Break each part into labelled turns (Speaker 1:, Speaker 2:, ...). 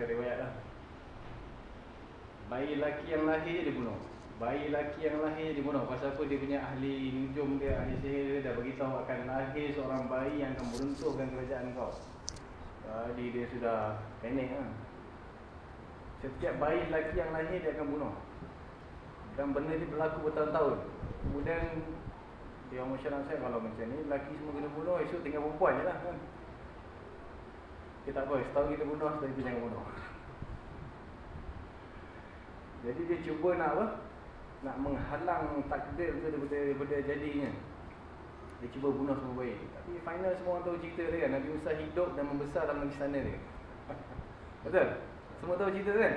Speaker 1: kata riwayat lah. Bayi lelaki yang lahir dibunuh Bayi lelaki yang lahir dibunuh Pasal apa? Dia punya ahli nujum dia Ahli sihir dia dah beritahu akan lahir seorang bayi Yang akan meruntuhkan kerajaan kau. Jadi dia sudah panik lah Setiap bayi lelaki yang lahir dia akan bunuh. Dan benda ni berlaku bertahun-tahun. Kemudian Dia masyarakat saya kalau macam ni Lelaki semua kena bunuh Esok tinggal perempuan je lah kan kita tak apa, setahun kita bunuh, setahun kita jangan bunuh. Jadi dia cuba nak apa? Nak menghalang takdir tu daripada, daripada jadinya. Dia cuba bunuh semua bayi. Tapi final semua orang tahu cerita dia kan. Nabi Musa hidup dan membesar dalam istana dia. Betul? Semua tahu cerita kan?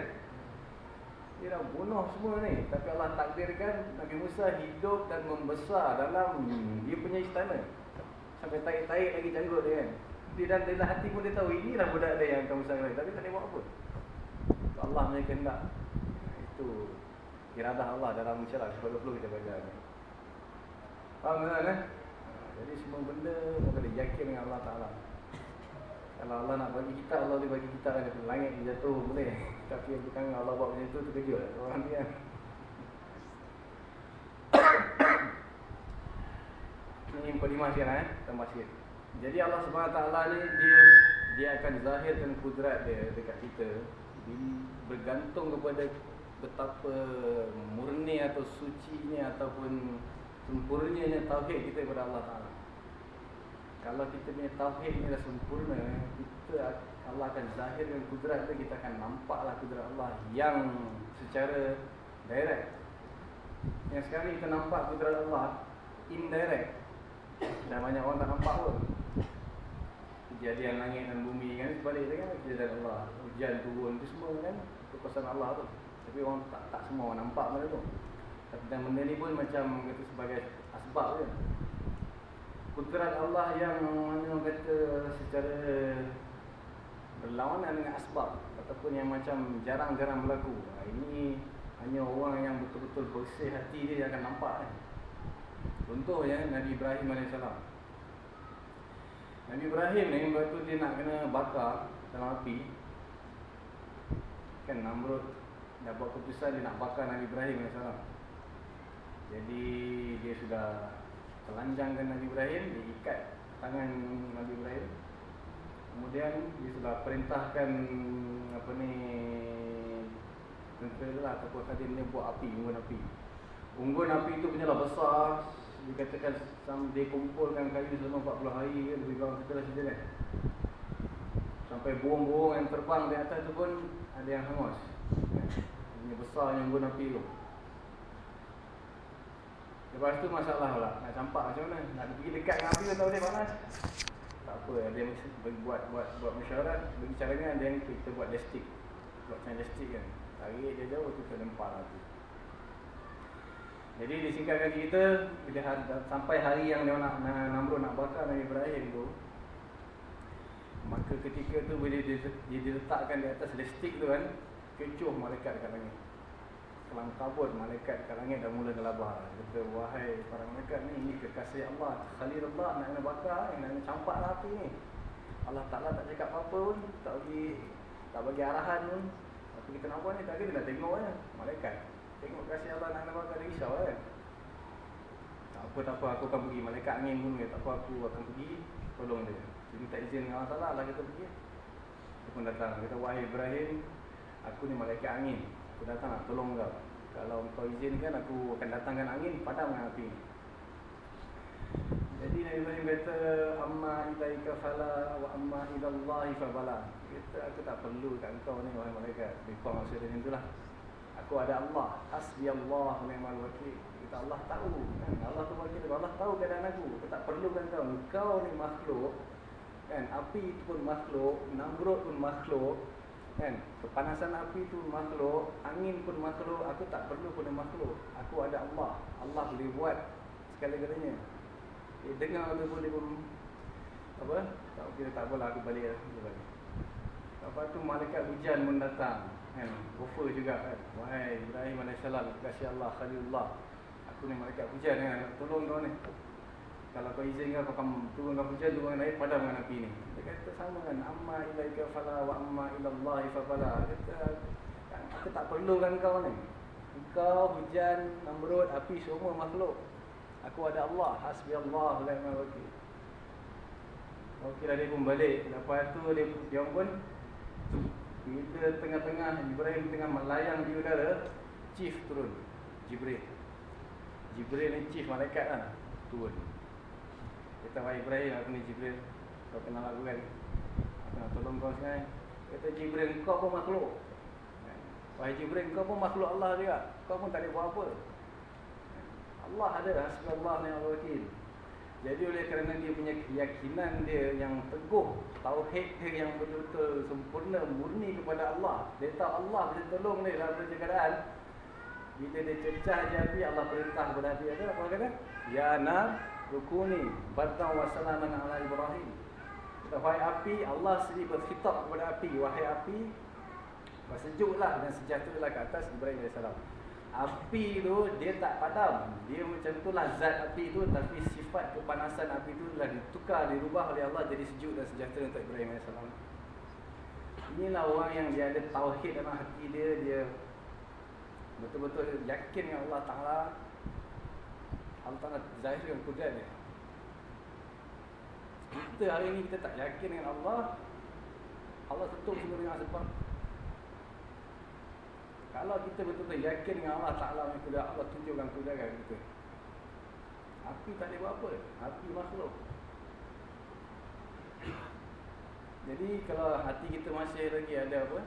Speaker 1: Dia dah bunuh semua ni. Tapi Allah takdirkan Nabi Musa hidup dan membesar dalam dia punya istana. Sampai taik-taik lagi janggut dia kan di dalam, dalam hati pun dia tahu inilah budak dia yang kamu sayang tapi tak boleh buat apa. Allah punya kehendak. Itu iradah Allah dalam insya-Allah perlu kita belajar ni. Faham tak eh? Jadi semua benda kita kena yakin dengan Allah Taala. Kalau Allah nak bagi kita, Allah boleh bagi kita dari langit jatuh boleh. Tapi yang bukan Allah buat macam tu terkejut orang dia. Ini mukadimah sekarang eh, tambah sikit. Jadi Allah SWT ni dia dia akan zahirkan kudrat dia dekat kita bergantung kepada betapa murni atau sucinya ataupun sempurnanya tauhid kita kepada Allah Taala. Kalau kita punya tauhid ni dah sempurna, kita Allah akan zahirkan kudrat kita, kita akan nampaklah kudrat Allah yang secara direct. Yang sekarang kita nampak kudrat Allah indirect. Dan banyak orang tak nampak pun. Kejadian langit dan bumi kan sebalik dia kan kejadian Allah. Hujan turun tu semua kan kekuasaan Allah tu. Tapi orang tak tak semua orang nampak benda tu. Tapi dan benda ni pun macam kata sebagai asbab je kudrat Allah yang mana kata secara berlawanan dengan asbab ataupun yang macam jarang-jarang berlaku. Ha, ini hanya orang yang betul-betul bersih hati dia yang akan nampak kan contohnya Nabi Ibrahim AS Nabi Ibrahim ni waktu dia nak kena bakar dalam api. Kan Namrud dah buat keputusan dia nak bakar Nabi Ibrahim AS jadi dia sudah telanjangkan Nabi Ibrahim dia ikat tangan Nabi Ibrahim. Kemudian dia sudah perintahkan apa ni tentera lah ataupun khadim ni buat api unggun api. Unggun api tu punya lah besar dikatakan sam dia kumpulkan kayu selama 40 hari kan lebih kurang kita lah kan. Sampai burung-burung yang terbang di atas tu pun ada yang hangus. Ini besar yang guna api tu lepas tu masalah lah nak campak macam mana? Nak pergi dekat dengan api tu dia panas? Tak apa ada yang buat buat buat mesyuarat. Bagi caranya ada yang kita buat lestik buat macam lestik kan. Tarik dia jauh tu terlempar api jadi disingkatkan kita bila hari, sampai hari yang dia nak Namrud nak bakar Nabi Ibrahim tu maka ketika tu bila dia, diletakkan di atas listik tu kan kecoh malaikat dekat langit. Kelam kabut malaikat dekat langit dah mula gelabah kata wahai para malaikat ni ini kekasih Allah. Khalilullah nak kena bakar nak kena campak lah api ni. Allah Ta'ala tak cakap apa-apa pun tak bagi tak bagi arahan pun. Tapi kita nak buat ni? Tak kena nak tengok kan malaikat Tengok kasih Allah nak nampak ada risau kan Tak apa tak apa. Aku akan pergi. Malaikat angin pun Tak apa aku akan pergi. Tolong dia. Dia minta izin dengan Allah Ta'ala Allah kata pergi. Dia pun datang. Dia kata wahai Ibrahim Aku ni malaikat angin. Aku datang nak tolong kau. Kalau kau izinkan aku akan datangkan angin Padamkan api jadi Nabi Ibrahim kata Amma ilaika fala wa amma ilallahi fabala. Kata aku tak perlu kat kau ni wahai malaikat. Kurang maksud dia itulah Aku ada Allah. Hasbi Allah Ni'mal wakil. Kita Allah tahu kan? Allah tu wakil Allah tahu keadaan aku. Aku tak perlukan kau Kau ni makhluk kan? Api itu pun makhluk Namrud pun makhluk kan? Kepanasan api itu makhluk Angin pun makhluk. Aku tak perlu pun makhluk. Aku ada Allah. Allah boleh buat Segala-galanya. Eh, Dengar dia pun Apa? Tak kira tak apalah aku balik lah. Lepas tu malaikat hujan pun datang kan offer juga kan wahai Ibrahim alaihissalam kasih Allah khalilullah aku ni malaikat hujan kan nak tolong kau ni Kalau kau izin kau akan turunkan hujan turunkan air padamkan api ni. Dia kata sama kan amma ilaika fala wa amma ilallahi fa fala. Kata aku tak perlukan kau ni. Kau hujan, namrud, api semua makhluk. Aku ada Allah, hasbi Allah la ilaha wakil. Okey lah dia pun balik. Lepas tu dia dia pun bila tengah-tengah Ibrahim tengah melayang di udara, chief turun. Jibril. Jibril ni chief malaikat lah turun. Kata wahai Ibrahim aku ni Jibril. Kau kenal aku kan? Aku nak tolong kau sekarang. Kata Jibril kau pun makhluk. Wahai Jibril kau pun makhluk Allah juga. Kau pun tak boleh buat apa. Allah ada hasbunallah ni'mal wakil. Jadi oleh kerana dia punya keyakinan dia yang teguh, tauhid dia yang betul-betul sempurna, murni kepada Allah. Dia tahu Allah bisa tolong dia dalam berbagai keadaan. Bila dia cecah je api, Allah perintah kepada api ada apa kata? Ya nar rukuni bardan wa salaman ala Ibrahim. Wahai api, Allah sendiri berkhitab kepada api, wahai api, bersejuklah dan sejahteralah ke atas Ibrahim AS. Api tu dia tak padam. Dia macam tu lah zat api tu tapi sifat kepanasan api tu telah ditukar, dirubah oleh Allah jadi sejuk dan sejahtera untuk Ibrahim AS. Inilah orang yang dia ada tauhid dalam hati dia, dia betul-betul yakin dengan Allah Ta'ala Allah Ta'ala zahirkan kudrat dia Kita hari ini kita tak yakin dengan Allah Allah tutup semua dengan sebab kalau kita betul-betul yakin dengan Allah Ta'ala yang kuda, Allah tunjukkan kudaran kita. Api tak boleh buat apa. Api makhluk. Jadi kalau hati kita masih lagi ada apa?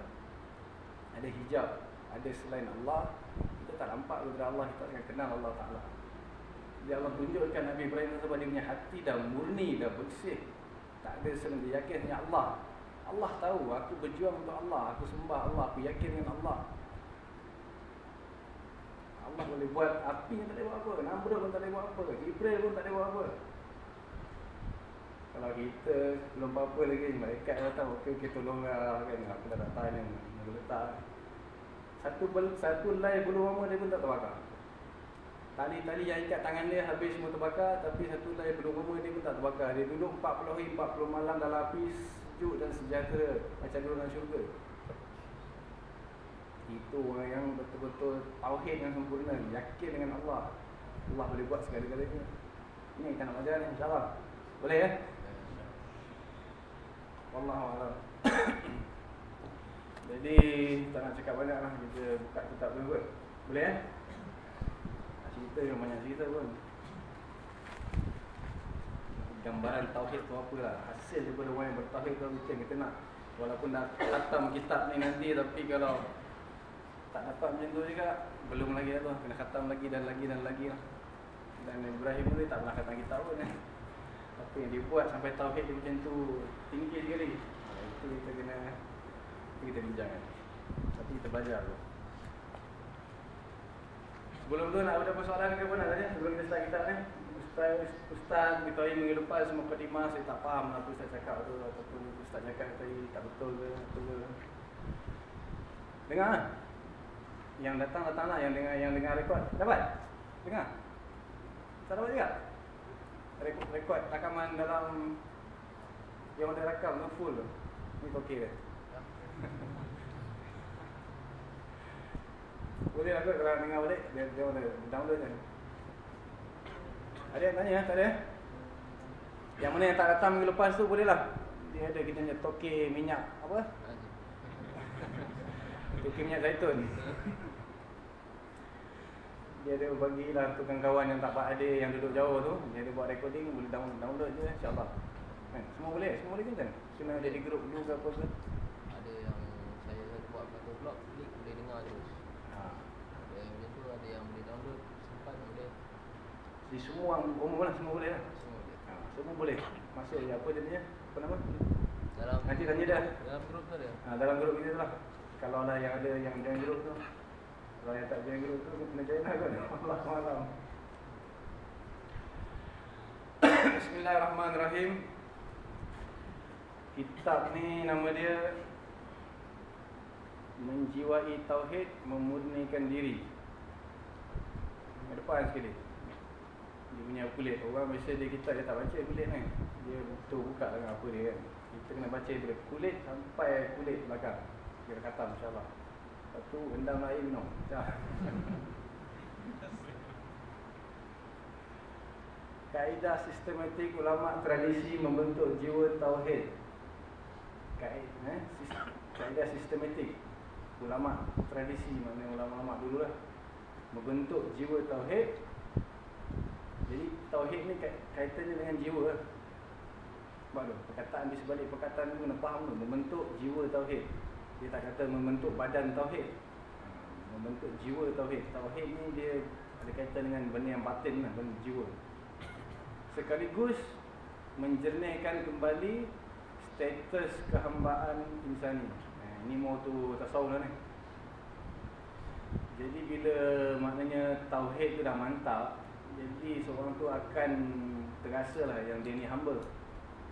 Speaker 1: Ada hijab. Ada selain Allah. Kita tak nampak kepada Allah. Kita tak kenal Allah Ta'ala. Jadi Allah tunjukkan Nabi Ibrahim sebab dia punya hati dah murni, dah bersih. Tak ada selain dia yakin dengan Allah. Allah tahu aku berjuang untuk Allah. Aku sembah Allah. Aku yakin dengan Allah. Allah boleh buat api yang tak boleh buat apa Namrud pun tak boleh buat apa Jibril pun tak boleh buat apa. Kalau kita belum apa-apa lagi Mereka datang okey okey tolong lah kan. Aku dah datang yang letak. Satu satu lay bulu mama dia pun tak terbakar. Tali-tali yang ikat tangan dia habis semua terbakar Tapi satu lay bulu mama dia pun tak terbakar. Dia duduk 40 hari 40 malam dalam api Sejuk dan sejahtera Macam dulu dalam syurga itu orang yang betul-betul tauhid yang sempurna, yakin dengan Allah. Allah boleh buat segala-galanya. Ini kita nak belajar ni insya-Allah. Boleh ya? Wallahu a'lam. Jadi tak nak cakap banyak lah Kita buka kitab dulu kot Boleh ya? Cerita yang banyak cerita pun Gambaran Tauhid tu apalah Hasil daripada orang yang bertauhid tu Macam kita nak Walaupun dah khatam kitab ni nanti Tapi kalau tak dapat macam tu juga. Belum lagi lah tu kena khatam lagi dan lagi dan lagi lah. Dan Ibrahim pun tak pernah khatam kita pun eh. apa yang dia buat sampai tauhid dia macam tu tinggi sekali. Itu kita kena kita bincang kan. Tapi kita belajar tu. Sebelum tu nak ada persoalan ke pun tanya? Sebelum kita start kitab ni? Ustaz, Ustaz kita hari minggu lepas semua pedimah saya tak faham apa Ustaz cakap tu ataupun Ustaz cakap tadi tak betul ke apa ke. Dengar lah yang datang datanglah yang dengar yang dengar rekod. Dapat? Dengar? Tak dapat juga? Rekod, rekod rakaman dalam yang ada rakam tu full tu. Ni okey ke? Boleh lah kot kalau dengar balik dia dia mana download kan. Ada yang tanya tak ada? Yang mana yang tak datang minggu lepas tu boleh lah. Dia ada kita punya toke minyak apa? Toke minyak zaitun dia ada bagilah tukang kawan yang tak pak ada yang duduk jauh tu. Dia ada buat recording boleh download, download je insyaallah. Kan? Semua boleh semua boleh kan kena ada di grup dulu ke apa ke?
Speaker 2: Ada yang saya satu buat satu blog klik boleh dengar terus ha. Ada yang macam tu ada yang boleh download simpan boleh.
Speaker 1: Di semua umum lah semua boleh lah.
Speaker 2: Semua boleh.
Speaker 1: Ha, semua boleh. Masuk ya apa dia punya apa nama?
Speaker 2: Dalam
Speaker 1: nanti tanya dah
Speaker 2: dalam grup tu ada?
Speaker 1: Ha, dalam grup kita tu lah. Kalau ada yang ada yang dalam grup tu kalau yang tak join group tu kena join lah kan Allah malam Bismillahirrahmanirrahim. Kitab ni nama dia Menjiwai Tauhid Memurnikan Diri. Depan sekali. Dia punya kulit. Orang biasa dia kita dia tak baca kulit ni. Dia betul buka dengan apa dia kan. Kita kena baca dia kulit sampai kulit belakang. Kira kata insyaAllah Lepas tu rendam air minum Macam Kaedah sistematik ulama tradisi membentuk jiwa tauhid. Kaedah, eh? kaedah sistematik ulama tradisi mana ulama-ulama dulu lah membentuk jiwa tauhid. Jadi tauhid ni kaitannya dengan jiwa lah. Sebab perkataan di sebalik perkataan ni kena faham tu membentuk jiwa tauhid. Dia tak kata membentuk badan tauhid. Membentuk jiwa tauhid. Tauhid ni dia ada kaitan dengan benda yang batin lah, benda jiwa sekaligus menjernihkan kembali status kehambaan insani. Eh, ini mau tu tasawuf lah ni. Jadi bila maknanya tauhid tu dah mantap, jadi seorang tu akan terasa lah yang dia ni hamba.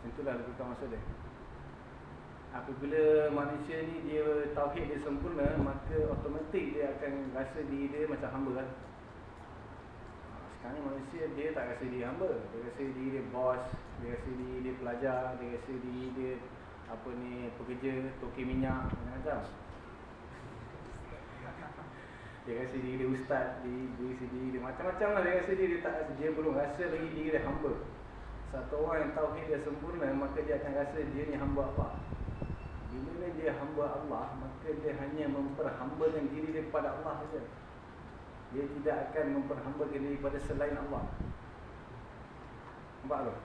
Speaker 1: Itulah lebih kurang maksud dia. Apabila manusia ni dia tauhid dia sempurna, maka otomatik dia akan rasa diri dia macam hamba lah. Sekarang ni manusia dia tak rasa diri hamba. Dia rasa diri dia bos Dia rasa diri dia pelajar Dia rasa diri dia Apa ni Pekerja Toki minyak Macam-macam. Dia rasa diri dia ustaz Dia, dia rasa diri dia Macam-macam lah. Dia rasa diri dia tak Dia belum rasa lagi diri dia hamba. Satu orang yang tauhid dia sempurna Maka dia akan rasa dia ni hamba Allah Bila dia hamba Allah Maka dia hanya memperhambakan diri dia kepada Allah saja dia tidak akan memperhambakan diri pada selain Allah. Nampak tak?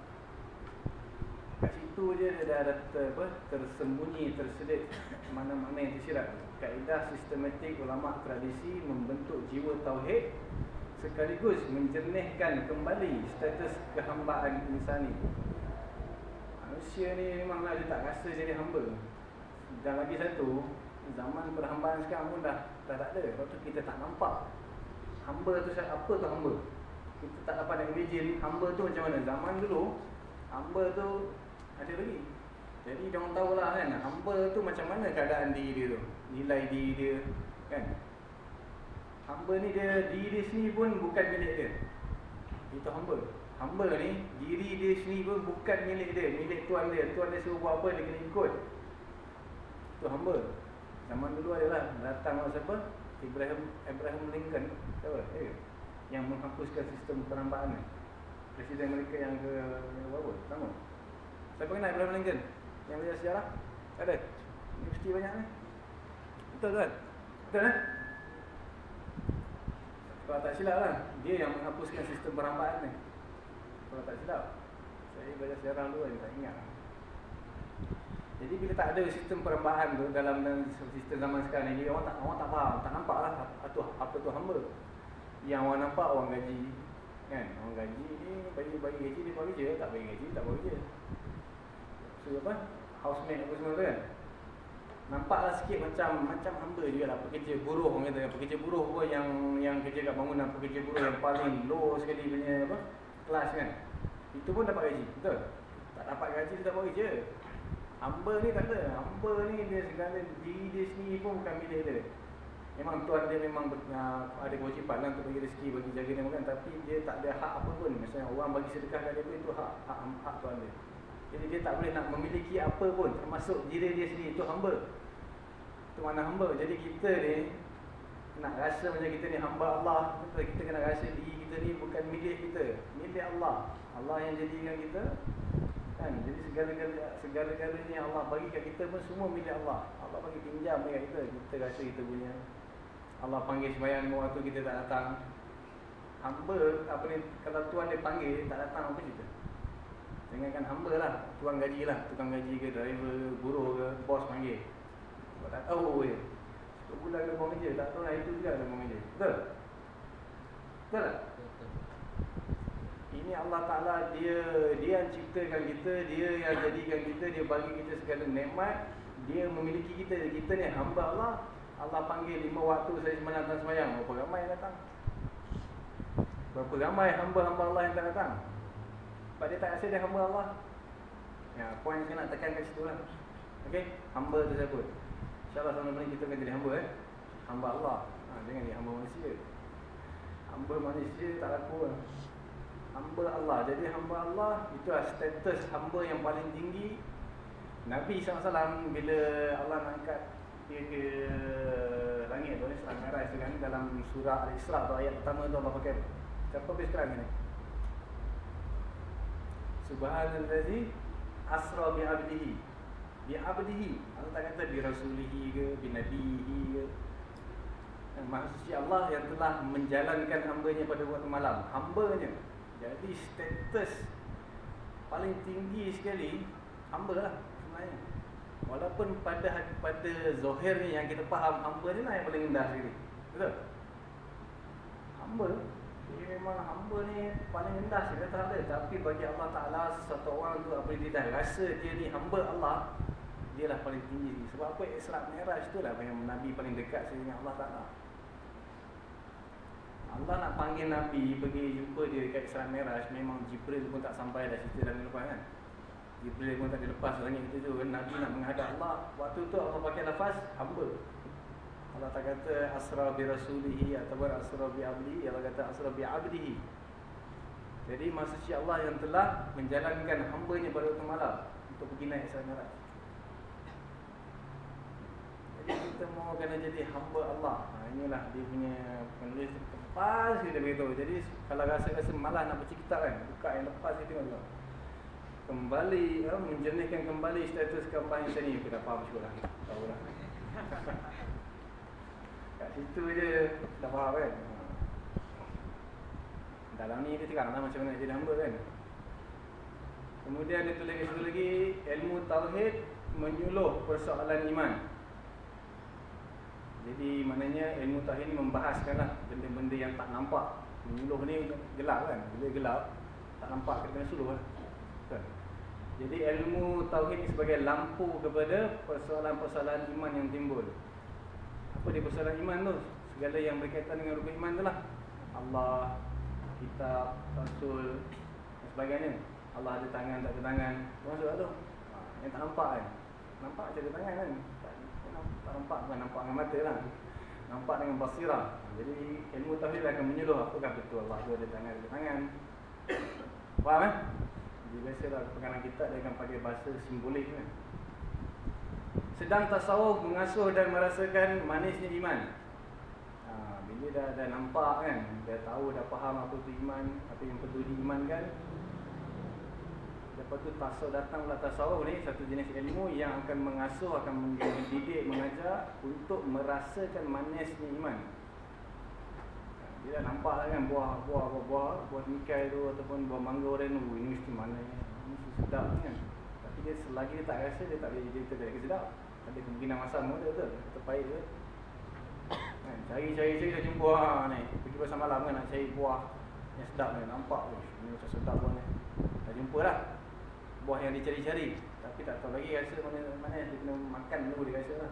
Speaker 1: Kat situ je dia dah ada ter, apa, tersembunyi, terselit mana-mana yang tersirat. Kaedah sistematik ulama tradisi membentuk jiwa tauhid sekaligus menjernihkan kembali status kehambaan insani. Manusia ni memanglah dia tak rasa jadi hamba. Dan lagi satu, zaman perhambaan sekarang pun dah, dah tak ada. Lepas tu kita tak nampak. Hamba tu apa tu hamba? Kita tak dapat nak imagine hamba tu macam mana. Zaman dulu hamba tu ada lagi. Jadi dia orang tahulah kan hamba tu macam mana keadaan diri dia tu? Nilai diri dia kan? Hamba ni dia diri sendiri pun bukan milik dia. Itu hamba. Hamba ni diri dia sendiri pun bukan milik dia. Milik tuan dia. Tuan dia suruh buat apa dia kena ikut itu hamba. Zaman dulu adalah datang siapa Ibrahim Abraham Lincoln tak eh, yang menghapuskan sistem perambaan ni. Presiden Amerika yang ke yang berapa? Tahu siapa kenal Abraham Lincoln? Yang belajar sejarah? Ada. Universiti banyak ni. Betul kan? Betul kan kalau tak silap lah dia yang menghapuskan sistem perambaan ni. Kalau tak silap saya belajar sejarah dulu saya tak ingat jadi bila tak ada sistem perambaan tu dalam sistem zaman sekarang ni, orang tak orang tak faham, tak nampak lah apa, apa tu hamba. Yang orang nampak orang gaji, kan? Orang gaji ni bagi bagi gaji dia bagi je, tak bagi gaji tak bagi je. So apa? Housemate apa semua tu kan? Nampaklah sikit macam macam hamba juga lah pekerja buruh orang kata pekerja buruh pun yang yang kerja kat bangunan pekerja buruh yang paling low sekali punya apa kelas kan itu pun dapat gaji betul tak dapat gaji tak bagi je Hamba ni tak ada. Hamba ni dia segala diri dia sendiri pun bukan milik dia. Memang tuan dia memang uh, ada kewajipan lah untuk bagi rezeki, bagi jaga dia makan. Tapi dia tak ada hak apa pun. Misalnya orang bagi sedekah kat dia pun itu hak, hak, hak tuan dia. Jadi dia tak boleh nak memiliki apa pun. Termasuk diri dia sendiri. Itu hamba. Itu mana hamba. Jadi kita ni nak rasa macam kita ni hamba Allah. Kita kena rasa diri kita ni bukan milik kita. Milik Allah. Allah yang jadikan kita kan? Jadi segala-galanya segala-galanya yang Allah bagi kat kita pun semua milik Allah. Allah bagi pinjam dekat kita. Kita rasa kita punya Allah panggil sembahyang waktu kita tak datang. Hamba apa ni kalau tuan dia panggil tak datang apa cerita? Jangankan hamba lah tuan gaji lah. Tukang gaji ke driver buruh ke bos panggil. Kau tak tahu je satu bulan ke bawah meja tak tahu lah itu juga dalam meja betul? Betul tak ini Allah Ta'ala dia dia yang ciptakan kita, dia yang jadikan kita, dia bagi kita segala nikmat, dia memiliki kita. Kita ni hamba Allah. Allah panggil lima waktu saya semalam datang semayang. Berapa ramai yang datang? Berapa ramai hamba-hamba Allah yang datang? Sebab dia tak rasa dia hamba Allah. Ya, poin saya nak tekan kat situ lah. Okey, hamba tu siapa? InsyaAllah sama kita akan jadi hamba eh. Hamba Allah. Ha, jangan jadi hamba manusia. Hamba manusia tak laku lah hamba Allah. Jadi hamba Allah itu status hamba yang paling tinggi. Nabi SAW bila Allah angkat dia ke langit tu ni serang merah kan dalam surah Al-Isra tu ayat pertama tu Allah pakai. Siapa habis sekarang ni Subhanallazi asra bi abdihi bi abdihi Allah tak kata bi rasulihi ke bi nabihi ke maksudnya Allah yang telah menjalankan hamba-Nya pada waktu malam. hamba-Nya jadi status paling tinggi sekali hamba lah sebenarnya. Walaupun pada pada zahir ni yang kita faham hamba ni lah yang paling rendah sekali. Betul? Hamba dia memang hamba ni paling rendah sekali tak ada tapi bagi Allah Ta'ala satu orang tu apa dia dah rasa dia ni hamba Allah dia lah paling tinggi sebab apa? Isra' Mi'raj tu lah yang Nabi paling dekat dengan Allah Ta'ala Allah nak panggil Nabi pergi jumpa dia dekat Isra Miraj memang Jibril pun tak sampai dah cerita dalam lepas kan. Jibril pun tak dilepas langit itu tu Nabi nak menghadap Allah. Waktu tu Allah pakai lafaz hamba. Allah tak kata asra bi rasulihi ataupun asra bi abdi, Allah kata asra bi abdihi. Jadi maksudnya Allah yang telah menjalankan hamba-Nya pada waktu malam untuk pergi naik Isra Miraj. Jadi kita mau kena jadi hamba Allah. Ha, inilah dia punya penulis lepas kita beritahu. Jadi kalau rasa-rasa malas nak baca kitab kan, buka yang lepas kita tengok dulu. Kembali, ya, menjernihkan kembali status kampanye saya ni. Kita faham cukup lah. Tahu lah. Kat situ je dah faham kan. Dalam ni dia terang lah macam mana jadi hamba kan. Kemudian dia tulis satu lagi, ilmu tauhid menyuluh persoalan iman. Jadi maknanya ilmu tauhid ni membahaskanlah benda-benda yang tak nampak. Menyuluh ni gelap kan. Bila gelap tak nampak kita kena suluh lah. Kan? Jadi ilmu tauhid ni sebagai lampu kepada persoalan-persoalan iman yang timbul. Apa dia persoalan iman tu? Segala yang berkaitan dengan rukun iman tu lah. Allah, kitab, rasul dan sebagainya. Allah ada tangan, tak ada tangan. Maksud tu? Ha, yang tak nampak kan. Nampak macam ada tangan kan tak nampak bukan nampak dengan mata lah. Nampak dengan basirah jadi ilmu tauhid akan menyuluh apakah betul Allah tu ada tangan ada tangan. Faham eh? Jadi biasalah pengarang kita dia akan pakai bahasa simbolik kan sedang tasawuf mengasuh dan merasakan manisnya iman. Ha, bila dah, dah nampak kan dah tahu dah faham apa tu iman apa yang perlu diimankan Lepas tu tasawuf datanglah tasawuf ni satu jenis ilmu yang akan mengasuh, akan mendidik, mengajar untuk merasakan manisnya iman. Dia dah nampak lah kan buah buah buah buah buah nikai tu ataupun buah mangga orang tu ini mesti mana ini mesti sedap kan. Tapi dia selagi dia tak rasa dia tak boleh dia tak boleh sedap. Ada kemungkinan masam pun dia betul. Kata pahit ke. Kan cari-cari-cari dah jumpa ha, ni. Pergi pasal malam kan nak cari buah yang sedap ni nampak tu. Ini macam sedap buah ni. Dah jumpa lah buah yang dicari-cari. Tapi tak tahu lagi rasa mana mana dia kena makan dulu dia rasa lah.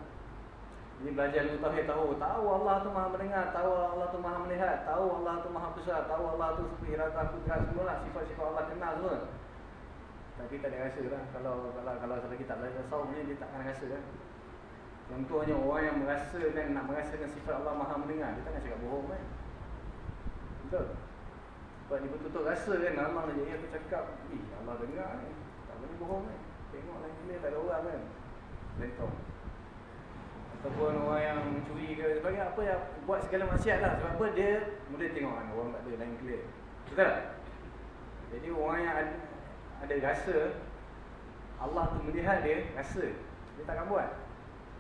Speaker 1: Jadi belajar ilmu tauhid tahu. Tahu Allah tu Maha mendengar tahu Allah tu Maha melihat tahu Allah tu Maha besar tahu Allah tu seperti iradah kudrat semua lah. Sifat-sifat Allah kenal semua. Tapi tak ada rasa lah. Kalau kalau kalau lagi tak belajar saum ni dia tak akan rasa kan. Contohnya orang yang merasakan nak merasakan sifat Allah Maha mendengar dia tak nak cakap bohong kan. Betul? Sebab dia betul-betul rasa kan Allah jadi aku cakap ih Allah dengar ni bohong kan Tengok lain gila tak ada orang kan? Lentong Ataupun orang yang mencuri ke Sebagainya apa yang buat segala maksiat lah. Sebab apa dia Mula tengok kan orang tak ada lain clear. Betul Jadi orang yang ada, ada rasa Allah tu melihat dia Rasa. Dia takkan buat.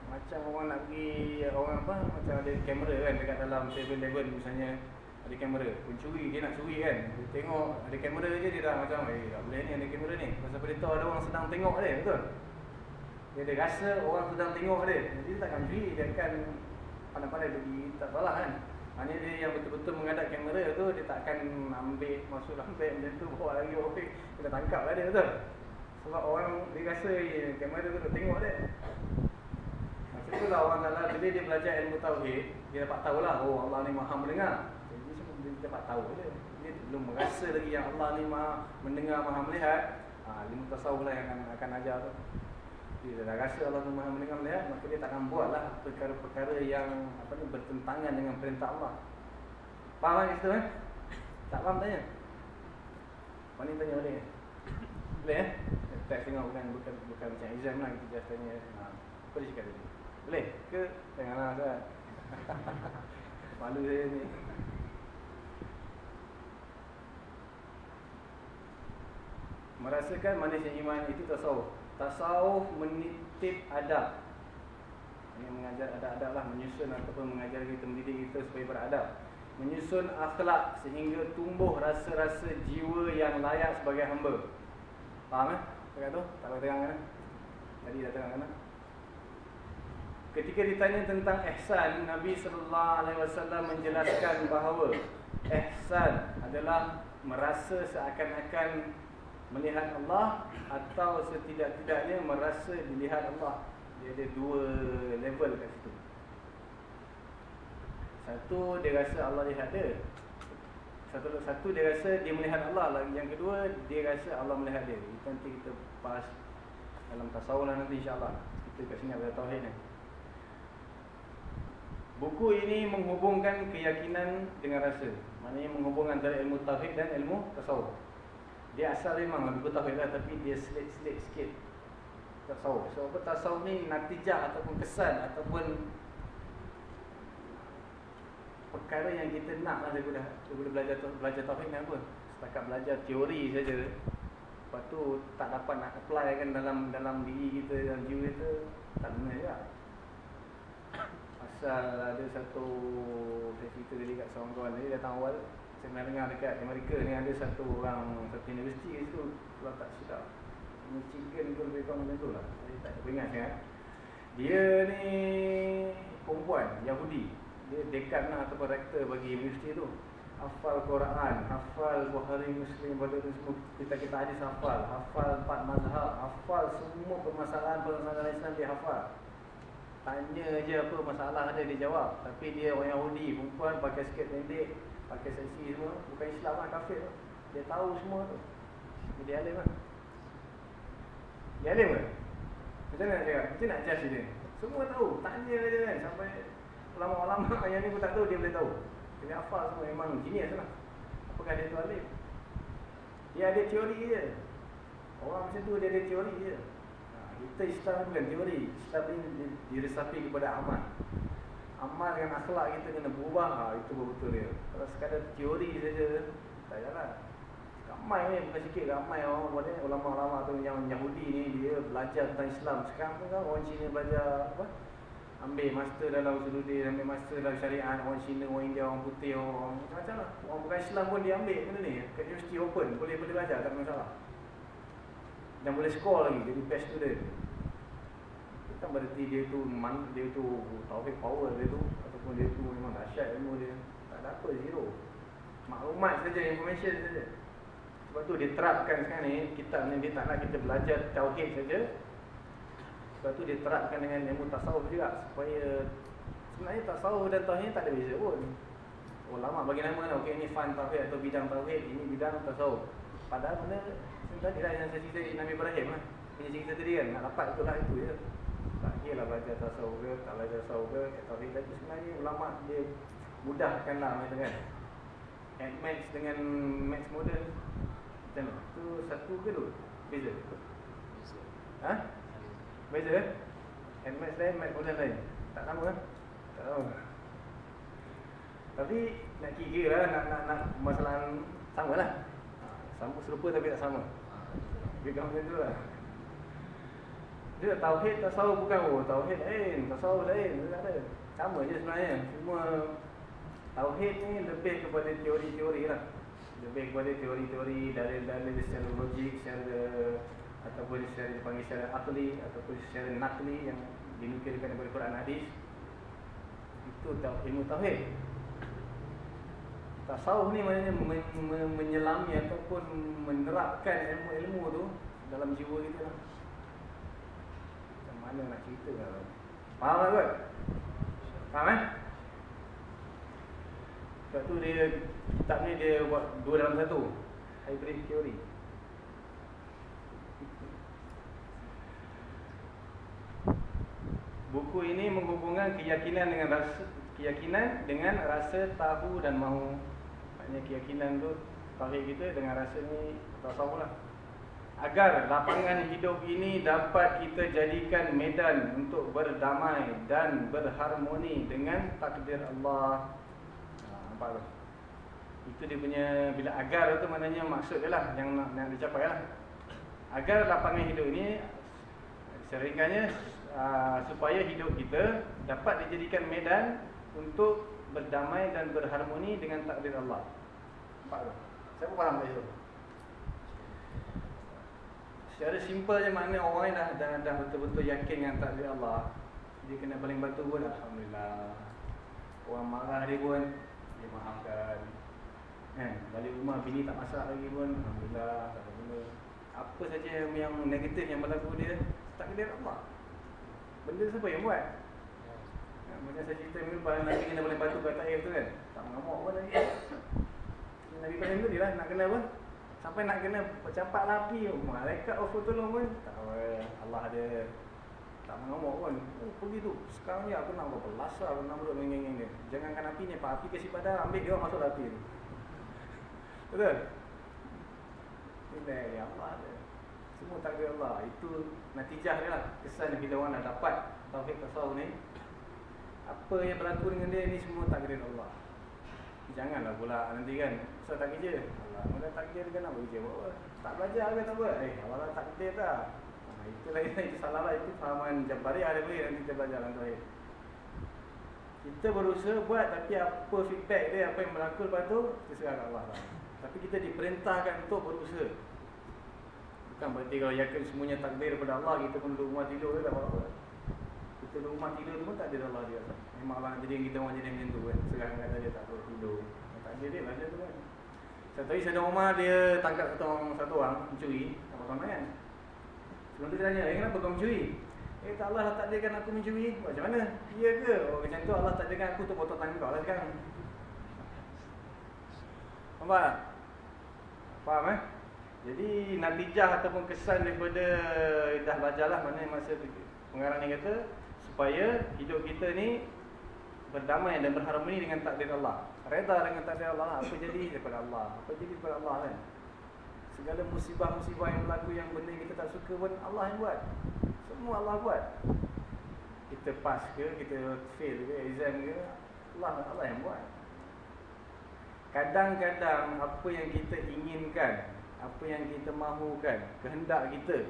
Speaker 1: Macam orang nak pergi Orang apa Macam ada kamera kan Dekat dalam 7-Eleven misalnya ada kamera. Pencuri dia nak curi kan. Dia tengok ada kamera je dia dah macam eh tak boleh ni ada kamera ni. Pasal dia tahu ada orang sedang tengok dia betul? Dia ada rasa orang sedang tengok dia. Jadi dia takkan curi dia akan pandai-pandai pergi tak salah kan. Hanya dia yang betul-betul menghadap kamera tu dia takkan ambil masuk lambat macam tu bawa lagi okey. Kita tangkap lah dia betul? Sebab orang dia rasa eh, kamera tu tengok dia. Macam tu lah orang dalam bila dia belajar ilmu tauhid dia dapat tahulah oh Allah ni maha mendengar dapat tahu je dia belum merasa lagi yang Allah ni maha mendengar maha melihat ha, lima tasawuf lah yang akan, akan ajar tu dia dah rasa Allah tu maha mendengar melihat maka dia takkan buat lah perkara-perkara yang apa ni bertentangan dengan perintah Allah faham kan situ eh tak faham tanya Mana tanya boleh? Boleh eh? Tak tengok bukan, bukan, bukan macam exam lah Kita just tanya ha. Apa dia cakap tadi? Boleh ke? Janganlah Ustaz Malu saya ni Merasakan manisnya iman itu tasawuf Tasawuf menitip adab Ini mengajar adab-adab lah Menyusun ataupun mengajar kita mendidik kita supaya beradab Menyusun akhlak sehingga tumbuh rasa-rasa jiwa yang layak sebagai hamba Faham eh? Cakap tu? Tak boleh terangkan eh? Tadi dah terangkan eh? Ketika ditanya tentang ihsan, Nabi wasallam menjelaskan bahawa ihsan adalah merasa seakan-akan melihat Allah atau setidak-tidaknya merasa dilihat Allah. Dia ada dua level kat situ. Satu dia rasa Allah lihat dia. Satu satu dia rasa dia melihat Allah. Yang kedua dia rasa Allah melihat dia. Itu nanti kita bahas dalam tasawuf lah nanti insya-Allah. Kita kat sini ada tauhid ni. Buku ini menghubungkan keyakinan dengan rasa. Maknanya menghubungkan antara ilmu tauhid dan ilmu tasawuf. Dia asal memang buku tauhid lah tapi dia selit-selit sikit tasawuf. So apa tasawuf ni natijah ataupun kesan ataupun perkara yang kita nak lah daripada, daripada belajar belajar tauhid ni apa? Setakat belajar teori saja. Lepas tu tak dapat nak apply kan dalam dalam diri kita dalam jiwa kita tak guna juga pasal ada satu saya cerita tadi kat seorang kawan tadi datang awal saya pernah dengar dekat Amerika ni ada satu orang satu universiti kat situ. Kalau tak silap Michigan ke lebih kurang macam tu lah. Saya tak ingat sangat. Dia ni perempuan Yahudi. Dia dekan lah ataupun rektor bagi universiti tu. Hafal Quran, hafal Bukhari Muslim pada semua. Kita kita hadis hafal, hafal empat mazhab, hafal semua permasalahan-permasalahan Islam dia hafal. Tanya je apa masalah ada dia jawab. Tapi dia orang Yahudi Perempuan pakai skirt pendek Pakai seksi semua. Bukan Islam lah kafir Dia tahu semua tu. Dia alim lah. Dia alim ke? Macam mana nak cakap? Macam nak judge dia? Semua tahu. Tanya je kan Sampai ulama-ulama yang ni pun tak tahu Dia boleh tahu. Dia hafal semua. Memang genius lah. Apakah dia tu alim? Dia ada teori je. Orang macam tu dia ada teori je. Kita Islam bukan teori. Islam ini diresapi kepada amal Amal dengan akhlak kita kena berubah. Ha, Itu betul dia. Kalau sekadar teori saja Tak jalan. Ramai ni bukan sikit ramai orang buat ni. Ulama-ulama tu yang Yahudi ni Dia belajar tentang Islam. Sekarang pun kan orang Cina belajar apa? Ambil master dalam sududi Ambil master dalam syariat. Orang Cina, orang India, orang putih Orang macam-macam lah. Orang bukan Islam pun dia ambil benda ni. Kat universiti open Boleh-boleh belajar tak ada masalah. Dan boleh score lagi jadi best student bukan berarti dia tu man, dia tu taufik power dia tu ataupun dia tu memang dahsyat ilmu dia tak ada apa zero. Maklumat saja information saja. Sebab tu dia terapkan sekarang ni kitab ni dia tak nak kita belajar tauhid saja. Sebab tu dia terapkan dengan ilmu tasawuf juga supaya sebenarnya tasawuf dan tauhid tak ada beza pun. Ulama bagi nama kan okey ni fan tauhid atau bidang tauhid ini bidang tasawuf. Padahal benda Tadi lah yang saya cerita Nabi Ibrahim lah. Punya cerita tadi kan Nak dapat betul lah itu je Tak kira lah belajar tasawuf ke Tak belajar tasawuf ke Tapi tadi sebenarnya ulama dia Mudahkan lah macam kan And max dengan max modern Macam mana? Itu satu ke dua? Beza?
Speaker 2: Beza
Speaker 1: Ha? Beza? And max lain, max modern lain Tak sama kan? Tak sama Tapi nak kira lah Nak, nak, nak masalah sama lah sama serupa tapi tak sama dia macam tu lah Dia tauhid tasawuf bukan oh tauhid lain, tasawuf lain, tak ada. Sama je sebenarnya. Cuma tauhid ni lebih kepada teori-teori lah. Lebih kepada teori-teori dari dari secara logik, secara ataupun secara dipanggil secara akli ataupun secara nakli yang dinukilkan daripada Quran hadis. Itu ilmu tauhid. Tasawuf ni maknanya men men menyelami ataupun menerapkan ilmu-ilmu tu dalam jiwa kita lah. Mana nak cerita lah. Faham tak kot? Faham eh? Sebab tu dia, kitab ni dia buat dua dalam satu. Hybrid theory. Buku ini menghubungkan keyakinan dengan rasa keyakinan dengan rasa tahu dan mahu maknanya keyakinan tu tauhid kita dengan rasa ni tasawuf lah agar lapangan hidup ini dapat kita jadikan medan untuk berdamai dan berharmoni dengan takdir Allah. Ha, nampak tak? Itu dia punya bila agar tu maknanya maksud dia lah yang nak, nak dicapai lah. Agar lapangan hidup ini seringkanya uh, supaya hidup kita dapat dijadikan medan untuk berdamai dan berharmoni dengan takdir Allah. Nampak tak? Siapa faham itu? Secara simple je makna orang dah dah, dah betul-betul yakin dengan takdir Allah. Dia kena paling batu pun alhamdulillah. Orang marah dia pun dia maafkan. Eh, balik rumah bini tak masak lagi pun alhamdulillah tak ada benda. Apa saja yang, yang negatif yang berlaku dia takdir Allah. Benda siapa yang buat? Ya, macam saya cerita minggu lepas Nabi kena paling batu kat air tu kan. Tak mengamuk pun lagi. Nabi paling tu dia lah nak kena apa? Sampai nak kena campak api Malaikat offer tolong pun. Tak Allah ada Tak mengamuk pun. Oh, Pergi tu. Sekarang ni aku nak berapa Lasa aku nak duduk dengan dia. Jangankan api ni Pak api kasih pada Ambil dia masuk api tu Betul? Ini ya Allah ada. Semua takdir Allah. Itu natijah dia lah. Kesan bila orang dah dapat Tauhid tasawuf ni. Apa yang berlaku dengan dia ni Semua takdir Allah. Janganlah pula nanti kan. Ustaz tak kerja Allah Mula takdir kan nak kerja buat apa? Tak belajar tak buat Eh Allah lah takdir tak? Ha, Itulah itu salah lah. Itu fahaman Jabari ada boleh nanti kita belajar dalam terakhir. Kita berusaha buat Tapi apa feedback dia Apa yang berlaku lepas tu Kita serahkan Allah lah. Tapi kita diperintahkan untuk berusaha. Bukan berarti kalau yakin semuanya takdir daripada Allah Kita pun duduk rumah tidur ke tak apa-apa. Kita duduk rumah tidur tu pun takdir Allah dia. Memang jadi kita orang jadi macam tu kan. Serahkan kata dia tak tidur. Takdir dia lah dia tu kan satu saya rumah dia tangkap satu orang, satu orang mencuri Apa kan Sebelum tu dia tanya, eh kenapa kau mencuri? Eh tak Allah lah takdirkan aku mencuri Macam mana? Iya ke? Oh macam tu Allah takdirkan aku tu potong tangan kau lah sekarang Nampak tak? Faham eh? Jadi natijah ataupun kesan daripada dah belajar lah mana masa pengarang ni kata Supaya hidup kita ni berdamai dan berharmoni dengan takdir Allah Reda dengan takdir Allah Apa jadi daripada Allah? Apa jadi daripada Allah kan? Segala musibah-musibah yang berlaku Yang benda kita tak suka pun Allah yang buat. Semua Allah buat. Kita pass ke Kita fail ke Exam ke Allah, Allah yang buat. Kadang-kadang Apa yang kita inginkan Apa yang kita mahukan Kehendak kita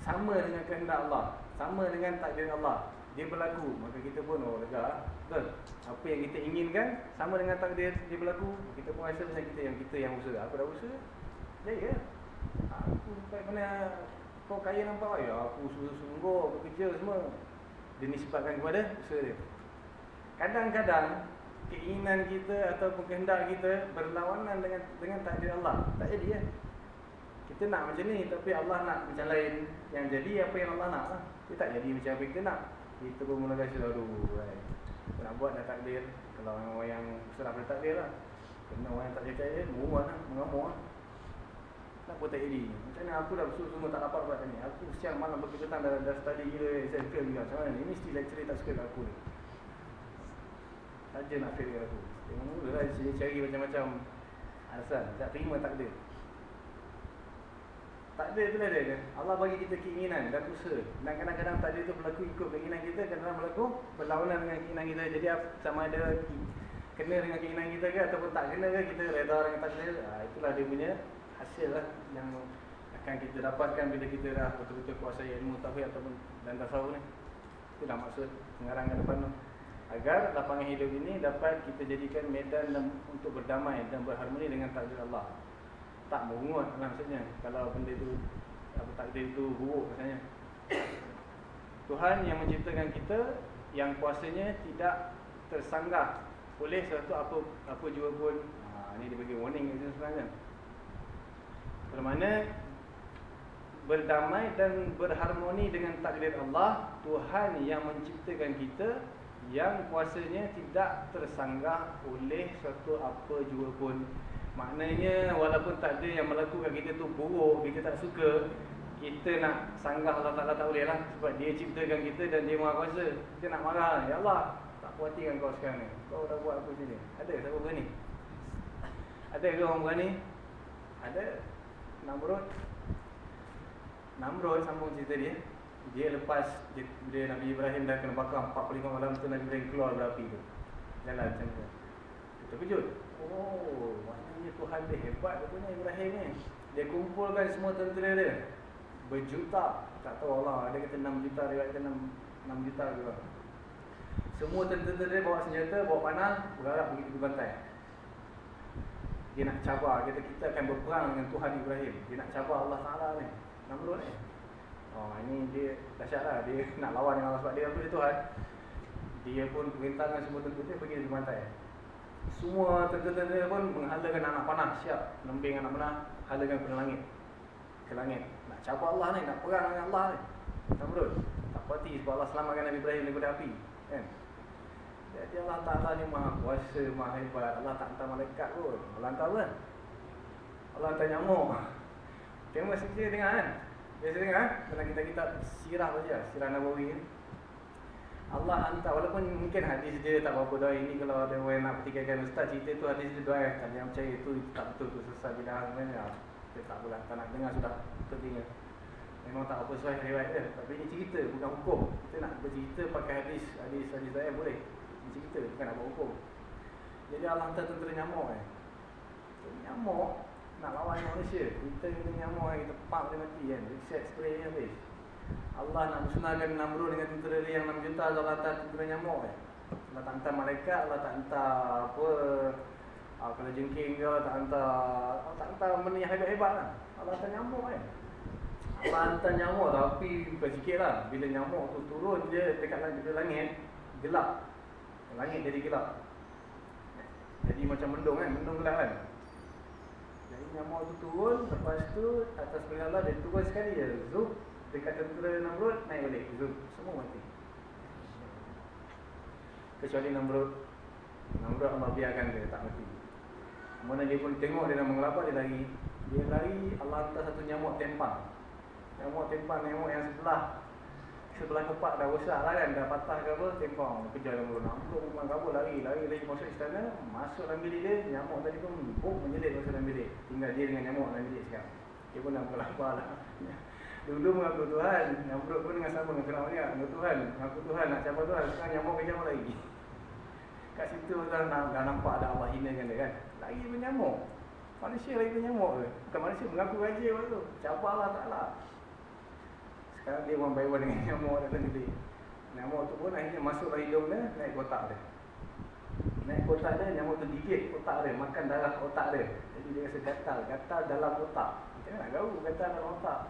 Speaker 1: Sama dengan kehendak Allah Sama dengan takdir Allah dia berlaku maka kita pun oh lega betul. Apa yang kita inginkan sama dengan takdir dia berlaku kita pun rasa macam kita yang kita yang usaha. Aku dah usaha jaya aku sampai mana kau kaya nampak ya aku sungguh-sungguh aku kerja semua. Dia nisbatkan kepada usaha dia. Kadang-kadang keinginan kita ataupun kehendak kita berlawanan dengan dengan takdir Allah. Tak jadi ya. Kita nak macam ni tapi Allah nak macam lain. Yang jadi apa yang Allah nak lah. dia tak jadi macam apa kita nak. Kita pun mula rasa aduh kan. Nak buat dah takdir. Kalau orang yang serah pada takdir lah. Kena orang yang tak percaya Murah lah Mengamuk lah. Kenapa tak jadi? Macam mana aku dah bersuruh semua tak dapat buat ni? Aku siang malam bagi petang dah, dah study gila Exam juga. Macam mana ni? Mesti lecturer tak suka kat aku ni. Saja nak fail aku. Tengok mula lah cari macam-macam Alasan. Tak terima takdir Takdir tu lah dia Allah bagi kita keinginan dan usaha. Dan kadang-kadang takdir tu berlaku ikut keinginan kita Kadang-kadang berlaku berlawanan dengan keinginan kita. Jadi sama ada kena dengan keinginan kita ke Ataupun tak kena ke kita reda dengan takdir ha, Itulah dia punya hasil lah Yang akan kita dapatkan bila kita dah betul-betul kuasai ilmu tauhid ataupun dan tasawuf ni. Itulah maksud pengarang ke depan tu. Agar lapangan hidup ini dapat kita jadikan medan untuk berdamai dan berharmoni dengan takdir Allah tak lah maksudnya. Kalau benda tu apa takdir tu buruk maksudnya. Tuhan yang menciptakan kita yang kuasanya tidak tersanggah oleh sesuatu apa apa jua pun. Ha, ni dia bagi warning kat sebenarnya. Bermakna berdamai dan berharmoni dengan takdir Allah Tuhan yang menciptakan kita yang kuasanya tidak tersanggah oleh sesuatu apa jua pun Maknanya walaupun tak ada yang melakukan kita tu buruk, kita tak suka Kita nak sanggah Allah Ta'ala tak boleh lah Sebab dia ciptakan kita dan dia maha kuasa Kita nak marah Ya Allah, tak puas hati kau sekarang ni Kau dah buat apa sini Ada siapa berani? Ada ke orang berani? Ada. Namrud. Namrud sambung cerita dia. Dia lepas dia, dia Nabi Ibrahim dah kena bakar 45 malam tu Nabi Ibrahim keluar dari api tu. Jalan macam tu. Terkejut. Oh, maknanya Tuhan dia hebat rupanya Ibrahim ni. Dia kumpulkan semua tentera dia. Berjuta. Tak tahu Allah, ada kata 6 juta, dia kata 6, 6 juta juga. Semua tentera dia bawa senjata, bawa panah, berharap pergi tepi pantai. Dia nak cabar, kata kita akan berperang dengan Tuhan Ibrahim. Dia nak cabar Allah Ta'ala ni. Namrud ni. Oh, ini dia dahsyat lah. Dia nak lawan dengan Allah sebab dia apa dia Tuhan. Dia pun perintahkan semua tentera dia pergi tepi pantai. Semua tentera-tentera pun menghalakan anak panah siap lembing anak panah halakan ke langit. Ke langit. Nak cabar Allah ni, nak perang dengan Allah ni. Namrud. Tak pati sebab Allah selamatkan Nabi Ibrahim daripada api. Kan? Jadi Allah Ta'ala ni maha kuasa, maha hebat. Allah tak hantar malaikat pun. Allah hantar apa? Allah hantar nyamuk. Tengok sikit dengar kan? Biasa dengar kan? Dalam kita kita sirah saja, sirah Nabawi kan? Allah hantar walaupun mungkin hadis dia tak berapa doa ini kalau ada orang nak pertikaikan ustaz cerita tu hadis dia doa tak yang percaya itu tak betul tu sesat bidah sebenarnya. Dia tak boleh tak nak dengar sudah tertinggal memang tak apa sesuai riwayat dia. Tapi ini cerita bukan hukum. Kita nak bercerita pakai hadis hadis hadis saya boleh. Ini cerita bukan nak buat hukum. Jadi Allah hantar tentera nyamuk eh. Nyamuk nak lawan Malaysia kita kena nyamuk eh, kita pak dia mati kan. Reset spray habis Allah nak musnahkan Namrud dengan tentera dia yang 6 juta Allah hantar tentera nyamuk eh. Allah tak hantar malaikat, Allah tak hantar apa ah, Kalau jengking ke, Allah tak hantar Allah tak hantar benda yang hebat-hebat lah. Allah hantar nyamuk eh. Allah hantar nyamuk tapi bukan sikit lah. Bila nyamuk tu turun je dekat langit, langit Gelap. Langit jadi gelap. Jadi macam mendung kan, mendung gelap kan. Jadi nyamuk tu turun, lepas tu atas perintah Allah dia turun sekali je. Zup dekat tentera Namrud naik balik. Zoom. Semua mati. Kecuali Namrud. Namrud Allah biarkan dia tak mati. Mana dia pun tengok dia nak mengelabak dia lari. Dia lari Allah hantar satu nyamuk tempang nyamuk tempang nyamuk yang sebelah. Sebelah kepak dah rosak lah kan. Dah patah ke apa tempang kejar Namrud. Namrud memang kabur lari lari lagi masuk istana masuk dalam bilik dia. Nyamuk tadi pun buk menyelit masuk dalam bilik. Tinggal dia dengan nyamuk dalam bilik sekarang. Dia pun nak mengelabak lah Dulu mengaku Tuhan, Namrud pun dengan sama dengan Firaun ni, mengaku Tuhan, mengaku Tuhan nak cabar Tuhan, sekarang nyamuk ke nyamuk lagi. Kat situ dah, dah nampak ada Allah hinakan dia kan. Lagi pun nyamuk. Manusia lagi pun nyamuk ke? Bukan manusia mengaku raja waktu tu. Allah Ta'ala. Sekarang dia orang bayar dengan nyamuk dalam bilik. Nyamuk tu pun akhirnya masuk dalam hidung dia, naik kotak dia. Naik kotak dia, nyamuk tu gigit kotak dia, makan darah kotak dia. Jadi dia rasa gatal, gatal dalam kotak. Mana nak gaul gatal dalam kotak?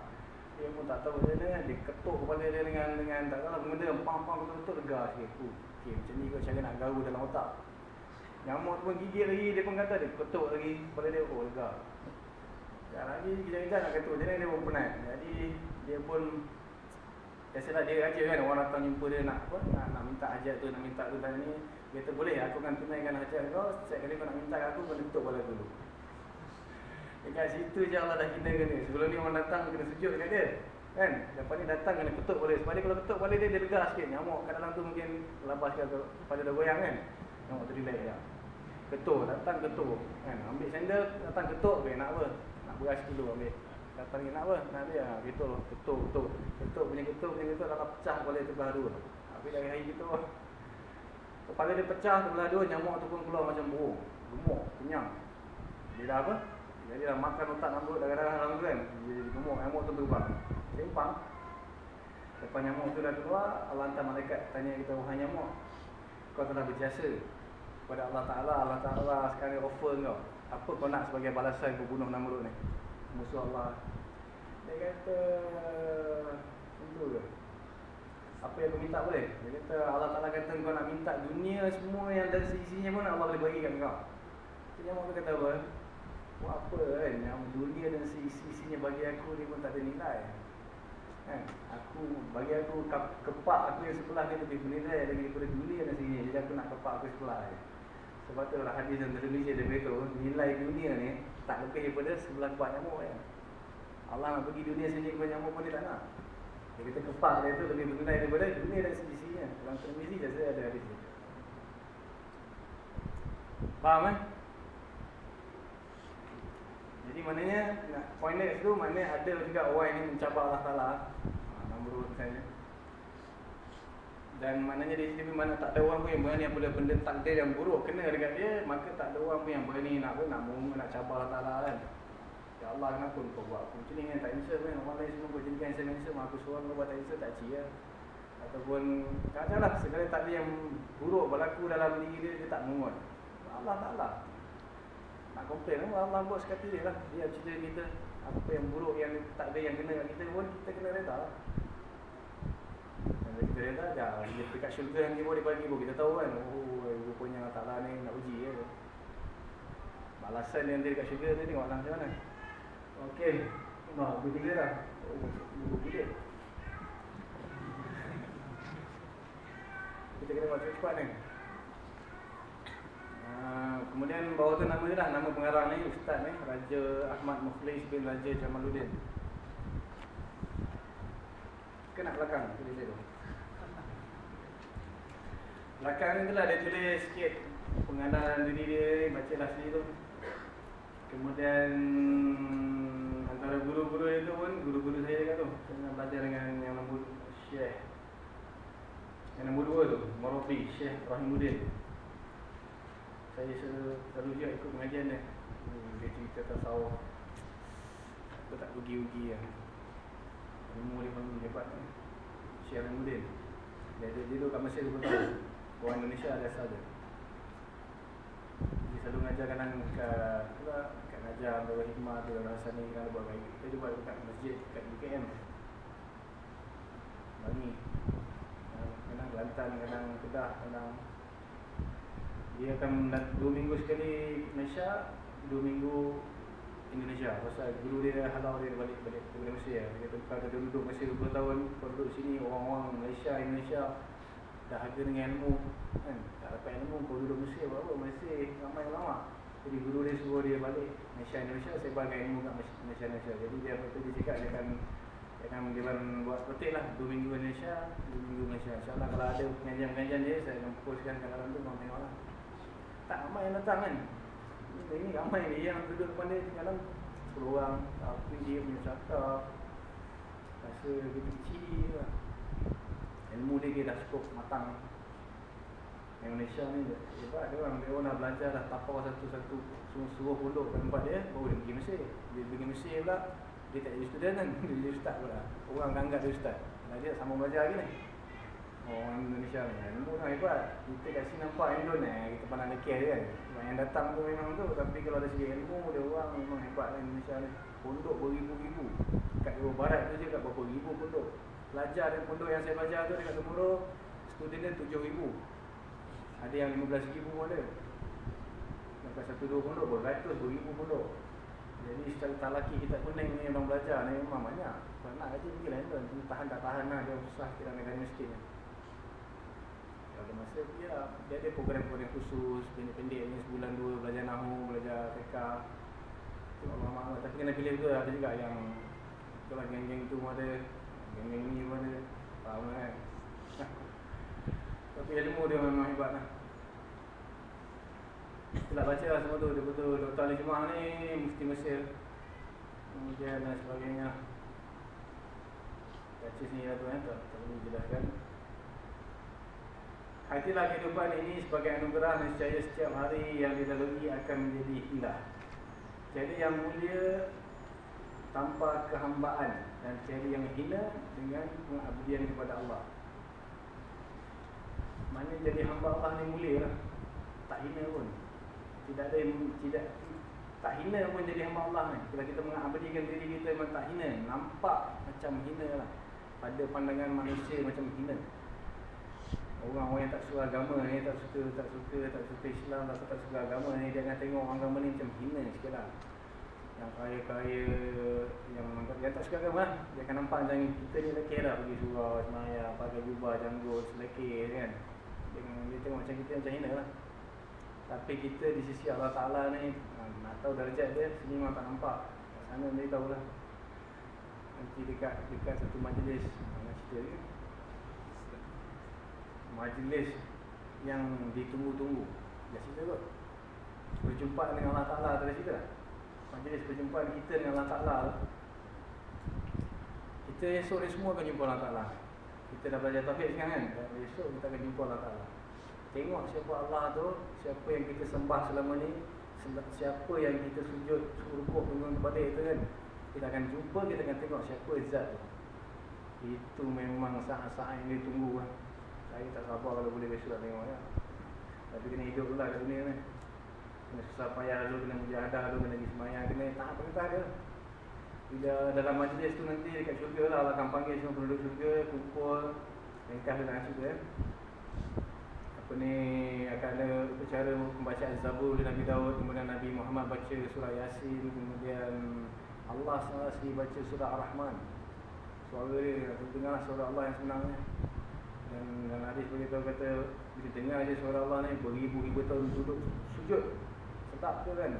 Speaker 1: Dia pun tak tahu macam mana dia ketuk kepala dia dengan dengan tak tahu benda pam-pam betul-betul lega sikit. Aku okey macam ni kot cara nak garu dalam otak. Nyamuk tu pun gigit lagi dia pun kata dia ketuk lagi kepala dia oh lega dan lagi kita-kita nak ketuk jadi dia pun penat. Jadi dia pun biasalah dia raja kan orang datang jumpa dia nak apa nak, nak minta hajat tu nak minta tu dan ni. Dia kata boleh aku akan tunaikan hajat kau setiap kali kau nak minta aku kau ketuk kepala dulu Dekat situ je Allah dah hinakan dia. Sebelum ni orang datang kena sujud dekat dia. Kan? Lepas ni datang kena ketuk boleh. Sebab dia kalau ketuk boleh dia, dia lega sikit. Nyamuk kat dalam tu mungkin labas ke pada dah goyang kan. Nyamuk tu relax je. Ketuk, datang ketuk. Kan? Ambil sandal, datang ketuk. Okay, nak apa? Nak beras dulu ambil. Datang nak apa? Nak dia. Ha, ketuk, ketuk, ketuk. Ketuk punya ketuk, punya ketuk. Dalam pecah dia terbelah dua. Habis dari hari gitu. Kepala dia pecah terbelah dua. Nyamuk tu pun keluar macam burung. Gemuk, kenyang. Dia dah apa? Jadi dah makan otak Namrud darah-darah dalam tu kan. Jadi gemuk nyamuk tu berubah. Sempang. Lepas nyamuk tu dah keluar, Allah hantar malaikat tanya kita, "Wahai nyamuk, kau telah berjasa kepada Allah Taala. Allah Taala sekarang offer kau. Apa kau nak sebagai balasan kau bunuh Namrud ni? Musuh Allah." Dia kata, "Tentu ke? Apa yang kau minta boleh?" Dia kata, "Allah Taala kata kau nak minta dunia semua yang dan sisinya pun Allah boleh bagi kat kau." Jadi nyamuk tu kata apa? Buat apa kan? Yang dunia dan sisi-isinya bagi aku ni pun tak ada nilai. Kan? Aku Bagi aku kepak aku yang sebelah ni lebih bernilai daripada dunia dan sini. Jadi aku nak kepak aku sebelah ni. Sebab tu lah hadis dan Indonesia dia beritahu Nilai dunia ni tak lebih daripada sebelah kepak nyamuk kan? Allah nak pergi dunia sini kepada nyamuk pun dia tak nak. Dia kata kepak dia tu lebih bernilai daripada dunia dan sisi-isinya Dalam Tirmizi dah saya ada hadis ni Faham kan? Eh? Jadi maknanya nak point kat situ maknanya ada juga orang yang mencabar Allah Taala. Ha, nombor misalnya. Dan maknanya di sini mana tak ada orang pun yang berani apabila benda takdir yang buruk kena dekat dia, maka tak ada orang pun yang berani nak pun nak mung, nak cabar Allah Taala kan. Ya Allah kenapa kau buat aku macam ni kan tak insya kan orang lain semua buat jadikan saya insya aku seorang kau buat tak insya tak cia ataupun kadang lah segala takdir yang buruk berlaku dalam diri dia dia tak menguat Allah Ta'ala nak komplain Allah, Allah buat sekali dia lah dia cerita kita apa yang buruk yang takdir yang kena kat kita pun kita kena reda lah kita reda dah dia dekat syurga yang dia boleh bagi pun kita tahu kan oh rupanya Allah Ta'ala ni nak uji ya. balasan yang dia dekat syurga tu tengok lah macam mana Okey. Nah, begini dah. Oh, begini. Kita kena buat cepat ni. Uh, kemudian bawah tu nama dia dah nama pengarang ni ustaz ni Raja Ahmad Mukhlis bin Raja Jamaluddin. Kena belakang tulis dia tu. Belakang ni tu lah dia tulis sikit pengenalan diri dia ni bacalah sini tu. Kemudian antara guru-guru itu pun guru-guru saya dekat tu. Saya belajar dengan yang nombor Syekh. Yang nombor dua tu, Marabi, Syekh Rahimuddin. Saya selalu juga ikut pengajian dia. Hmm, dia cerita tasawuf. Aku tak pergi-ugi lah. Ilmu dia pun hebat ni. Syekh Rahimuddin. Dia, dia tu kat Mesir 20 tahun. Orang Indonesia ada asal dia. Dia selalu ngajar kadang kat, pula, kat ngajar Bawa Hikmah tu dalam Hasan ni kadang buat baik Dia buat dekat masjid kat UKM Bani Kadang Kelantan, kadang Kedah, kadang Dia akan dua minggu sekali Malaysia Dua minggu Indonesia. Pasal guru dia halau dia balik-balik ke Malaysia. Dia kalau dia duduk Malaysia 20 tahun Kalau duduk sini orang-orang Malaysia, Indonesia dah harga dengan ilmu kan? Tak dapat ilmu kau duduk Mesir berapa? Mesir ramai ulama. Jadi guru dia suruh dia balik Malaysia Indonesia saya bagi ilmu kat Malaysia Indonesia. Jadi dia betul dia cakap dia akan akan dia akan buat petik lah. 2 minggu Indonesia 2 minggu Malaysia. insyaAllah kalau ada pengajian-pengajian dia saya akan postkan kat dalam tu orang tengok lah tak ramai yang datang kan. Ini ramai ni yang duduk depan dia dalam 10 orang tapi dia punya cakap. Rasa kecil lah. Ilmu dia, dia dah cukup matang. Indonesia ni hebat dia orang. Dia orang dah belajar dah tapau satu-satu. Suruh, suruh pondok kat tempat dia baru dia pergi Mesir. Dia pergi Mesir pula dia tak jadi student kan. Dia jadi ustaz pula. Orang anggap dia ustaz. Dan dia sama belajar lagi ni orang Indonesia ni ilmu orang hebat. Kita kat sini nampak Indon ni kita pandang lekeh dia kan. Yang datang tu memang tu tapi kalau ada segi ilmu dia orang memang hebat lah Indonesia ni. Pondok beribu-ribu. Kat Johor Barat tu je kat berapa ribu pondok. Pelajar dan pondok yang saya belajar tu dekat Gemuruh Student dia tujuh ribu. Ada yang lima belas ribu pun ada. Sampai satu dua pondok beratus dua ribu pondok. Jadi secara talaki kita kuning ni orang belajar ni memang banyak. Kalau nak aja pergi lain tu Tahan tak tahan lah. Dia susah kita negara miskin ni Kalau masa dia, dia ada program-program khusus Pendek-pendek ni sebulan dua belajar nahu, belajar teka Allah Tapi kena pilih tu ada juga yang Kalau geng-geng tu ada. Geng-geng ni ada. Faham kan? Tapi ilmu dia memang hebat lah. Kita baca lah semua tu Dia betul Dr. Ali Jemaah ni Mufti Mesir. Kemudian dan sebagainya. Baca sini lah tu kan Tak, tak perlu jelaskan Hatilah kehidupan ini sebagai anugerah Nescaya setiap hari yang dilalui akan menjadi indah Jadi yang mulia tanpa kehambaan dan cari yang hina dengan pengabdian kepada Allah. Mana jadi hamba Allah ni mulia lah. Tak hina pun. Tidak ada tidak tak hina pun jadi hamba Allah ni. Kalau kita mengabdikan diri kita memang tak hina, nampak macam hina lah. Pada pandangan manusia macam hina. Orang-orang yang tak suka agama ni, tak suka, tak suka, tak suka Islam, tak suka, tak suka agama ni, dia akan tengok orang agama ni macam hina sikit lah. Yang kaya-kaya yang yang tak suka agama dia akan nampak macam kita ni lekeh lah pergi surau semaya pakai jubah janggut selekeh kan. Dia, dia tengok macam kita macam hina lah. Tapi kita di sisi Allah Ta'ala ni nak tahu darjat dia sini memang tak nampak. Kat sana dia tahu lah. Nanti dekat dekat satu majlis mana cerita ni majlis yang ditunggu-tunggu. Dia cerita kot. Berjumpa dengan Allah Ta'ala ada cerita tak? majlis perjumpaan kita dengan Allah Ta'ala Kita esok ni semua akan jumpa Allah Ta'ala. Kita dah belajar tauhid sekarang kan? Dan esok kita akan jumpa Allah Ta'ala. Tengok siapa Allah tu Siapa yang kita sembah selama ni Siapa yang kita sujud Rukuk dengan kepada itu kan? Kita akan jumpa, kita akan tengok siapa zat tu. Itu memang saat-saat yang ditunggu kan Saya tak sabar kalau boleh besok tengok ya. Tapi kena hidup pula kat dunia ni. Kena susah payah dulu, kena mujahadah dulu, kena pergi semayang Kena taat perintah dia Bila dalam majlis tu nanti dekat syurga lah Allah akan panggil semua penduduk syurga Kumpul, ringkas dengan syurga ya. Apa ni akan ada upacara pembacaan Zabur dari Nabi Daud kemudian Nabi Muhammad baca surah Yasin kemudian Allah SWT baca surah Ar-Rahman. Suara dia dengar suara Allah yang sebenarnya dan dan hadis beritahu kata bila dengar je suara Allah ni beribu-ribu tahun duduk sujud. Sedap tu kan?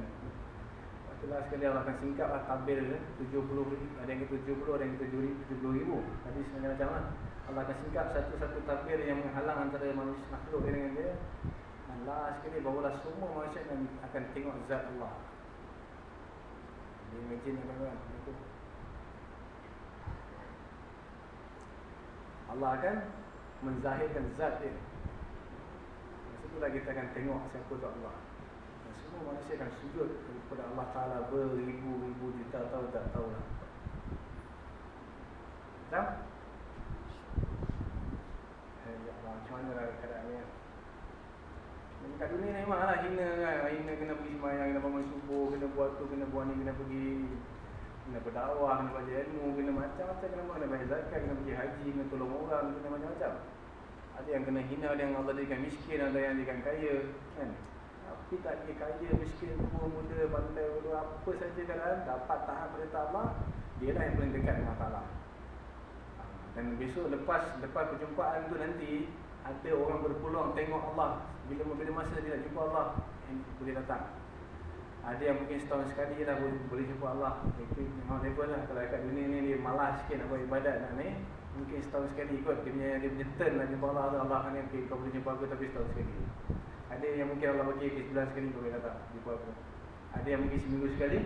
Speaker 1: Itulah sekali Allah akan singkap lah tabir dia 70 ada yang kata 70 ada yang kata 70 ribu hadis macam-macam lah Allah akan singkap satu-satu tabir yang menghalang antara manusia makhluk dengan dia. Dan last sekali barulah semua manusia akan, tengok zat Allah. Jadi imagine yang tuan Allah akan menzahirkan zat dia. Masa itulah kita akan tengok siapa tu Allah. Dan semua manusia akan sujud kepada Allah Ta'ala beribu-ribu juta tahun tak tahu lah. Macam? macam mana lah keadaan ni Kat dunia ni memang lah hina kan. Hina kena pergi semayang, kena bangun subuh Kena buat tu, kena buat ni, kena pergi Kena berdakwah, kena baca ilmu Kena macam-macam, kena buat, kena bayar zakat Kena pergi haji, kena tolong orang, kena macam-macam Ada yang kena hina, ada yang Allah jadikan miskin Ada yang jadikan kaya kan? Tapi tak dia kaya, miskin, tua, muda, pandai, apa saja keadaan Dapat tahan perintah Allah Dia lah yang paling dekat dengan Allah dan besok lepas lepas perjumpaan tu nanti ada orang berpeluang tengok Allah. Bila bila masa dia nak jumpa Allah boleh datang. Ada yang mungkin setahun sekali lah boleh, boleh jumpa Allah. Itu memang level lah. Kalau kat dunia ni dia malas sikit nak buat ibadat nak ni mungkin setahun sekali kot. Dia punya, dia punya turn nak jumpa Allah Allah akan okay, kau boleh jumpa aku tapi setahun sekali. Ada yang mungkin Allah bagi okay, sebulan sekali boleh datang jumpa aku. Ada yang mungkin seminggu sekali.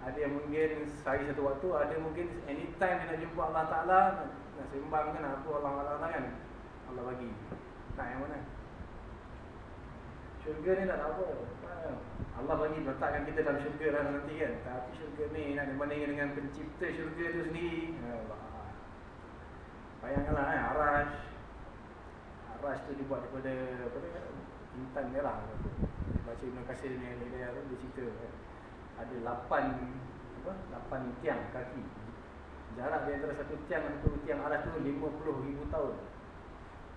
Speaker 1: Ada yang mungkin sehari satu waktu. Ada mungkin anytime dia nak jumpa Allah Ta'ala nak sembang kan aku Allah Ta'ala kan Allah bagi. Nak yang mana? Syurga ni tak apa. Allah bagi letakkan kita dalam syurga lah nanti kan. Tapi syurga ni nak dibandingkan dengan pencipta syurga tu sendiri. Allah Bayangkanlah eh, Arash Arash tu dibuat daripada apa dia, Intan dia lah. Baca Ibn Qasir ni dia, dia, dia cerita kan. Ada lapan apa, lapan tiang kaki. Jarak di antara satu tiang dan satu tiang Arash tu 50 ribu tahun.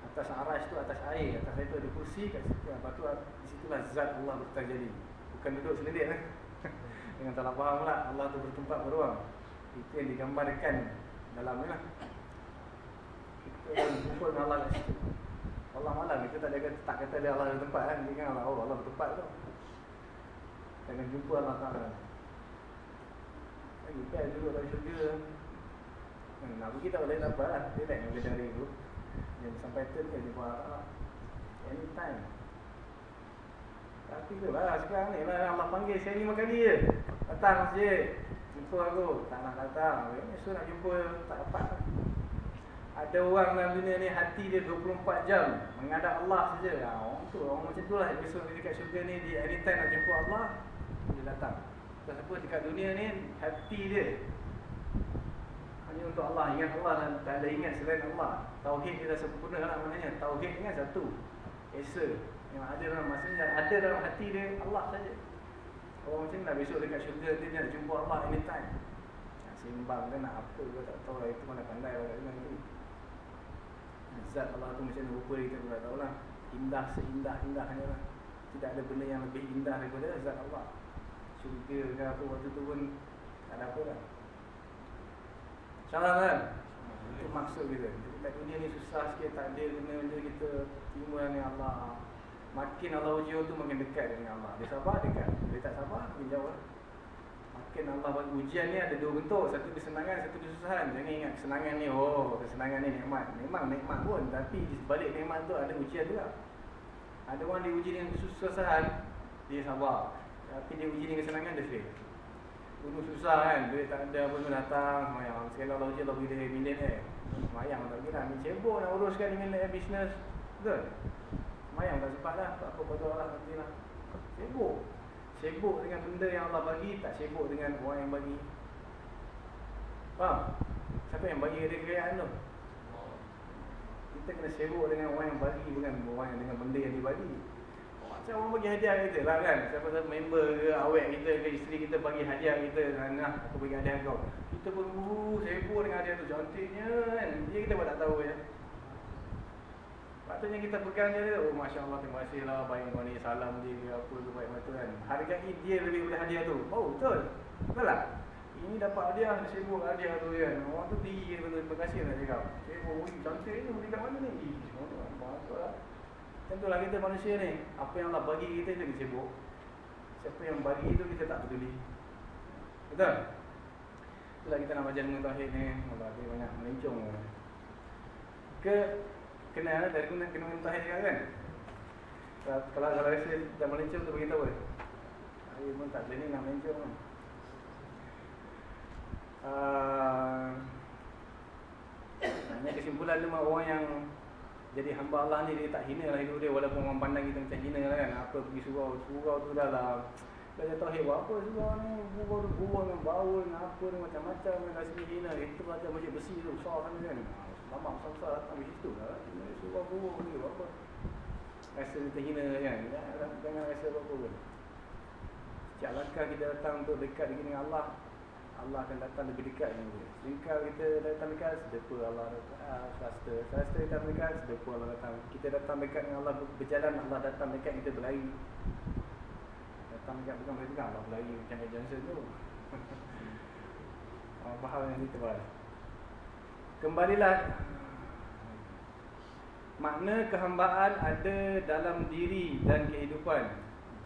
Speaker 1: Atas arash tu atas air atas itu ada kursi kat situ. Lepas tu di situlah zat Allah berterjadi bukan duduk sendiri eh. Dengan tak faham pula Allah tu bertempat beruang. Itu yang digambarkan dalam ni lah jumpa dengan Allah kat Allah malam kita tak jaga tak kata dia Allah ada tempat kan. Dia kan oh, Allah bertempat tu. Akan jumpa Allah Ta'ala lagi best dulu dalam syurga. Hmm, nak pergi tak boleh tak apa lah. Dia tak boleh dari dulu yang sampai turn ke jumpa Allah Anytime. Tapi tu lah sekarang ni lah Allah panggil saya lima kali je Datang masjid. Jumpa aku. Tak nak datang. Esok nak jumpa Tak dapat Ada orang dalam dunia ni Hati dia 24 jam Mengadap Allah saja. ha, Orang tu Orang macam tu lah. Besok dia dekat syurga ni Dia anytime nak jumpa Allah Dia datang. Sebab apa dekat dunia ni Hati dia hanya untuk Allah. Ingat Allah dan tak ada ingat selain Allah. Tauhid dia dah sempurna lah maknanya. Tauhid ni satu esa. Yang ada dalam maksudnya ada dalam hati dia Allah saja. Orang macam nak besok dekat syurga dia nak jumpa Allah anytime. Sembang dia nak apa dia tak tahu lah. Itu mana pandai lah kat tu zat Allah tu macam mana rupa kita tak tahu lah indah seindah-indahnya lah tidak ada benda yang lebih indah daripada zat Allah syurga ke apa waktu tu pun tak ada apa lah Salah kan? Itu maksud kita. Kat dunia ni susah sikit tak ada benda-benda kita terima dengan Allah. Makin Allah uji tu makin dekat dengan Allah. Dia sabar dekat. Dia tak sabar makin jauh. Makin Allah bagi ujian ni ada dua bentuk. Satu kesenangan, satu kesusahan. Jangan ingat kesenangan ni, oh kesenangan ni nikmat. Memang nikmat pun. Tapi di sebalik nikmat tu ada ujian juga. Ada orang diuji dengan kesusahan, dia sabar. Tapi dia uji dengan kesenangan, dia fail. Dulu susah kan, duit tak ada pun datang Semayang, sekali Allah je lah bila minit eh Semayang tak kira, ni cebok nak uruskan dengan eh, bisnes Betul? Semayang tak sempat lah, tak apa betul lah nanti lah Sibuk Sibuk dengan benda yang Allah bagi, tak sibuk dengan orang yang bagi. Faham? Siapa yang bagi dia kekayaan tu? Kita kena sibuk dengan orang yang bagi Bukan orang yang dengan benda yang dibagi macam orang bagi hadiah kita lah kan. Siapa-siapa member ke, awet kita ke, isteri kita bagi hadiah kita Nah, aku bagi hadiah kau. Kita pun uh, sibuk dengan hadiah tu Cantiknya kan. Dia kita pun tak tahu ya Patutnya kita pegang je Oh Masya Allah terima kasih lah Baik kau ni salam dia ke apa ke baik macam kan. Hargai dia lebih boleh hadiah tu. Oh betul. Betul tak? Ini dapat hadiah, dia sibuk hadiah tu kan. Orang tu tinggi terima kasih lah cakap. Sibuk, cantik ni beli kat mana ni? Ih, semua tu lah kita manusia ni Apa yang Allah bagi kita kita sibuk. Siapa yang bagi itu kita tak peduli. Betul? Itulah kita nak baca dengan Tauhid ni. Allah dia banyak melencong Ke Kena dari kena kena minta Tauhid kan kalau, kalau rasa dah melencong tu beritahu boleh Saya pun tak boleh nak melencong kan uh, kesimpulan tu orang yang jadi hamba Allah ni dia tak hina lah hidup dia walaupun orang pandang kita macam hina lah kan. Apa pergi surau, surau tu dah lah. Belajar tauhid buat apa surau ni? Surau tu buang dengan bau dengan apa ni macam-macam yang rasa hina. Itu macam masjid besi tu, besar sana kan. Lama besar-besar datang di situ lah. Surau buang ni buat apa? Rasa kita hina kan. Jangan rasa apa-apa pun. Setiap langkah kita datang untuk dekat dengan Allah, Allah akan datang lebih dekat dengan dia. Jika kita datang dekat, sedepa Allah datang. Ah, swasta. Swasta datang dekat, sedepa Allah datang. Kita datang dekat dengan Allah berjalan, Allah datang dekat kita berlari. Datang dekat bukan pegang, Allah berlari macam Johnson tu. Faham yang itu tebal. Kembalilah. Makna kehambaan ada dalam diri dan kehidupan.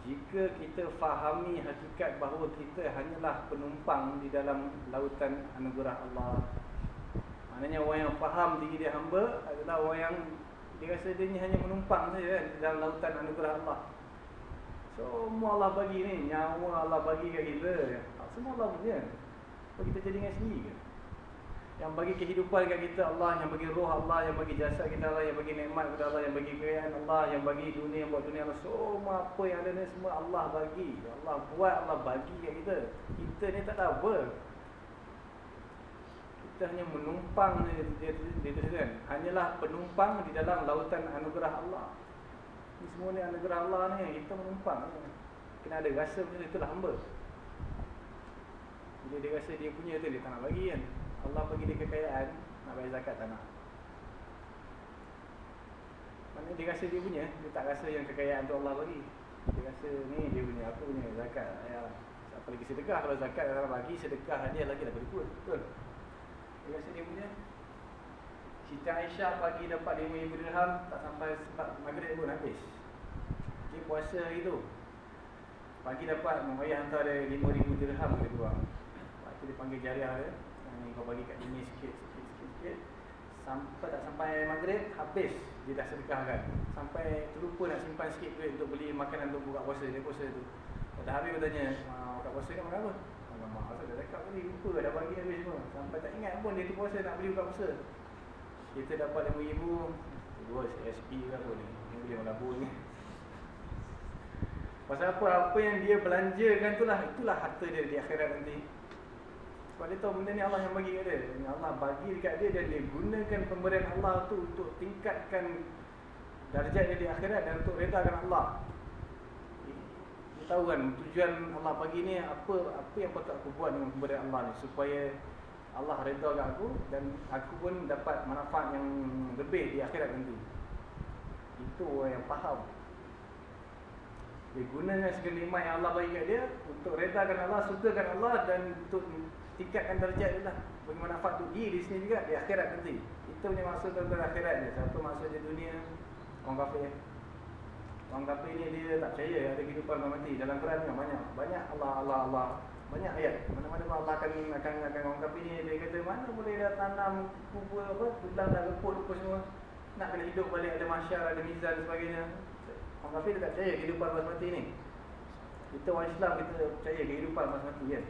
Speaker 1: Jika kita fahami hakikat bahawa kita hanyalah penumpang di dalam lautan anugerah Allah. Maknanya orang yang faham diri dia hamba adalah orang yang dia rasa dia hanya menumpang saja kan di dalam lautan anugerah Allah. Semua Allah bagi ni nyawa Allah bagi kat kita. Semua Allah punya. Apa kita jadi dengan sendiri ke yang bagi kehidupan dekat kita Allah. Yang bagi roh Allah. Yang bagi jasad kita Allah. Yang bagi nikmat kepada Allah. Yang bagi kekayaan Allah. Yang bagi dunia yang buat dunia Allah. Semua apa yang ada ni semua Allah bagi. Allah buat Allah bagi kat kita. Kita ni tak tahu apa. Kita hanya menumpang dia, dia, dia, kan. Hanyalah penumpang di dalam lautan anugerah Allah. Ni semua ni anugerah Allah ni kita menumpang kena ada rasa macam itulah hamba. Bila dia rasa dia punya tu dia tak nak bagi kan Allah bagi dia kekayaan Nak bayar zakat tak nak. Mana dia rasa dia punya Dia tak rasa yang kekayaan tu Allah bagi. Dia rasa ni dia punya Aku punya zakat ya. Apa lagi sedekah Kalau zakat Allah bagi Sedekah dia lagi dah berikut Betul? Dia rasa dia punya. Siti Aisyah pagi dapat 5,000 dirham Tak sampai sebab maghrib pun habis. Dia puasa hari tu. Pagi dapat Membayar hantar dia 5,000 dirham Dia buang. Lepas tu dia panggil jariah dia kau bagi kat ini sikit sikit sikit sikit. Sampai tak sampai maghrib habis. Dia dah sedekahkan sampai terlupa nak simpan sikit duit untuk beli makanan untuk buka puasa dia puasa tu. Dah habis aku tanya buka puasa ni makan apa Alamak, asal dah cakap tadi, lupa dah bagi habis semua. Sampai tak ingat pun dia tu puasa nak beli buka puasa. Kita dapat RM5,000. Terus SP ke apa ni? Ni boleh melabur ni. Pasal apa, apa yang dia belanjakan tu lah Itulah harta dia di akhirat nanti sebab dia tahu benda ni Allah yang bagi kat dia. Yang Allah bagi dekat dia Dan dia gunakan pemberian Allah tu Untuk tingkatkan Darjat dia di akhirat Dan untuk redakan Allah. Dia tahu kan Tujuan Allah bagi ni Apa apa yang patut aku buat Dengan pemberian Allah ni Supaya Allah reda kat aku Dan aku pun dapat manfaat yang Lebih di akhirat nanti. Itu orang yang faham. Dia gunakan segala nikmat yang Allah bagi kat dia Untuk redakan Allah, sukakan Allah Dan untuk tingkatkan darjat dia lah. Bagi manfaat tu dia di sini juga di akhirat nanti. Itu punya maksud tentang akhirat dia. Satu maksud di dunia orang kafir. Orang kafir ni dia tak percaya ada kehidupan orang mati. Dalam Quran ni banyak. Banyak Allah Allah Allah. Banyak ayat. Mana-mana Allah akan akan akan orang kafir ni dia kata mana boleh dah tanam kubur apa tulang dah leput apa semua? Nak kena hidup balik ada masyar ada mizan dan sebagainya. Orang kafir dia tak percaya kehidupan lepas mati ni. Kita orang Islam kita percaya kehidupan lepas mati kan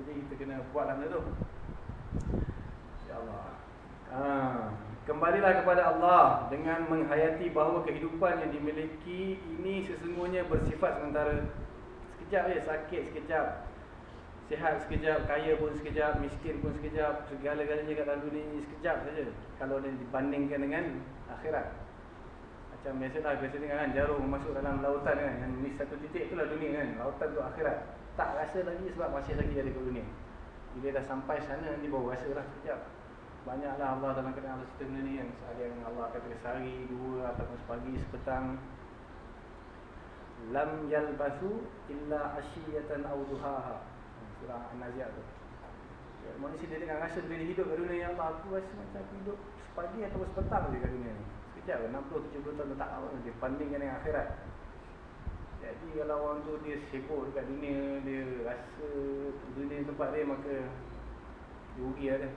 Speaker 1: Jadi kita kena buatlah benda tu. InsyaAllah. Ha. Kembalilah kepada Allah dengan menghayati bahawa kehidupan yang dimiliki ini sesungguhnya bersifat sementara. Sekejap je sakit sekejap. Sihat sekejap, kaya pun sekejap, miskin pun sekejap, segala-galanya kat dalam dunia ini sekejap saja. Kalau dibandingkan dengan akhirat. Macam biasalah biasa dengar kan jarum masuk dalam lautan kan yang ni satu titik itulah dunia kan. Lautan tu akhirat. Tak rasa lagi sebab masih lagi ada kat dunia. Bila dah sampai sana nanti baru rasa lah sekejap. Banyaklah Allah dalam keadaan Allah cerita benda ni kan. Ada yang Allah akan tulis sehari, dua ataupun sepagi, sepetang. Lam yalbasu illa asyiyatan aw duhaha surah An-Naziat tu. Ya, manusia dia dengan rasa dia hidup kat dunia yang aku rasa macam aku hidup sepagi atau sepetang je kat dunia ni. Sekejap ke 60 70 tahun tak apa dia bandingkan dengan akhirat. Jadi kalau orang tu dia sibuk dekat dunia, dia rasa dunia tempat dia maka dia rugi lah dia.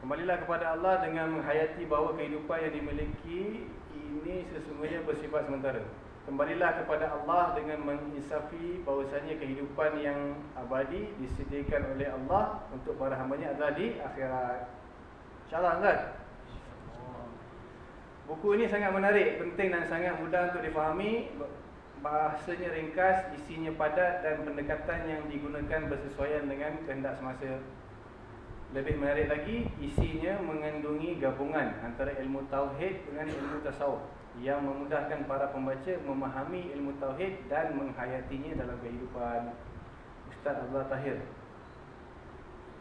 Speaker 1: Kembalilah kepada Allah dengan menghayati bahawa kehidupan yang dimiliki ini sesungguhnya bersifat sementara. Kembalilah kepada Allah dengan menginsafi bahawasanya kehidupan yang abadi disediakan oleh Allah untuk para hambanya adalah di akhirat. InsyaAllah kan? Buku ini sangat menarik, penting dan sangat mudah untuk difahami. Bahasanya ringkas, isinya padat dan pendekatan yang digunakan bersesuaian dengan kehendak semasa. Lebih menarik lagi, isinya mengandungi gabungan antara ilmu tauhid dengan ilmu tasawuf yang memudahkan para pembaca memahami ilmu tauhid dan menghayatinya dalam kehidupan Ustaz Abdullah Tahir.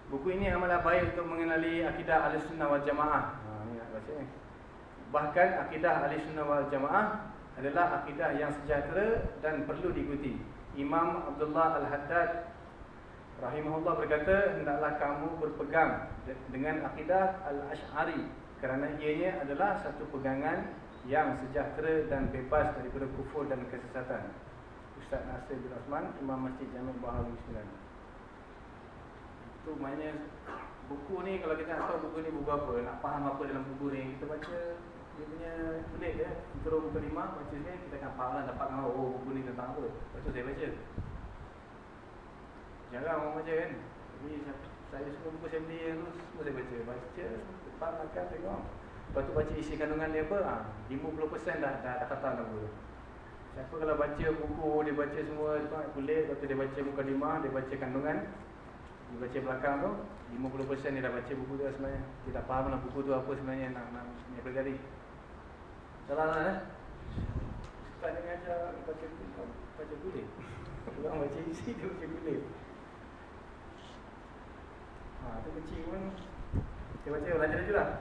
Speaker 1: Buku ini amalan baik untuk mengenali akidah Ahlussunnah wal Jamaah. Ha ni nak baca ni. Bahkan akidah Ahlussunnah wal Jamaah adalah akidah yang sejahtera dan perlu diikuti. Imam Abdullah Al-Haddad rahimahullah berkata, hendaklah kamu berpegang dengan akidah Al-Asy'ari kerana ianya adalah satu pegangan yang sejahtera dan bebas daripada kufur dan kesesatan. Ustaz Nasir bin Osman, Imam Masjid Jamil Bahawi Sembilan. Itu maknanya buku ni kalau kita nak tahu buku ni buku apa, nak faham apa dalam buku ni, kita baca dia punya pelik dia, intro buku lima, baca ni kita akan faham lah, dapat tahu oh buku ni tentang apa. Lepas tu saya baca. Jarang orang baca kan. Jadi saya semua buku saya beli tu semua saya baca. Baca, depan makan tengok. Lepas tu baca isi kandungan dia apa ha, 50% dah, dah, dah kata nama Siapa kalau baca buku Dia baca semua tu, kulit Lepas tu dia baca muka lima Dia baca kandungan Dia baca belakang tu 50% dia dah baca buku tu sebenarnya Dia tak faham lah buku tu apa sebenarnya Nak, nak, nak pelajari Salah lah eh? Ustaz ni ajar baca, baca kulit Orang baca isi dia baca kulit Ha, tu kecil pun. Dia baca belajar je lah.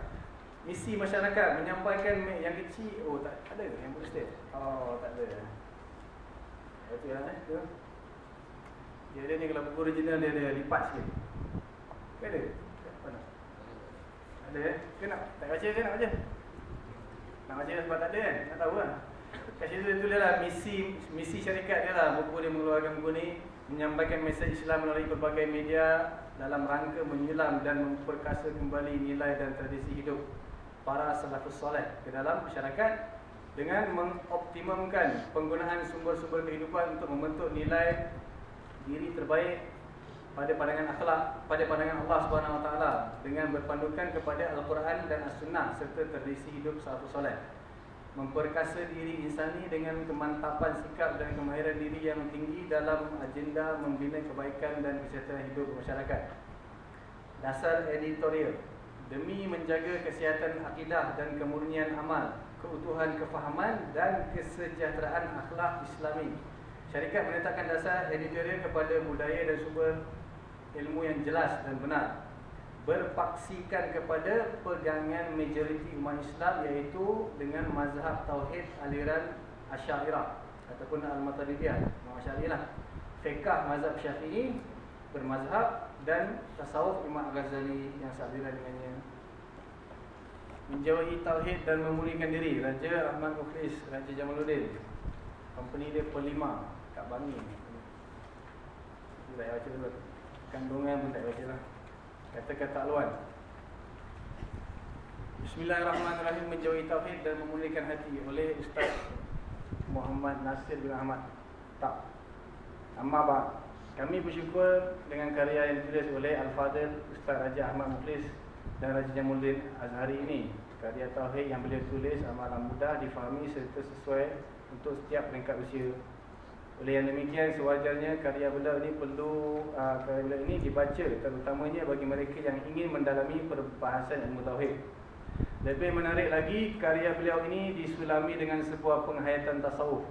Speaker 1: Misi masyarakat menyampaikan yang kecil. Oh tak ada yang boleh oh tak ada. Betul lah eh tu. Dia ada ni kalau buku original dia ada lipat sikit. Ada? Nak ada eh? Ke nak? Tak baca ke nak baca nak baca sebab tak ada kan? Nak tahu kan? Kat situ dia tulis lah misi misi syarikat dia lah. Buku dia mengeluarkan buku ni menyampaikan mesej Islam melalui berbagai media dalam rangka menyelam dan memperkasa kembali nilai dan tradisi hidup para salafus soleh ke dalam masyarakat dengan mengoptimumkan penggunaan sumber-sumber kehidupan untuk membentuk nilai diri terbaik pada pandangan akhlak pada pandangan Allah Subhanahu Wa Taala dengan berpandukan kepada Al-Quran dan As-Sunnah serta tradisi hidup salafus soleh memperkasa diri insani dengan kemantapan sikap dan kemahiran diri yang tinggi dalam agenda membina kebaikan dan kesihatan hidup masyarakat dasar editorial demi menjaga kesihatan akidah dan kemurnian amal, keutuhan kefahaman dan kesejahteraan akhlak Islami. Syarikat menetapkan dasar editorial kepada budaya dan sumber ilmu yang jelas dan benar. Berpaksikan kepada pegangan majoriti umat Islam iaitu dengan mazhab tauhid aliran Asy'ariyah ataupun Al-Maturidiyah, Asy'ariyah. Fiqh mazhab Syafi'i bermazhab dan tasawuf Imam Ghazali yang sabira dengannya. Menjauhi tauhid dan memulihkan diri Raja Ahmad Mukhlis Raja Jamaluddin. Company dia Pelima kat Bangi tak baca dulu kandungan pun tak baca lah. Kata-kata luan. Bismillahirrahmanirrahim. Menjauhi tauhid dan memulihkan hati oleh Ustaz Muhammad Nasir bin Ahmad. Tak. Amma ba kami bersyukur dengan karya yang ditulis oleh Al-Fadil Ustaz Raja Ahmad Mukhlis dan Raja Jamuddin Azhari ini. Karya tauhid yang beliau tulis amalan mudah difahami serta sesuai untuk setiap peringkat usia. Oleh yang demikian sewajarnya karya beliau ini perlu uh, karya beliau ini dibaca terutamanya bagi mereka yang ingin mendalami perbahasan ilmu tauhid. Lebih menarik lagi karya beliau ini disulami dengan sebuah penghayatan tasawuf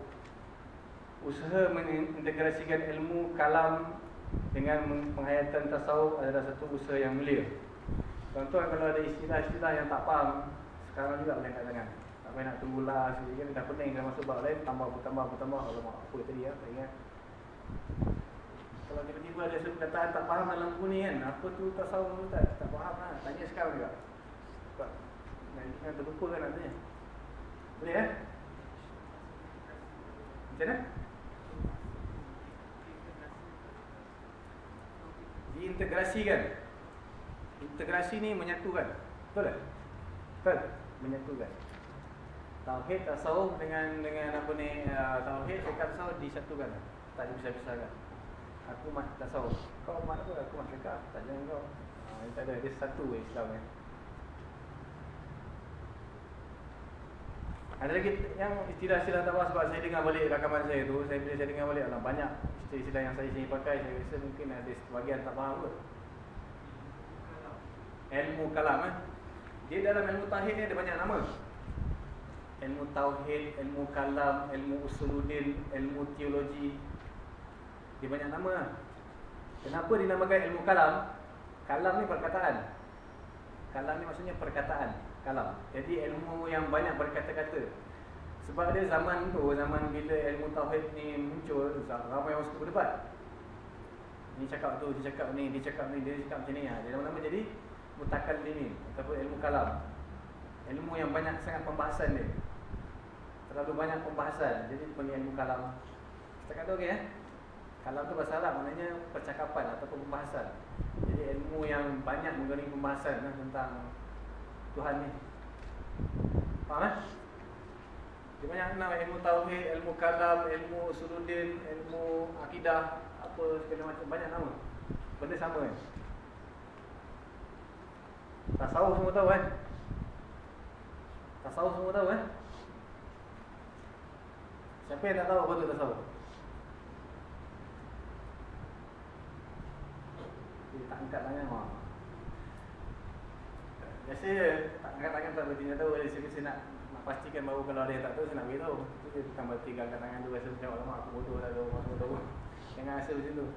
Speaker 1: usaha mengintegrasikan ilmu kalam dengan penghayatan tasawuf adalah satu usaha yang mulia. Tuan-tuan kalau ada istilah-istilah yang tak faham, sekarang juga boleh angkat tangan. Tak payah nak tunggu lah, kan dah pening dah masuk bab lain, tambah tambah tambah Allah apa tadi ya, tak ingat. Kalau tiba-tiba ada sesuatu perkataan tak faham dalam buku ni kan, apa tu tasawuf tu tak, tak faham lah, tanya sekarang juga. Nanti kan terlupa kan tanya. Boleh eh? Macam mana? diintegrasikan. Integrasi ni menyatukan. Betul tak? Betul. Menyatukan. Tauhid tasawuf dengan dengan apa ni uh, tauhid fiqh tasawuf disatukan. Tak dipisah-pisahkan. Aku mat tasawuf. Kau mat apa? Aku mat fiqh. Tak jangan kau. Uh, tak ada. Dia satu Islam ni. Ada lagi yang istilah-istilah tak sebab saya dengar balik rakaman saya tu, saya bila saya dengar balik Allah banyak istilah-istilah yang saya sini pakai, saya rasa mungkin ada sebahagian tak faham kot. Ilmu kalam eh. Dia dalam ilmu tauhid ni ada banyak nama. Ilmu tauhid, ilmu kalam, ilmu usuluddin, ilmu teologi. Dia banyak nama. Kenapa dinamakan ilmu kalam? Kalam ni perkataan. Kalam ni maksudnya perkataan kalam. Jadi ilmu yang banyak berkata-kata. Sebab dia zaman tu, zaman bila ilmu tauhid ni muncul, ramai orang suka berdebat. Ni cakap tu, dia cakap ni, dia cakap ni, dia cakap macam ni. Ha. Dia nama-nama jadi mutakallimin ataupun ilmu kalam. Ilmu yang banyak sangat pembahasan dia. Terlalu banyak pembahasan. Jadi panggil ilmu kalam. Setakat tu okey eh? Kalam tu bahasa Arab maknanya percakapan ataupun pembahasan. Jadi ilmu yang banyak menggunakan pembahasan eh, tentang Tuhan ni Faham kan? Dia banyak nama ilmu tauhid, ilmu kalam, ilmu usuluddin, ilmu akidah Apa segala macam, banyak nama Benda sama kan? Tasawuf semua tahu kan? Tasawuf semua tahu kan? Siapa yang tak tahu apa tu tasawuf? Dia tak angkat tangan orang Biasa tak angkat tangan tak berarti dia tahu. Jadi saya nak, nak pastikan bahawa kalau ada yang tak tahu Saya nak beritahu. Itu dia bukan berarti angkat tangan tu Rasa macam lama aku bodoh lah Aku bodoh tahu Jangan rasa macam tu.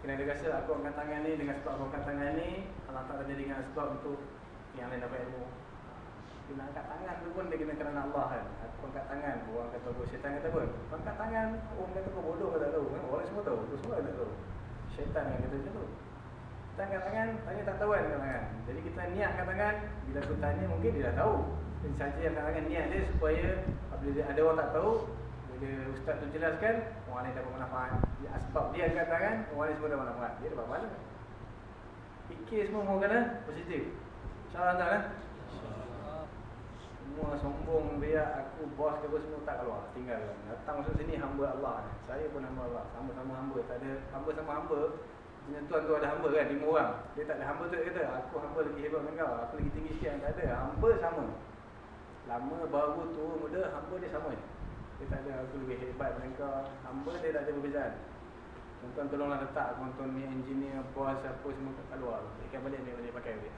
Speaker 1: Kena ada rasa aku angkat tangan ni Dengan sebab aku angkat tangan ni Allah tak ada dengan sebab untuk Yang lain dapat ilmu Kena angkat tangan tu pun dia kena kerana Allah kan Aku angkat tangan Orang kata aku syaitan kata pun Angkat tangan Orang kata aku bodoh tak tahu Orang semua tahu Itu semua tak tahu Syaitan yang kata macam tu kita angkat tangan, tanya tak tahu kan tangan. Jadi kita niat angkat tangan, bila aku tanya mungkin dia dah tahu. Dan saja angkat tangan niat dia supaya apabila ada orang tak tahu, bila ustaz tu jelaskan, orang lain dapat manfaat. Ya, sebab dia angkat tangan, orang lain semua dapat manfaat. Dia dapat mana? Fikir semua mau kena positif. InsyaAllah tak kan? Semua sombong biar aku bos ke semua tak keluar. Tinggal. Datang masuk sini hamba Allah. Saya pun hamba Allah. Sama-sama hamba. Tak ada hamba sama hamba. Punya tuan tu ada hamba kan, lima orang. Dia tak ada hamba tu, dia kata Aku hamba lagi hebat dengan kau. Aku lagi tinggi sikit. Tak ada, hamba sama. Lama, baru, tua, muda Hamba dia sama. Dia tak ada, aku lebih hebat dengan kau. Hamba dia tak ada perbezaan. Tuan-tuan tolonglah letak Tuan-tuan ni engineer, bos, apa semua kat luar. Ikan balik ni boleh pakai balik.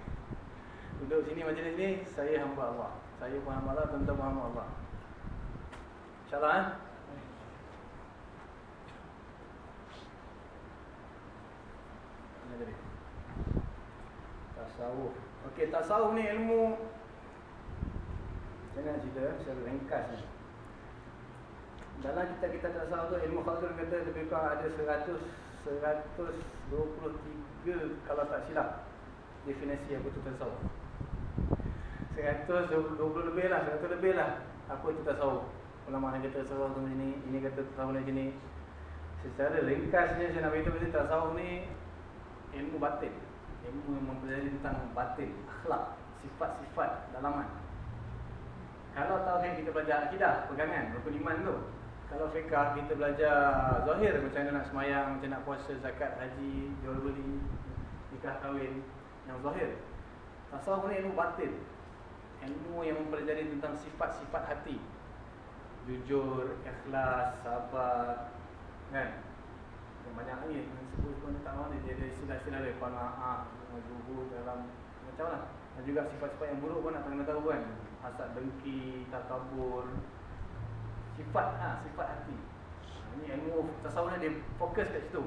Speaker 1: Duduk sini macam ni Saya hamba Allah Saya pun hamba Allah, tuan-tuan pun hamba Allah InsyaAllah eh? Tasawuf. Okey, tasawuf ni ilmu Jangan cerita secara ringkas ni. Dalam kita kita tasawuf tu ilmu khatul kata lebih kurang ada 100 123 kalau tak silap definisi apa tu tasawuf. 120 lebih lah, 100 lebih lah apa tu tasawuf. Ulama yang kata tasawuf macam ni, ini kata tasawuf macam ni. Secara ringkasnya saya nak beritahu tasawuf ni ilmu batin ilmu yang mempelajari tentang batin akhlak sifat-sifat dalaman kalau tahu tauhid kita belajar akidah pegangan rukun iman tu Kalau fiqah kita belajar zahir macam mana nak semayang, macam nak puasa, zakat, haji, jual beli, nikah kahwin yang zahir. Tasawuf ni ilmu batin. Ilmu yang mempelajari tentang sifat-sifat hati. Jujur, ikhlas, sabar, kan? Yang banyak ni yang sebut pun tak mahu dia ada istilah-istilah dia pana'ah, zuhur dalam macam lah. Dan juga sifat-sifat yang buruk pun nak kena tahu kan. Hasad dengki, takabur, sifat ha, sifat hati. Ha, ini ilmu tasawuf dia fokus kat situ.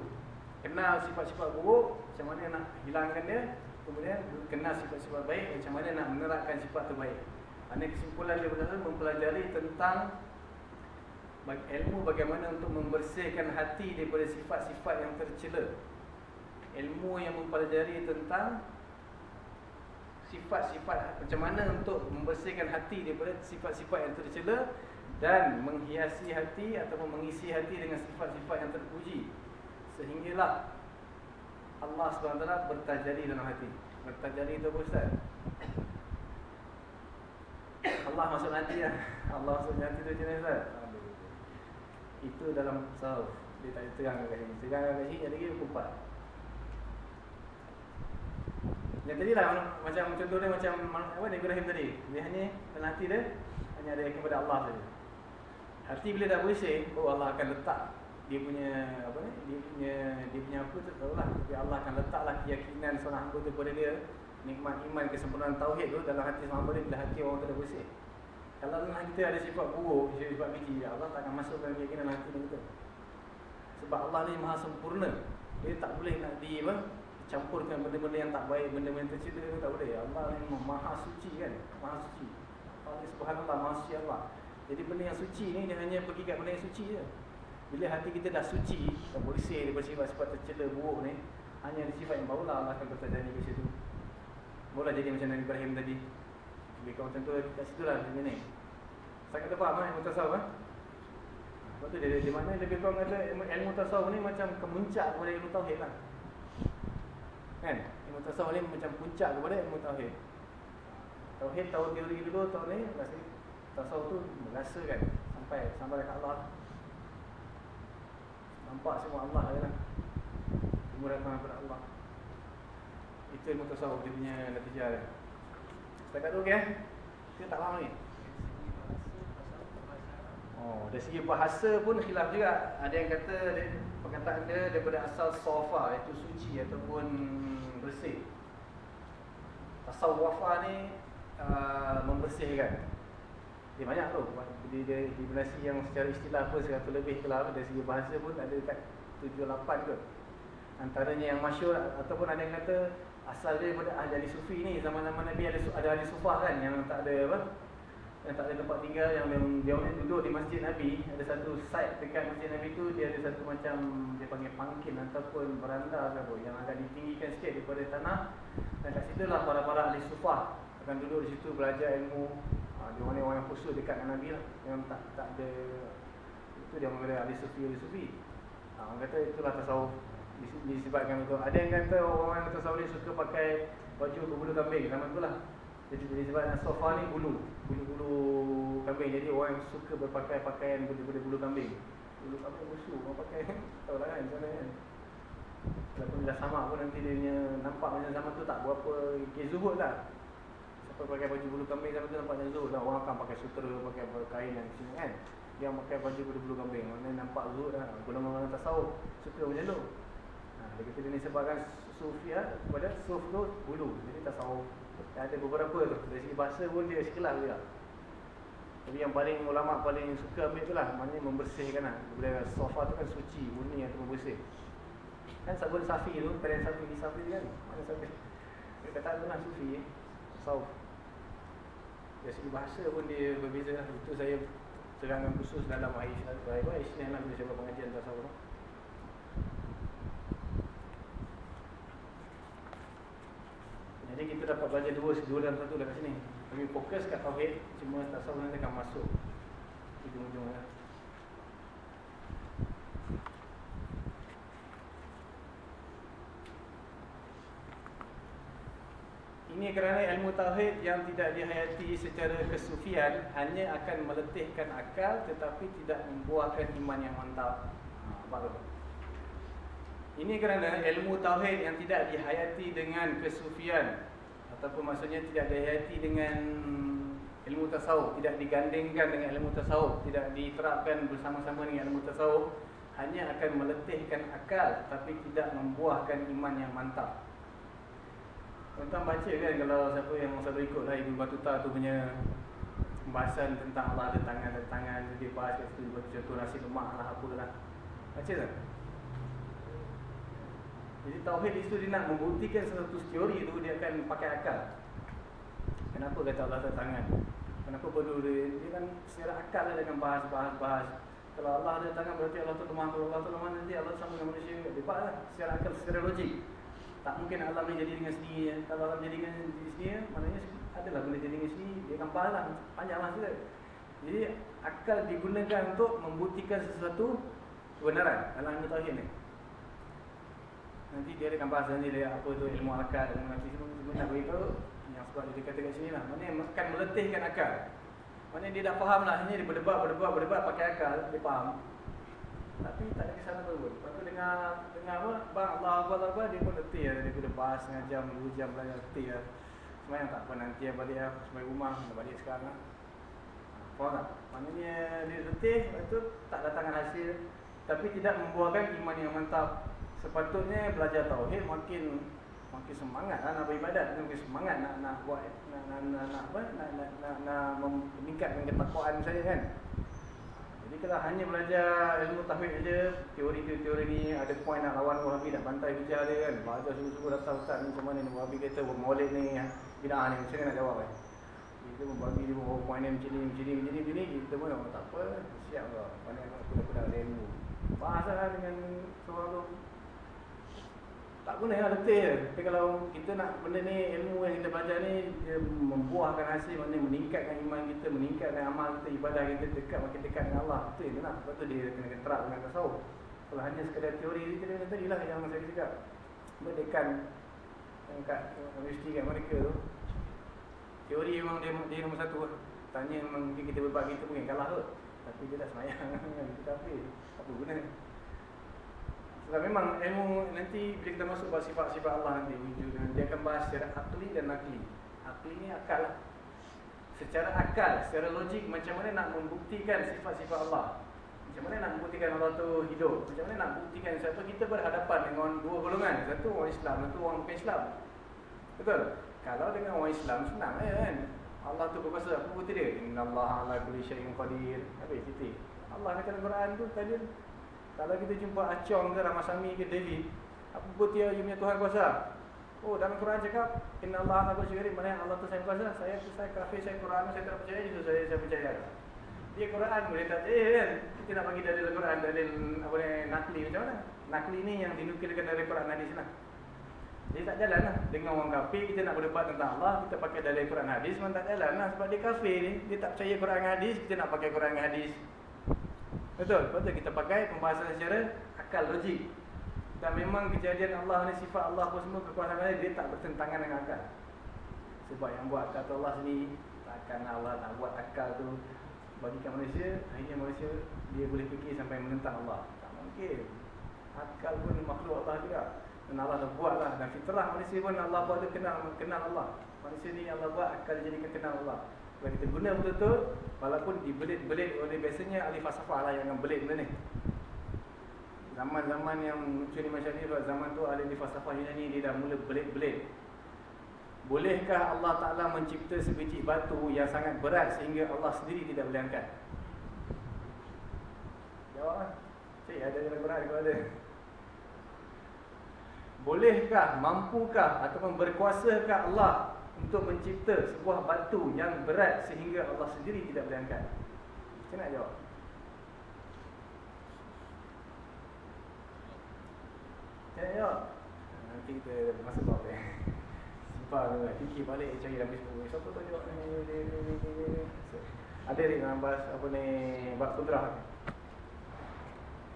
Speaker 1: Kenal sifat-sifat buruk, macam mana nak hilangkan dia, kemudian kenal sifat-sifat baik, macam mana nak menerapkan sifat terbaik. Ini kesimpulan dia benar mempelajari tentang ilmu bagaimana untuk membersihkan hati daripada sifat-sifat yang tercela. Ilmu yang mempelajari tentang sifat-sifat macam mana untuk membersihkan hati daripada sifat-sifat yang tercela dan menghiasi hati ataupun mengisi hati dengan sifat-sifat yang terpuji sehinggalah Allah SWT bertajari dalam hati. Bertajari itu apa Ustaz? Allah masuk hati lah. Allah masuk hati itu macam mana Ustaz? itu dalam sahur dia tak terang kat sini terang kat sini ada lagi empat yang tadi lah macam contoh dia macam apa dia Ibrahim tadi. Dia hanya dalam hati dia hanya ada kepada Allah saja. Hati bila dah bersih, oh Allah akan letak dia punya apa ni? Dia punya dia punya apa tu tahulah. Tapi Allah akan letaklah keyakinan seorang hamba tu kepada dia, nikmat iman kesempurnaan tauhid tu dalam hati seorang hamba bila hati orang tu dah bersih. Kalau dalam kita ada sifat buruk, sifat keji, Allah tak akan masukkan keyakinan hati kita. Sebab Allah ni maha sempurna. Dia tak boleh nak di apa? campurkan benda-benda yang tak baik, benda-benda tercela tu tak boleh. Allah ni maha suci kan? Maha suci. Allah subhanallah, maha suci Allah. Jadi benda yang suci ni dia hanya pergi kat benda yang suci je. Bila hati kita dah suci, dah bersih daripada sifat-sifat tercela buruk ni, hanya ada sifat yang barulah Allah akan bertajani ke situ. Mula jadi macam Nabi Ibrahim tadi. Lebih kurang macam tu kat situ lah macam ni. Saya kata faham kan ilmu tasawuf kan? Lepas tu dia, di mana lebih kurang kata ilmu tasawuf ni macam kemuncak kepada ilmu tauhid lah. Kan? Ilmu tasawuf ni macam puncak kepada ilmu tauhid. Tauhid tahu teori dulu, tahu ni, rasa tasawuf tu merasakan sampai sampai dekat Allah nampak semua Allah je lah. Semua datang kepada Allah. Itu ilmu tasawuf dia punya natijah dia. Setakat tu okey eh? Kita tak faham ni? Oh, dari segi bahasa pun khilaf juga. Ada yang kata perkataan dia daripada asal sofa iaitu suci ataupun bersih. Tasawuf ni uh, membersihkan dia banyak tu. Dia, dia, Dimensi yang secara istilah pun 100 lebih ke lah Dari segi bahasa pun ada dekat 7-8 ke Antaranya yang masyur Ataupun ada yang kata Asal dia daripada ahli sufi ni Zaman-zaman Nabi ada, ada ahli sufah kan Yang tak ada apa Yang tak ada tempat tinggal Yang dia, dia duduk di masjid Nabi Ada satu site dekat masjid Nabi tu Dia ada satu macam Dia panggil pangkin Ataupun beranda ke apa Yang agak ditinggikan sikit daripada tanah. Dan kat situ lah para-para ahli sufah Akan duduk di situ belajar ilmu Dia orang orang yang khusus dekat dengan Nabi lah. Yang tak tak ada Itu dia mengenai ahli sufi ahli sufi. Ha, Orang kata itulah tasawuf. Disebabkan itu. Ada yang kata orang yang tasawuf ni suka pakai Baju berbulu kambing. Sama itulah Jadi disebabkan sofa ni bulu Bulu-bulu kambing. Jadi orang yang suka berpakai pakaian berbulu kambing. Bulu kambing musuh Orang pakai Tahu lah kan macam kan? Walaupun dah sama pun nanti dia nampak macam zaman tu tak berapa Kezuhud lah Pakai baju bulu kambing zaman tu nampak zuhud lah. Orang akan pakai sutera, pakai kain yang sini kan. Dia pakai baju bulu, bulu kambing. Mana nampak zuhud lah. Golongan orang tasawuf suka macam tu. Ha, dia kata dia ni sebabkan sufia pada suf tu bulu. Jadi tasawuf. Ada beberapa tu. Dari segi bahasa pun dia sekelas juga. Tapi yang paling ulama paling suka ambil tu lah. Maknanya membersihkan lah. Bila sofa tu kan suci, murni atau membersih. Kan sabun safi tu, kalian safi safi kan? Mana safi? Dia kata tu lah sufi. Tasawuf. Dari segi bahasa pun dia berbeza lah. Itu saya terangkan khusus dalam Aisyah Isnin. Lah bila saya buat pengajian tasawuf Jadi kita dapat belajar dua, dua dalam satu dekat sini. Kami fokus kat Tauhid Cuma tasawuf nanti akan masuk. Ujung-ujung lah Ini kerana ilmu tauhid yang tidak dihayati secara kesufian hanya akan meletihkan akal tetapi tidak membuahkan iman yang mantap. Ha, apa tu? Ini kerana ilmu tauhid yang tidak dihayati dengan kesufian ataupun maksudnya tidak dihayati dengan ilmu tasawuf, tidak digandingkan dengan ilmu tasawuf, tidak diterapkan bersama-sama dengan ilmu tasawuf hanya akan meletihkan akal tapi tidak membuahkan iman yang mantap. Tuan-tuan baca kan kalau siapa yang selalu ikut lah Ibn Batuta tu punya Pembahasan tentang Allah ada tangan ada tangan Dia bahas kat situ contoh nasi lemak lah apa lah. Baca tak? Jadi Tauhid itu dia nak membuktikan satu teori tu dia akan pakai akal. Kenapa kata Allah ada tangan? Kenapa perlu dia? Dia kan secara akal lah dengan bahas-bahas-bahas Kalau Allah ada tangan berarti Allah tu lemah. Kalau Allah tu lemah nanti Allah sama dengan manusia. Lepas lah. Secara akal, secara logik tak mungkin alam ni jadi dengan sendirinya. Kalau alam jadi dengan sendirinya, maknanya adalah benda jadi dengan sendiri. Dia akan panjang, panjanglah kita. Jadi akal digunakan untuk membuktikan sesuatu kebenaran dalam ilmu tauhid ni. Nanti dia bahas nanti dia apa tu ilmu akal dan nanti semua semua nak beritahu yang sebab dia kata kat sini lah. Maknanya akan meletihkan akal. Maknanya dia dah faham lah. Ini dia berdebat, berdebat, berdebat pakai akal. Dia faham. Tapi tak ada kesana pun. Lepas tu dengar dengar apa? Bang Allah Akbar apa dia pun letih lah. Dia pun bahas setengah jam, dua jam belajar letih lah. Semayang tak apa nanti yang balik lah. Semayang rumah, dah balik sekarang lah. Faham tak? Maknanya dia letih, lepas tu tak datangkan hasil. Tapi tidak membuahkan iman yang mantap. Sepatutnya belajar tauhid makin makin semangat lah nak beribadat makin semangat nak nak buat nak nak nak, nak apa nak nak nak, nak meningkatkan ketakwaan saya kan jadi kalau hanya belajar ilmu tauhid saja, teori-teori ni ada poin nak lawan Wahabi nak bantai hujah dia kan. Baca suruh-suruh datang ustaz ni macam mana ni Wahabi kata Maulid ni bidah ni macam mana nak jawab kan. Kita pun bagi dia pun poin ni macam ni macam ni macam ni macam ni kita pun oh, tak apa siap lah. Mana aku dah ada ilmu. Bahasa lah dengan soal tu tak guna lah letih. Tapi kalau kita nak benda ni, ilmu yang kita belajar ni dia membuahkan hasil, maknanya meningkatkan iman kita, meningkatkan amal kita, ibadah kita dekat makin dekat dengan Allah. Itu yang nak. Sebab tu dia kena terap dengan tasawuf. Kalau hanya sekadar teori ni, kita tadi lah yang saya cakap. Merdekan yang kat universiti kat mereka tu. Teori memang dia, dia nombor satu lah. Tanya memang kita berbagi kita mungkin kalah tu. Tapi dia tak semayang. kita apa? Apa guna? Sebab memang ilmu nanti bila kita masuk bahas sifat-sifat Allah nanti wujud dia akan bahas secara akli dan nakli. Akli ni akal lah. Secara akal, secara logik macam mana nak membuktikan sifat-sifat Allah. Macam mana nak membuktikan Allah tu hidup. Macam mana nak buktikan siapa kita berhadapan dengan dua golongan. Satu orang Islam, satu orang bukan Islam. Betul? Kalau dengan orang Islam senang ya kan. Allah tu berkuasa apa bukti dia? Inna Allah ala kulli syai'in qadir. Habis titik. Allah kata dalam Quran tu tadi kalau kita jumpa Acong ke Ramasami ke David, apa bukti ya punya Tuhan kuasa? Oh, dalam Quran cakap, Inna Allah ala kulli mana Allah tu saya kuasa? Saya tu saya kafir, saya Quran, saya tak percaya itu saya saya percaya. Dia Quran boleh tak eh kan? Kita nak bagi dalil Quran, dalil apa ni nakli macam mana? Nakli ni yang dinukilkan dari Quran hadis lah. Dia tak jalan lah. Dengan orang kafir, kita nak berdebat tentang Allah, kita pakai dalil Quran hadis, memang tak jalan lah. Sebab dia kafir ni, dia tak percaya Quran hadis, kita nak pakai Quran hadis. Betul, betul kita pakai pembahasan secara akal logik. Dan memang kejadian Allah ni sifat Allah pun semua kekuasaan dia, dia tak bertentangan dengan akal. Sebab yang buat akal Allah sendiri takkan Allah nak buat akal tu bagikan manusia, akhirnya manusia dia boleh fikir sampai menentang Allah. Tak mungkin. Akal pun makhluk Allah juga. Dan Allah dah buat lah. Dan fitrah manusia pun Allah buat tu kenal, kenal Allah. Manusia ni Allah buat akal jadikan kenal Allah. Kalau kita guna betul-betul Walaupun dibelit-belit oleh biasanya ahli falsafah lah yang belit benda ni. Zaman-zaman yang ni macam ni Zaman tu ahli falsafah Yunani dia dah mula belit-belit. Bolehkah Allah Ta'ala mencipta sebiji batu yang sangat berat Sehingga Allah sendiri tidak boleh angkat? Jawab lah. Cik ada yang berat kalau ada? Bolehkah, mampukah ataupun berkuasakah Allah untuk mencipta sebuah batu yang berat sehingga Allah sendiri tidak boleh angkat? Macam nak jawab? Macam nak jawab? Nanti kita masuk bawah ni Simpah tu lah Fikir balik cari dalam Facebook Siapa tu jawab ni Ada ni dalam bahas apa ni Bak kudrah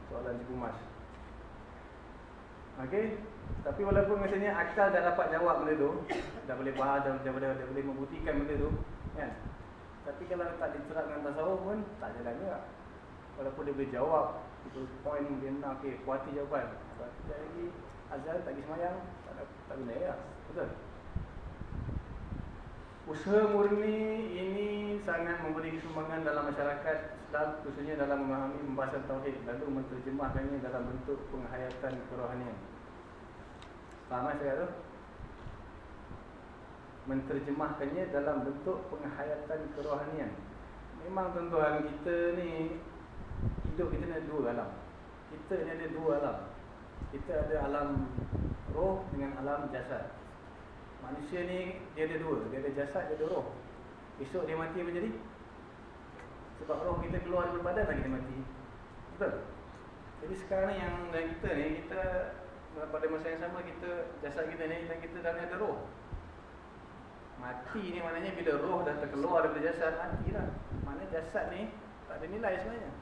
Speaker 1: Soalan cikgu mas. Okey Tapi walaupun misalnya akal dah dapat jawab benda tu dah boleh bahas dah, dah, dah, dah boleh membuktikan benda tu kan? Tapi kalau tak diterapkan tasawuf pun tak jalan juga. Walaupun dia boleh jawab itu poin dia nak okey kuati jawapan. Kalau tidak lagi azan tak pergi semayang tak ada tak guna ya betul? Usaha murni ini sangat memberi sumbangan dalam masyarakat Islam khususnya dalam memahami pembahasan tauhid lalu menterjemahkannya dalam bentuk penghayatan kerohanian. Faham saya tu? Menterjemahkannya dalam bentuk penghayatan kerohanian. Memang tuan-tuan kita ni hidup kita ni ada dua alam. Kita ni ada dua alam. Kita ada alam roh dengan alam jasad. Manusia ni dia ada dua, dia ada jasad, dia ada roh. Esok dia mati apa jadi? Sebab roh kita keluar dari badan lagi dia mati. Betul? Jadi sekarang ni yang kita ni kita pada masa yang sama kita jasad kita ni dan kita dalam ada roh. Mati ni maknanya bila roh dah terkeluar daripada jasad matilah. Mana jasad ni tak ada nilai sebenarnya.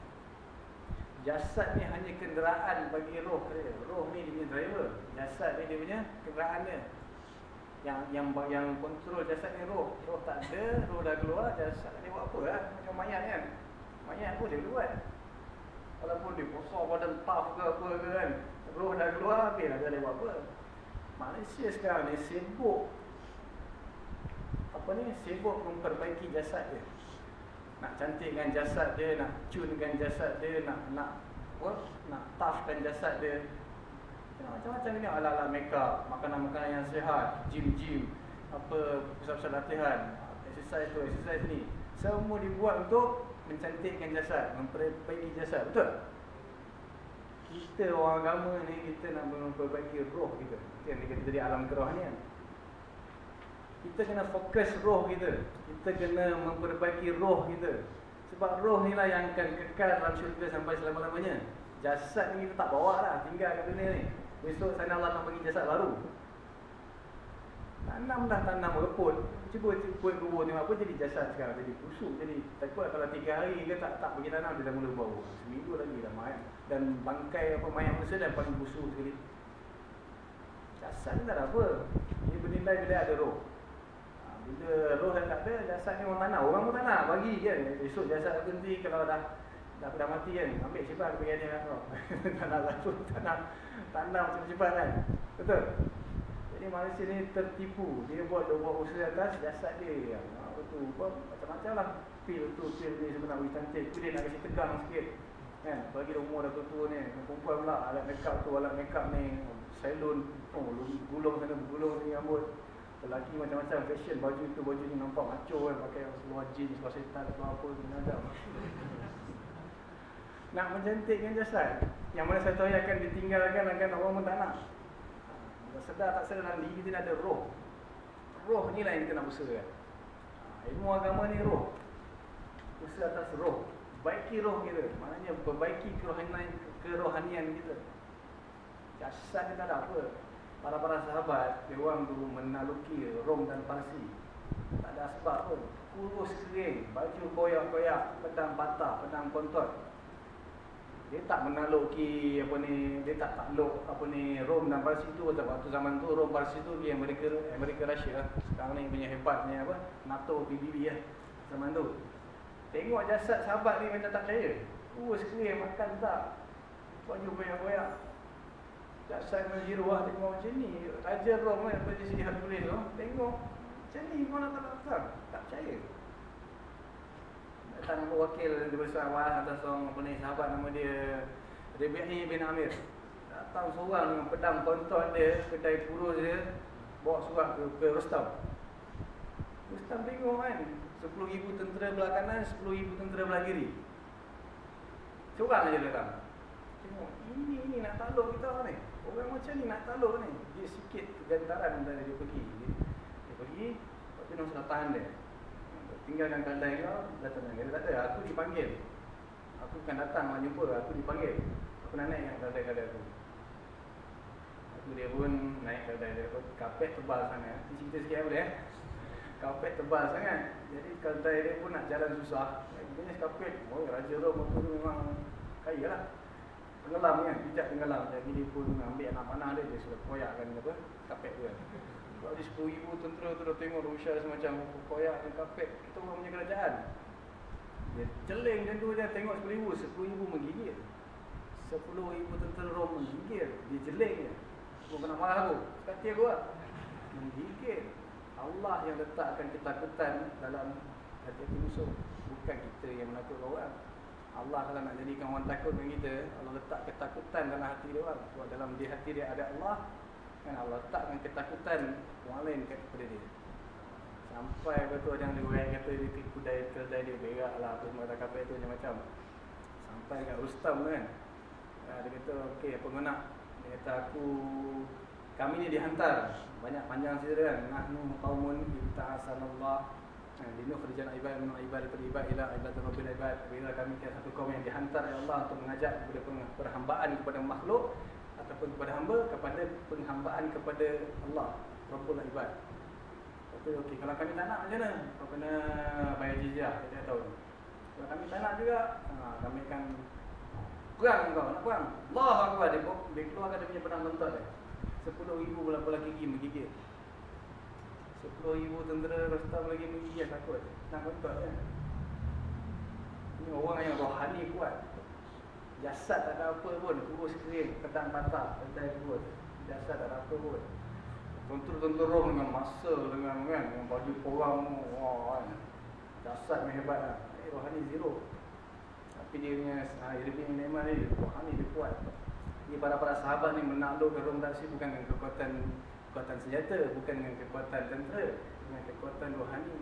Speaker 1: Jasad ni hanya kenderaan bagi roh dia. Roh ni dia punya driver. Jasad ni dia punya kenderaan dia yang yang yang kontrol jasad ni roh roh tak ada roh dah keluar jasad ni buat apa lah macam mayat kan mayat pun dia buat walaupun dia besar badan tough ke apa ke kan roh dah keluar habis boleh buat apa. Malaysia sekarang ni sibuk. Apa ni? Sibuk memperbaiki jasad dia. Nak cantikkan jasad dia nak cunekan jasad dia nak nak apa? Nak toughkan jasad dia. Macam-macam ni. Ala-ala make up, makanan-makanan yang sihat, gym-gym, apa pusat-pusat latihan, exercise tu, exercise ni. Semua dibuat untuk mencantikkan jasad, memperbaiki jasad, betul? Kita orang agama ni kita nak memperbaiki roh kita. Yang kita jadi alam kerohanian. Kita kena fokus roh kita. Kita kena memperbaiki roh kita. Sebab roh ni lah yang akan kekal dalam syurga sampai selama-lamanya. Jasad ni kita tak bawa lah, tinggal kat dunia ni. Besok sana Allah nak bagi jasad baru Tanam dah tanam reput Cuba cuba kubur ni apa jadi jasad sekarang Jadi busuk Jadi takut kalau tiga hari ke tak tak bagi tanam Dia dah mula bau Seminggu lagi dah mayat Dan bangkai apa mayat manusia dah paling busuk sekali. Jasad ni tak apa. Ini bernilai bila ada roh. Ha, Bila roh dah tak ada Jasad ni orang tanah Orang pun tanah bagi kan. Esok jasad berhenti kalau dah Dah, dah mati kan Ambil sifat bagi dia. Kan Tanah satu Tanah tanam cepat-cepat kan. Betul? Jadi manusia ni tertipu. Dia buat dia buat usaha atas jasad dia. Ha, Betul buat macam-macam lah. Pil tu pil ni sebenarnya cantik. Tapi dia nak kasi tegang sikit kan? Bagi umur dah tua ni perempuan pula alat makeup tu alat makeup ni salon oh gulung sana gulung ni rambut. Lelaki macam-macam fashion baju tu baju ni nampak macho kan pakai seluar jeans seluar setan seluar apa macam nak mencantikkan jasad yang mana satu hari akan ditinggalkan akan orang pun tak nak. Ha, sedar tak sedar dalam diri kita ada roh. Roh ni lah yang kita nak usaha ha, ilmu agama ni roh. Usaha atas roh baiki roh kita. Maknanya perbaiki kerohanian, kerohanian kita. Jasad ni tak ada apa. Para-para sahabat orang dulu menaluki Rom dan Parsi. Tak ada sebab pun. Kurus kering baju koyak-koyak pedang patah pedang kontot dia tak menaluki apa ni dia tak takluk apa ni Rom dan Parsi tu. Waktu, waktu zaman tu Rom Parsi tu dia Amerika Amerika Rusia sekarang ni punya hebatnya apa? NATO PBB lah. Zaman tu tengok jasad sahabat ni macam tak percaya. Kurus kering makan tak? Baju banyak-banyak. Jasad menjiru lah tengok macam ni. Raja Rom kan Raja Sidi Harbulis tu tengok. Macam ni kau nak tak tak tak percaya. Datang wakil daripada awal atas apa ni sahabat nama dia Rabi'i bin Amir. Datang seorang dengan pedang kontot dia kedai kurus dia bawa surat ke, ke Rustam Rustam tengok kan 10,000 tentera belah kanan 10,000 tentera belah kiri. Seorang aja datang. Tengok ini ini nak takluk kita ni. Orang macam ni nak takluk ni. Dia sikit kegantaran dari dia pergi. Dia, dia pergi tapi nak sudah tahan dia tinggalkan kedai kau datang dia. Kata aku dipanggil. Aku bukan datang nak jumpa. Aku dipanggil. Aku nak naik yang kedai-kedai aku aku dia pun naik kedai dia. Kapet tebal sangat. Cerita sikit boleh eh kapet tebal sangat. Jadi kedai dia pun nak jalan susah. Jenis kapet oh raja rom tu memang kaya lah. Tenggelam kan bijak tenggelam. Jadi dia pun ambil anak mana dia dia sudah koyakkan apa kapet tu kan Kalau di 10 ribu tentera tu dah tengok Rusia semacam koyak dan kapet. Kita orang punya kerajaan. Dia celing macam tu je tengok 10 ribu 10 ribu menggigil. 10 ribu tentera Rom menggigil. Dia jeling je. Semua kena marah aku Kata aku lah. Menggigil Allah yang letakkan ketakutan dalam hati-hati musuh. Bukan kita yang menakutkan orang. Allah kalau nak jadikan orang takut dengan kita Allah letak ketakutan dalam hati dia orang. Sebab dalam di hati dia ada Allah Kan Allah letakkan ketakutan orang lain kepada dia. Sampai betul yang dia orang kata dia kudai kedai dia berak lah Apa semua tak tu macam-macam Sampai kat Rustam kan. Ha, Dia kata okey apa nak? Dia kata aku Kami ni dihantar. Banyak panjang cerita kan. Nahnu qawmun ibta'asanallah. Linuh kerjaan ibad Minum ibad daripada ibad Ila ibad Rabbil ibad. Bila kami kira satu kaum yang dihantar oleh Allah Untuk mengajak kepada perhambaan kepada makhluk Ataupun kepada hamba Kepada penghambaan kepada Allah Rabbul ibad. Okey Kalau kami tak nak macam mana? Kau kena bayar jizyah Kita tahu. Kalau kami tak nak juga ha, Kami akan Perang kau Nak perang Allah Akbar. Dia, dia keluarkan dia punya pedang lentot dia Sepuluh ribu bola-bola gigi menggigit. Sepuluh ribu tentera Rostam lagi menggigil takut Nak kontak kan? Ini orang yang rohani kuat. Jasad tak ada apa pun Kurus kering, pedang patah Pedang kurus. Jasad tak ada apa pun. Tentera-tentera roh dengan masa Dengan kan? Dengan baju porang Wah kan? Jasad yang hebat lah. Eh, Rohani zero. Tapi dia punya ha, Irving Neymar ni Rohani dia kuat Ini para-para sahabat ni menaklukkan Rom Taksi bukan dengan kekuatan kekuatan senjata bukan dengan kekuatan tentera dengan kekuatan rohani.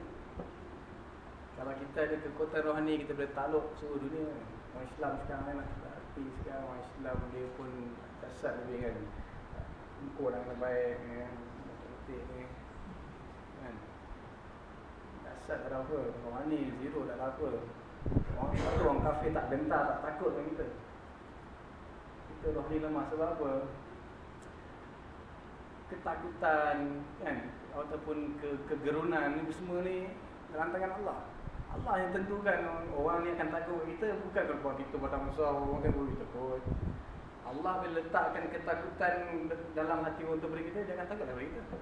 Speaker 1: Kalau kita ada kekuatan rohani kita boleh takluk seluruh dunia. Orang Islam sekarang nak tapi sekarang orang Islam dia pun dasar lebih kan. Engkau nak kena baik kan betul ni. Dasar tak ada apa? Rohani zero tak ada apa. Orang orang kafir tak gentar tak takut dengan kita kita rohani lemah sebab apa ketakutan kan ataupun ke kegerunan ni semua ni dalam tangan Allah. Allah yang tentukan orang ni akan takut kita bukan kerana kita pada masa orang kan boleh takut. Allah bila letakkan ketakutan dalam hati untuk beri kita jangan takut lagi kita.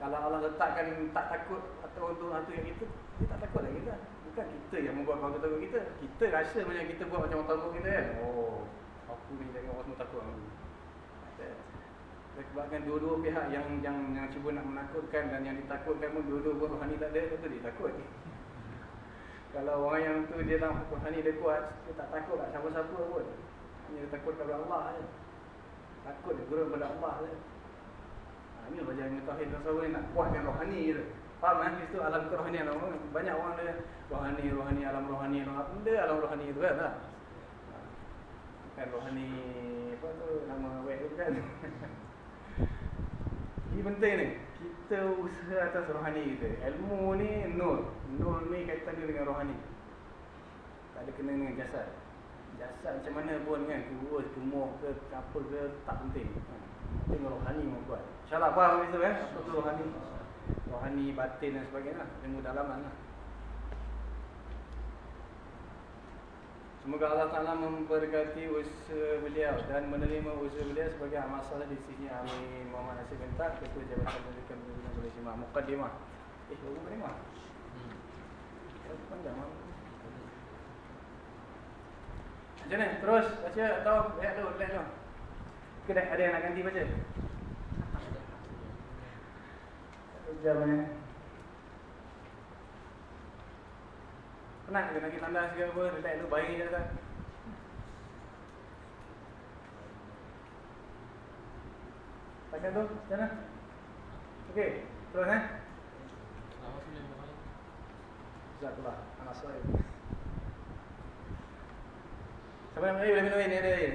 Speaker 1: Kalau Allah letakkan tak takut atau untuk hati yang kita dia tak takut lagi kita. Bukan kita yang membuat orang takut kita. Kita rasa macam kita buat macam orang takut kita kan. Oh, aku ni jangan orang semua takut aku. Sebabkan dua-dua pihak yang yang yang cuba nak menakutkan dan yang ditakutkan pun dua-dua pun rohani tak ada, tentu dia takut. Kalau orang yang tu dia nak rohani dia kuat, dia tak takut kat siapa-siapa pun. Hanya dia takut kepada Allah je. Takut dia gurau kepada Allah je. Ha, ini lah yang tauhid tasawuf ni nak kuatkan rohani je. Faham kan? Itu alam kerohanian orang. Banyak orang dia rohani, rohani, alam rohani, alam benda alam rohani tu kan. Tak? Kan rohani apa tu nama web tu kan. Ini penting ni. Kita usaha atas rohani kita. Ilmu ni nur. Nur ni kaitan dia dengan rohani. Tak ada kena dengan jasad. Jasad macam mana pun kan. Kurus, gemuk ke, apa ke, tak penting. Dengan rohani mau buat. InsyaAllah faham itu kan? Apa tu rohani? Rohani, batin dan sebagainya. Ilmu dalaman lah. Semoga Allah Ta'ala memberkati usaha beliau dan menerima usaha beliau sebagai amal salah di sini. Amin. Muhammad Nasir Bentak. Ketua Jabatan Pendidikan Pembinaan Malaysia Muqaddimah Eh, baru Muqaddimah? Hmm. Panjang lah Macam mana? Terus baca atau lihat tu, lihat tu. Ke dah ada yang nak ganti baca? Satu jam Penat ke nak tanda segala apa? Relax tu baik je tak Takkan tu macam mana? Okey Terus eh? Jazakallah Anak saya Siapa yang boleh minum air ni ada air?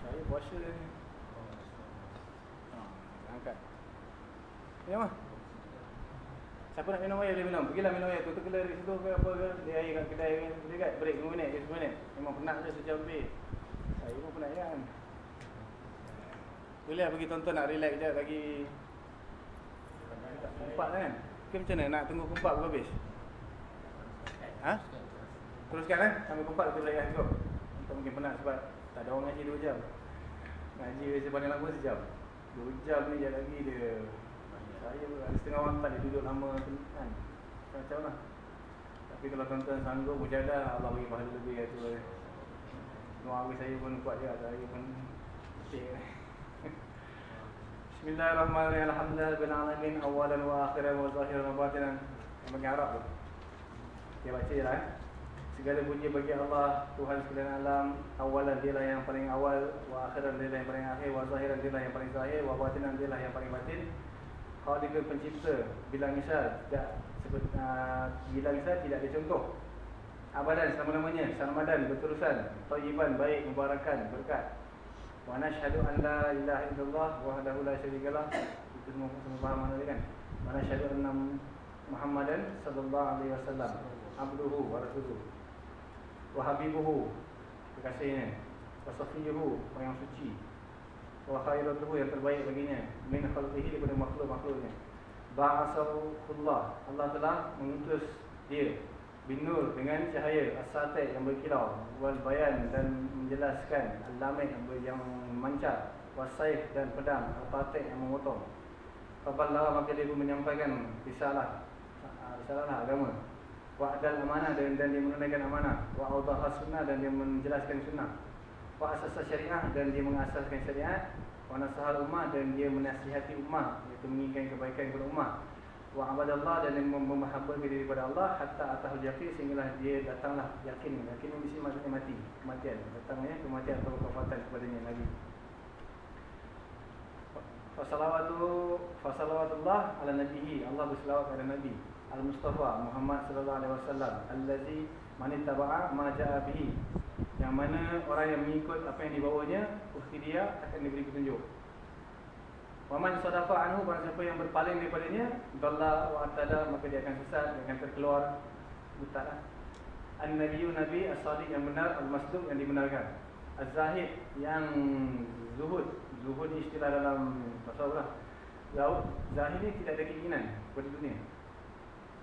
Speaker 1: Saya puasa ni. Ha, Angkat. Ni apa Siapa nak minum air boleh minum. Pergilah minum air. Tutup kelar di situ ke apa ke. Dia air kat kedai kan. Boleh kat break 5 minit. 10 minit. Memang penat je sejam lebih. Saya pun penat kan. Boleh lah pergi tonton nak relax je lagi. Kumpat kan. Ke macam mana nak tunggu kumpat pun habis. Ha? Teruskan kan. Sampai kumpat kita boleh cukup. Kita mungkin penat sebab tak ada orang ngaji 2 jam. Ngaji sepanjang lama sejam. 2 jam ni je lagi dia. Saya ada setengah orang tak duduk lama kan. Macam mana? Tapi kalau tuan-tuan sanggup berjadah Allah bagi pahala lebih kat tu. Doa saya pun kuat dia, saya pun cek. Bismillahirrahmanirrahim. Alhamdulillah alamin awalan wa akhiran wa zahiran wa batinan. Yang bagi Arab tu. Dia baca je lah eh. Segala puji bagi Allah Tuhan sekalian alam Awalan dia lah yang paling awal Wa akhiran dia lah yang paling akhir Wa zahiran dia lah yang paling zahir Wa batinan dia lah yang paling batin Khaliqa pencipta? Bilang misal Tidak sebut uh, Bilang misal tidak ada contoh. Abadan selama-lamanya. Salamadan berterusan. Tayyiban baik Mubarakan berkat. Wa nashhadu an la ilaha illallah Wahdahu la syarikalah Itu semua semua faham mana kan? Wa nashhadu anna Muhammadan Sallallahu alaihi wasallam. Abduhu wa rasuluhu Wa habibuhu. Kekasihnya Wa safiyuhu Yang suci Wa khairatuhu yang terbaik baginya. Min khalqihi daripada makhluk-makhluknya. Ba'asahullah Allah. Telah mengutus dia Binur dengan cahaya As-satih yang berkilau Wal bayan dan menjelaskan Al-lamik yang memancar Wasaif dan pedang Al-fatih yang memotong. Faballah maka dia pun menyampaikan Risalah Risalah lah agama. Wa'adal amanah dan, dan dia menunaikan amanah. Wa'adha sunnah dan dia menjelaskan sunnah Wa'asasa syariah dan dia mengasaskan syariat Wa'nasahal ummah dan dia menasihati ummah. Iaitu menginginkan kebaikan kepada ummah. Wa abadallah dan memahabbakan diri kepada Allah hatta atahul yaqin sehinggalah dia datanglah yakin. Yakin ini mesti maksudnya mati kematian. Datangnya kematian atau kewafatan kepadanya Nabi. Fasalawatu fasalawatullah ala nabihi. Allah berselawat kepada Nabi. Al-Mustafa Muhammad sallallahu alaihi wasallam. Allazi man ittaba'a ma ja'a bihi yang mana orang yang mengikut apa yang dibawanya pasti dia akan diberi petunjuk Waman sadafa anhu barang siapa yang berpaling daripadanya dalla wa atada maka dia akan sesat dia akan terkeluar buta lah. An-nabiyyu nabi as-sadiq yang benar al-masduq yang dibenarkan. Az-zahid yang zuhud. Zuhud ni istilah dalam tasawuf lah. Zahid ni tidak ada keinginan pada dunia.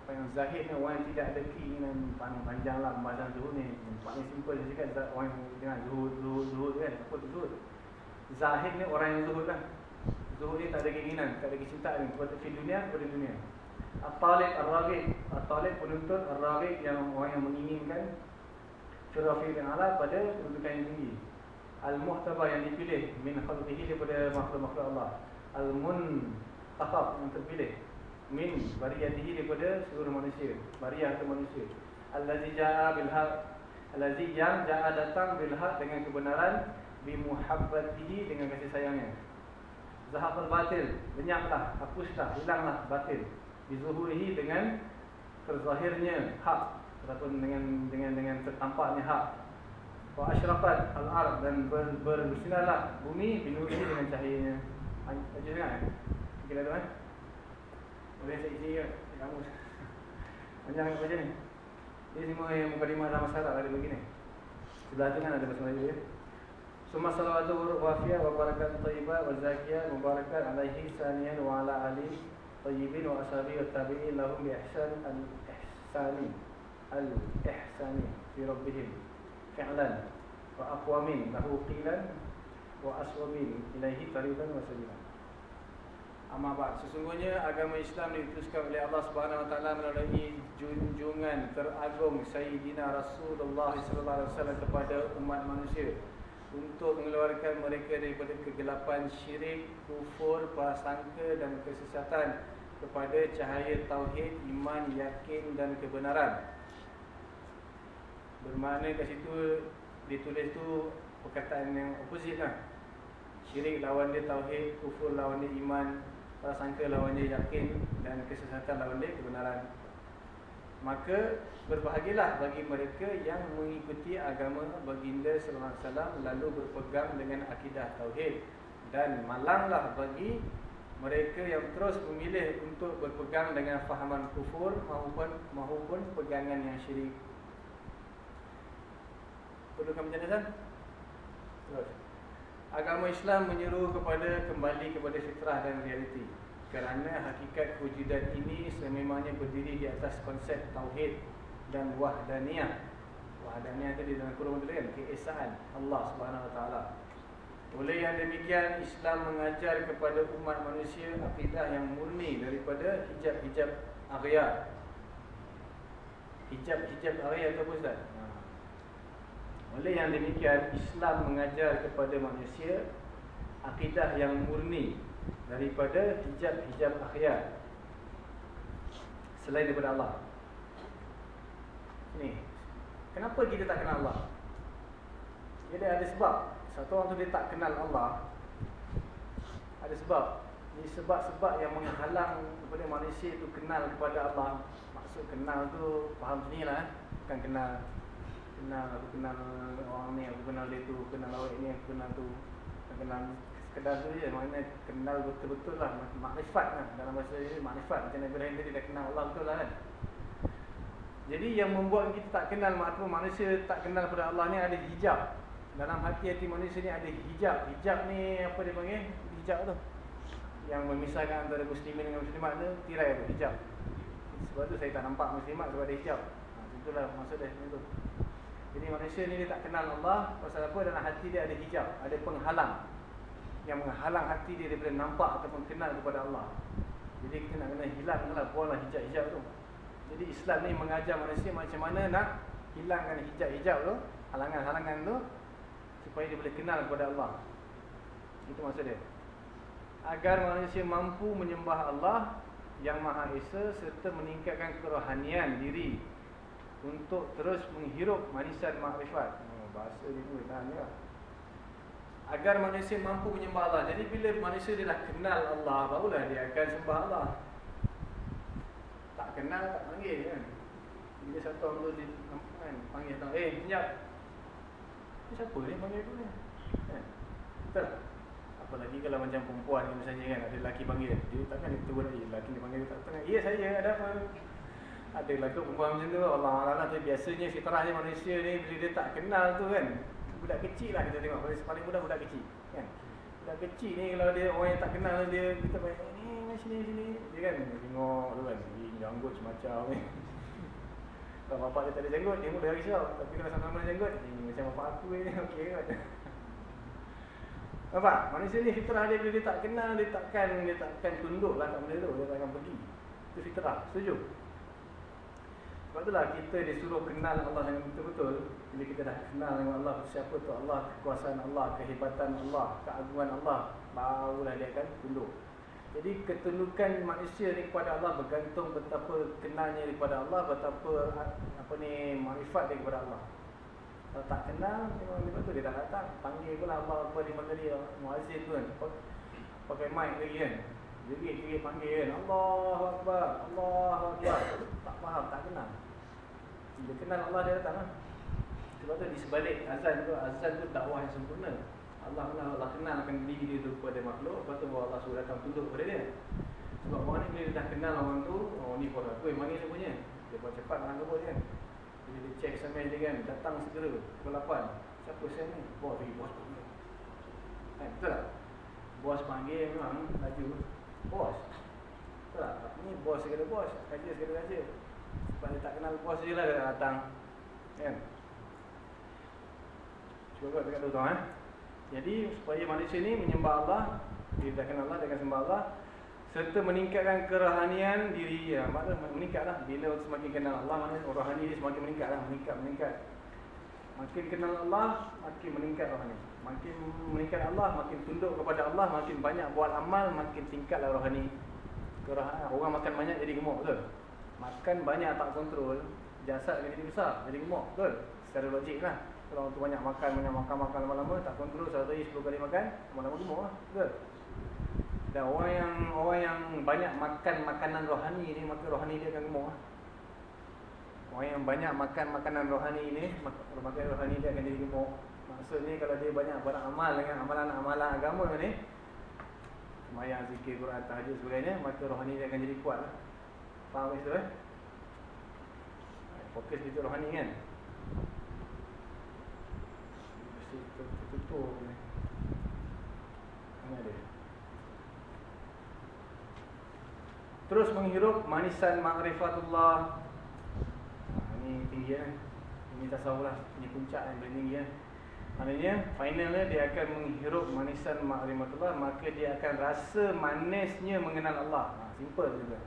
Speaker 1: Apa yang zahid ni orang yang tidak ada keinginan panjang panjang lah pembahasan zuhud ni. Paling simple je cakap orang yang dengar zuhud, zuhud, zuhud kan. Apa tu zuhud? Zahid ni orang yang zuhud lah. Zuhud ni tak ada keinginan, tak ada kecintaan kepada fi dunia kepada dunia. At-talib ar-raghib, at-talib penuntut ar-raghib yang orang yang menginginkan syarafi dan ala pada kedudukan yang tinggi. Al-muhtaba yang dipilih min khalqihi daripada makhluk-makhluk Allah. Al-muntakhab yang terpilih min bariyatihi daripada seluruh manusia, bariyah atau manusia. Allazi jaa bil haq, allazi yang jaa datang bil haq dengan kebenaran bi muhabbatihi dengan kasih sayangnya. Zahab al-batil Lenyaplah, hapuslah, hilanglah batil Bizuhurihi dengan Terzahirnya hak Ataupun dengan dengan dengan tertampaknya hak Wa asyrafat al-ard Dan ber, bersinarlah bumi Binurihi dengan cahayanya dengar eh? Kita tu eh boleh saya isi kan? Kamu. Panjang nak baca ni. Ini semua yang mukadimah dalam masyarakat ada begini. Sebelah tu kan ada bahasa Melayu ya Suma salawatu wafiyah wa barakat ta'ibah wa zakiyah Mubarakat alaihi saniyan wa ala ali Tayyibin wa ashabi wa tabi'in lahum bi ihsan al-ihsani Al-ihsani fi rabbihim. Fi'lan. Wa aqwamin. Lahu qilan. Wa aswamin. Ilaihi tariban wa sabilan Amma sesungguhnya agama Islam diutuskan oleh Allah Subhanahu wa taala melalui junjungan teragung Sayyidina Rasulullah sallallahu alaihi wasallam kepada umat manusia untuk mengeluarkan mereka daripada kegelapan syirik, kufur, prasangka dan kesesatan kepada cahaya tauhid, iman, yakin dan kebenaran. Bermakna kat situ ditulis tu perkataan yang opposite lah. Syirik lawan dia tauhid, kufur lawan dia iman, prasangka lawan dia yakin dan kesesatan lawan dia kebenaran. Maka berbahagialah bagi mereka yang mengikuti agama baginda sallallahu alaihi wasallam lalu berpegang dengan akidah tauhid dan malanglah bagi mereka yang terus memilih untuk berpegang dengan fahaman kufur maupun maupun pegangan yang syirik. Perlu kami jelaskan? Terus. Agama Islam menyeru kepada kembali kepada fitrah dan realiti kerana hakikat kewujudan ini sememangnya berdiri di atas konsep tauhid dan wahdaniyah. Wahdaniyah itu di dalam kurung itu kan keesaan Allah Subhanahu Wa Taala. Oleh yang demikian Islam mengajar kepada umat manusia akidah yang murni daripada hijab-hijab aghyar. Hijab-hijab aghyar itu apa Ustaz? Oleh yang demikian Islam mengajar kepada manusia akidah yang murni daripada hijab-hijab akhyar selain daripada Allah. Ni. Kenapa kita tak kenal Allah? Jadi ada sebab. Satu orang tu dia tak kenal Allah. Ada sebab. Ini sebab-sebab yang menghalang kepada manusia itu kenal kepada Allah. Maksud kenal tu faham sini lah. Eh? Bukan kenal kenal aku kenal orang ni, aku kenal dia tu, kenal awak ni, aku kenal tu. Aku kenal sekedar tu je. Maknanya kenal betul-betul lah. Makrifat lah. Dalam bahasa ini makrifat. Macam Nabi Ibrahim tadi dah kenal Allah betul lah kan. Jadi yang membuat kita tak kenal manusia tak kenal kepada Allah ni ada hijab dalam hati-hati manusia ni ada hijab. Hijab ni apa dia panggil? Hijab tu. Yang memisahkan antara muslimin dengan muslimat tu tirai tu hijab. Sebab tu saya tak nampak muslimat sebab ada hijab. Ha, itulah maksud dia itu. Jadi manusia ni dia tak kenal Allah pasal apa dalam hati dia ada hijab, ada penghalang yang menghalang hati dia daripada nampak ataupun kenal kepada Allah. Jadi kita nak kena hilanglah buanglah hijab-hijab tu. Jadi Islam ni mengajar manusia macam mana nak hilangkan hijab-hijab tu, halangan-halangan tu supaya dia boleh kenal kepada Allah. Itu maksud dia. Agar manusia mampu menyembah Allah yang Maha Esa serta meningkatkan kerohanian diri untuk terus menghirup manisan makrifat. Oh, bahasa dia pun tahan ya. Agar manusia mampu menyembah Allah. Jadi bila manusia dia dah kenal Allah, barulah dia akan sembah Allah. Tak kenal tak panggil kan. Bila satu orang tu dia kan, panggil tahu, "Eh, senyap." siapa ni panggil aku ni? Kan? Betul tak? Apalagi kalau macam perempuan ni misalnya kan, ada lelaki panggil. Dia takkan dia tegur lagi, lelaki dia panggil tak tengah. Ya saya, ada apa? Ada lelaki perempuan macam tu, Allah Allah tu biasanya fitrahnya manusia ni bila dia tak kenal tu kan. Budak kecil lah kita tengok, paling mudah budak kecil. Kan? Budak kecil ni kalau dia orang yang tak kenal dia, kita panggil, ni sini sini. Dia kan tengok tu kan, janggut semacam ni. Kalau bapak dia tak ada jenggot, dia mudah risau. Tapi kalau sama-sama ada jenggot, eh, macam bapak aku ni, okey kan. Nampak? Manusia ni fitrah dia bila dia tak kenal, dia takkan dia takkan tunduk lah kat benda tu. Dia takkan pergi. Itu fitrah. Setuju? Sebab itulah kita disuruh kenal Allah dengan betul-betul. Bila kita dah kenal dengan Allah, siapa tu Allah, kekuasaan Allah, kehebatan Allah, keagungan Allah, barulah dia akan tunduk. Jadi ketundukan manusia ni kepada Allah bergantung betapa kenalnya kepada Allah, betapa apa ni makrifat dia kepada Allah. Kalau tak kenal, memang dia betul dia dah datang. Panggil pula Allah apa lima kali muazzin tu kan. Pakai mic lagi kan. Jerit-jerit panggil kan. Allahu Akbar, Allahu Akbar. Tak faham, tak kenal. Bila kenal Allah dia datang lah. Sebab tu di sebalik azan tu, azan tu dakwah yang sempurna. Allah Allah, Allah kenalkan diri dia tu kepada makhluk Lepas tu Allah suruh datang tunduk kepada dia Sebab orang ni bila dia dah kenal orang tu Oh ni pun aku yang manggil dia punya Dia buat cepat dengan kebun kan Jadi dia check SMS dia kan Datang segera Pukul 8 Siapa saya ni? Bos lagi bos panggil kan, Betul tak? Bos panggil memang laju Bos Betul tak? Ni bos segala bos Kaja segala kaja Sebab dia tak kenal bos je lah dia datang Kan? Cuba buat dekat tu tuan eh jadi supaya manusia ni menyembah Allah, dia dah kenal Allah, dia akan sembah Allah serta meningkatkan kerohanian diri ya. Maknanya meningkatlah bila semakin kenal Allah, maknanya rohani dia semakin meningkatlah, meningkat meningkat. Makin kenal Allah, makin meningkat rohani. Makin meningkat Allah, makin tunduk kepada Allah, makin banyak buat amal, makin tingkatlah rohani. Kerohani. Orang makan banyak jadi gemuk, betul? Makan banyak tak kontrol, jasad jadi besar, jadi gemuk, betul? Secara logik lah. Kalau orang tu banyak makan, banyak makan, makan lama-lama Tak kontrol, satu hari 10 kali makan Lama-lama gemuk lah, betul? Dan orang yang orang yang banyak makan makanan rohani ni Maka rohani dia akan gemuk lah Orang yang banyak makan makanan rohani ni Maka rohani dia akan jadi gemuk Maksudnya kalau dia banyak beramal dengan amalan-amalan agama ni Semayang, zikir, Quran, tahajud sebagainya Maka rohani dia akan jadi kuat lah Faham itu eh? Fokus itu rohani kan tertutup ni. Mana? Terus menghirup manisan ma'rifatullah. Ha, ini tinggi kan? Ini tasawuf lah. Ini puncak yang paling tinggi kan? Maknanya finalnya dia akan menghirup manisan makrimatullah maka dia akan rasa manisnya mengenal Allah. Ha, simple juga.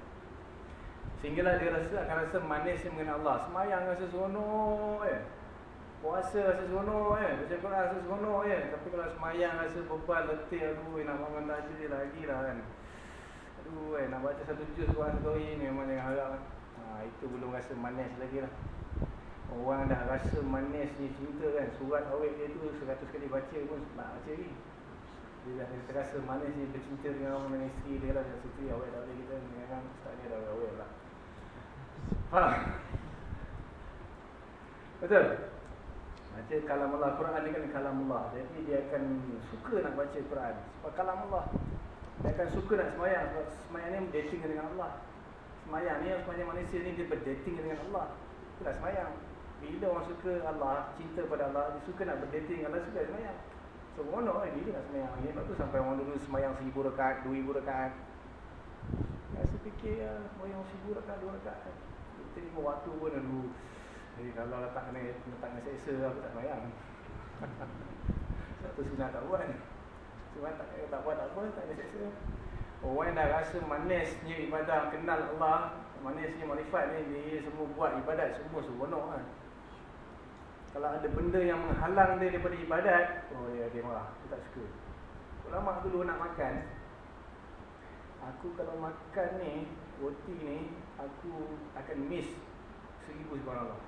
Speaker 1: Sehinggalah dia rasa akan rasa manisnya mengenal Allah. Semayang rasa seronok eh. Puasa rasa seronok eh. Baca Quran rasa seronok eh. Tapi kalau semayang rasa beban letih aduh nak bangun tajud lagi lah kan. Aduh eh nak baca satu juz Quran satu hari ni memang jangan harap kan. Ha, itu belum rasa manis lagi lah. Orang dah rasa manis ni cinta kan Surat awet dia tu seratus kali baca pun nak baca lagi Dia dah rasa manis ni bercinta dengan orang dengan isteri dia lah Rasa tu awet tak boleh kita dengan orang Ustaz ni dah awet lah Faham? Betul? Baca kalam Allah Quran ni kan kalam Allah Jadi dia akan suka nak baca Quran Sebab kalam Allah Dia akan suka nak semayang Sebab semayang ni dating dengan Allah Semayang ni, semayang manusia ni dia berdating dengan Allah Itulah semayang bila orang suka Allah, cinta pada Allah, dia suka nak berdating Allah, suka semayang. So, seronok kan dia nak semayang. Sebab tu sampai orang dulu semayang seribu rekat, dua ribu rekat. Rasa fikir ya, semayang seribu rekat, dua rekat. Kita ni waktu pun dulu. Jadi kalau letak kena letak kena seksa, aku tak semayang. Satu sunat tak buat. Cuma tak, tak buat tak apa, tak kena seksa. Orang yang dah rasa manisnya ibadah, kenal Allah, manisnya marifat ni, dia semua buat ibadat, semua seronok kan. Kalau ada benda yang menghalang dia daripada ibadat Oh ya dia marah Dia tak suka Ulama dulu nak makan Aku kalau makan ni Roti ni Aku akan miss Seribu sebarang Allah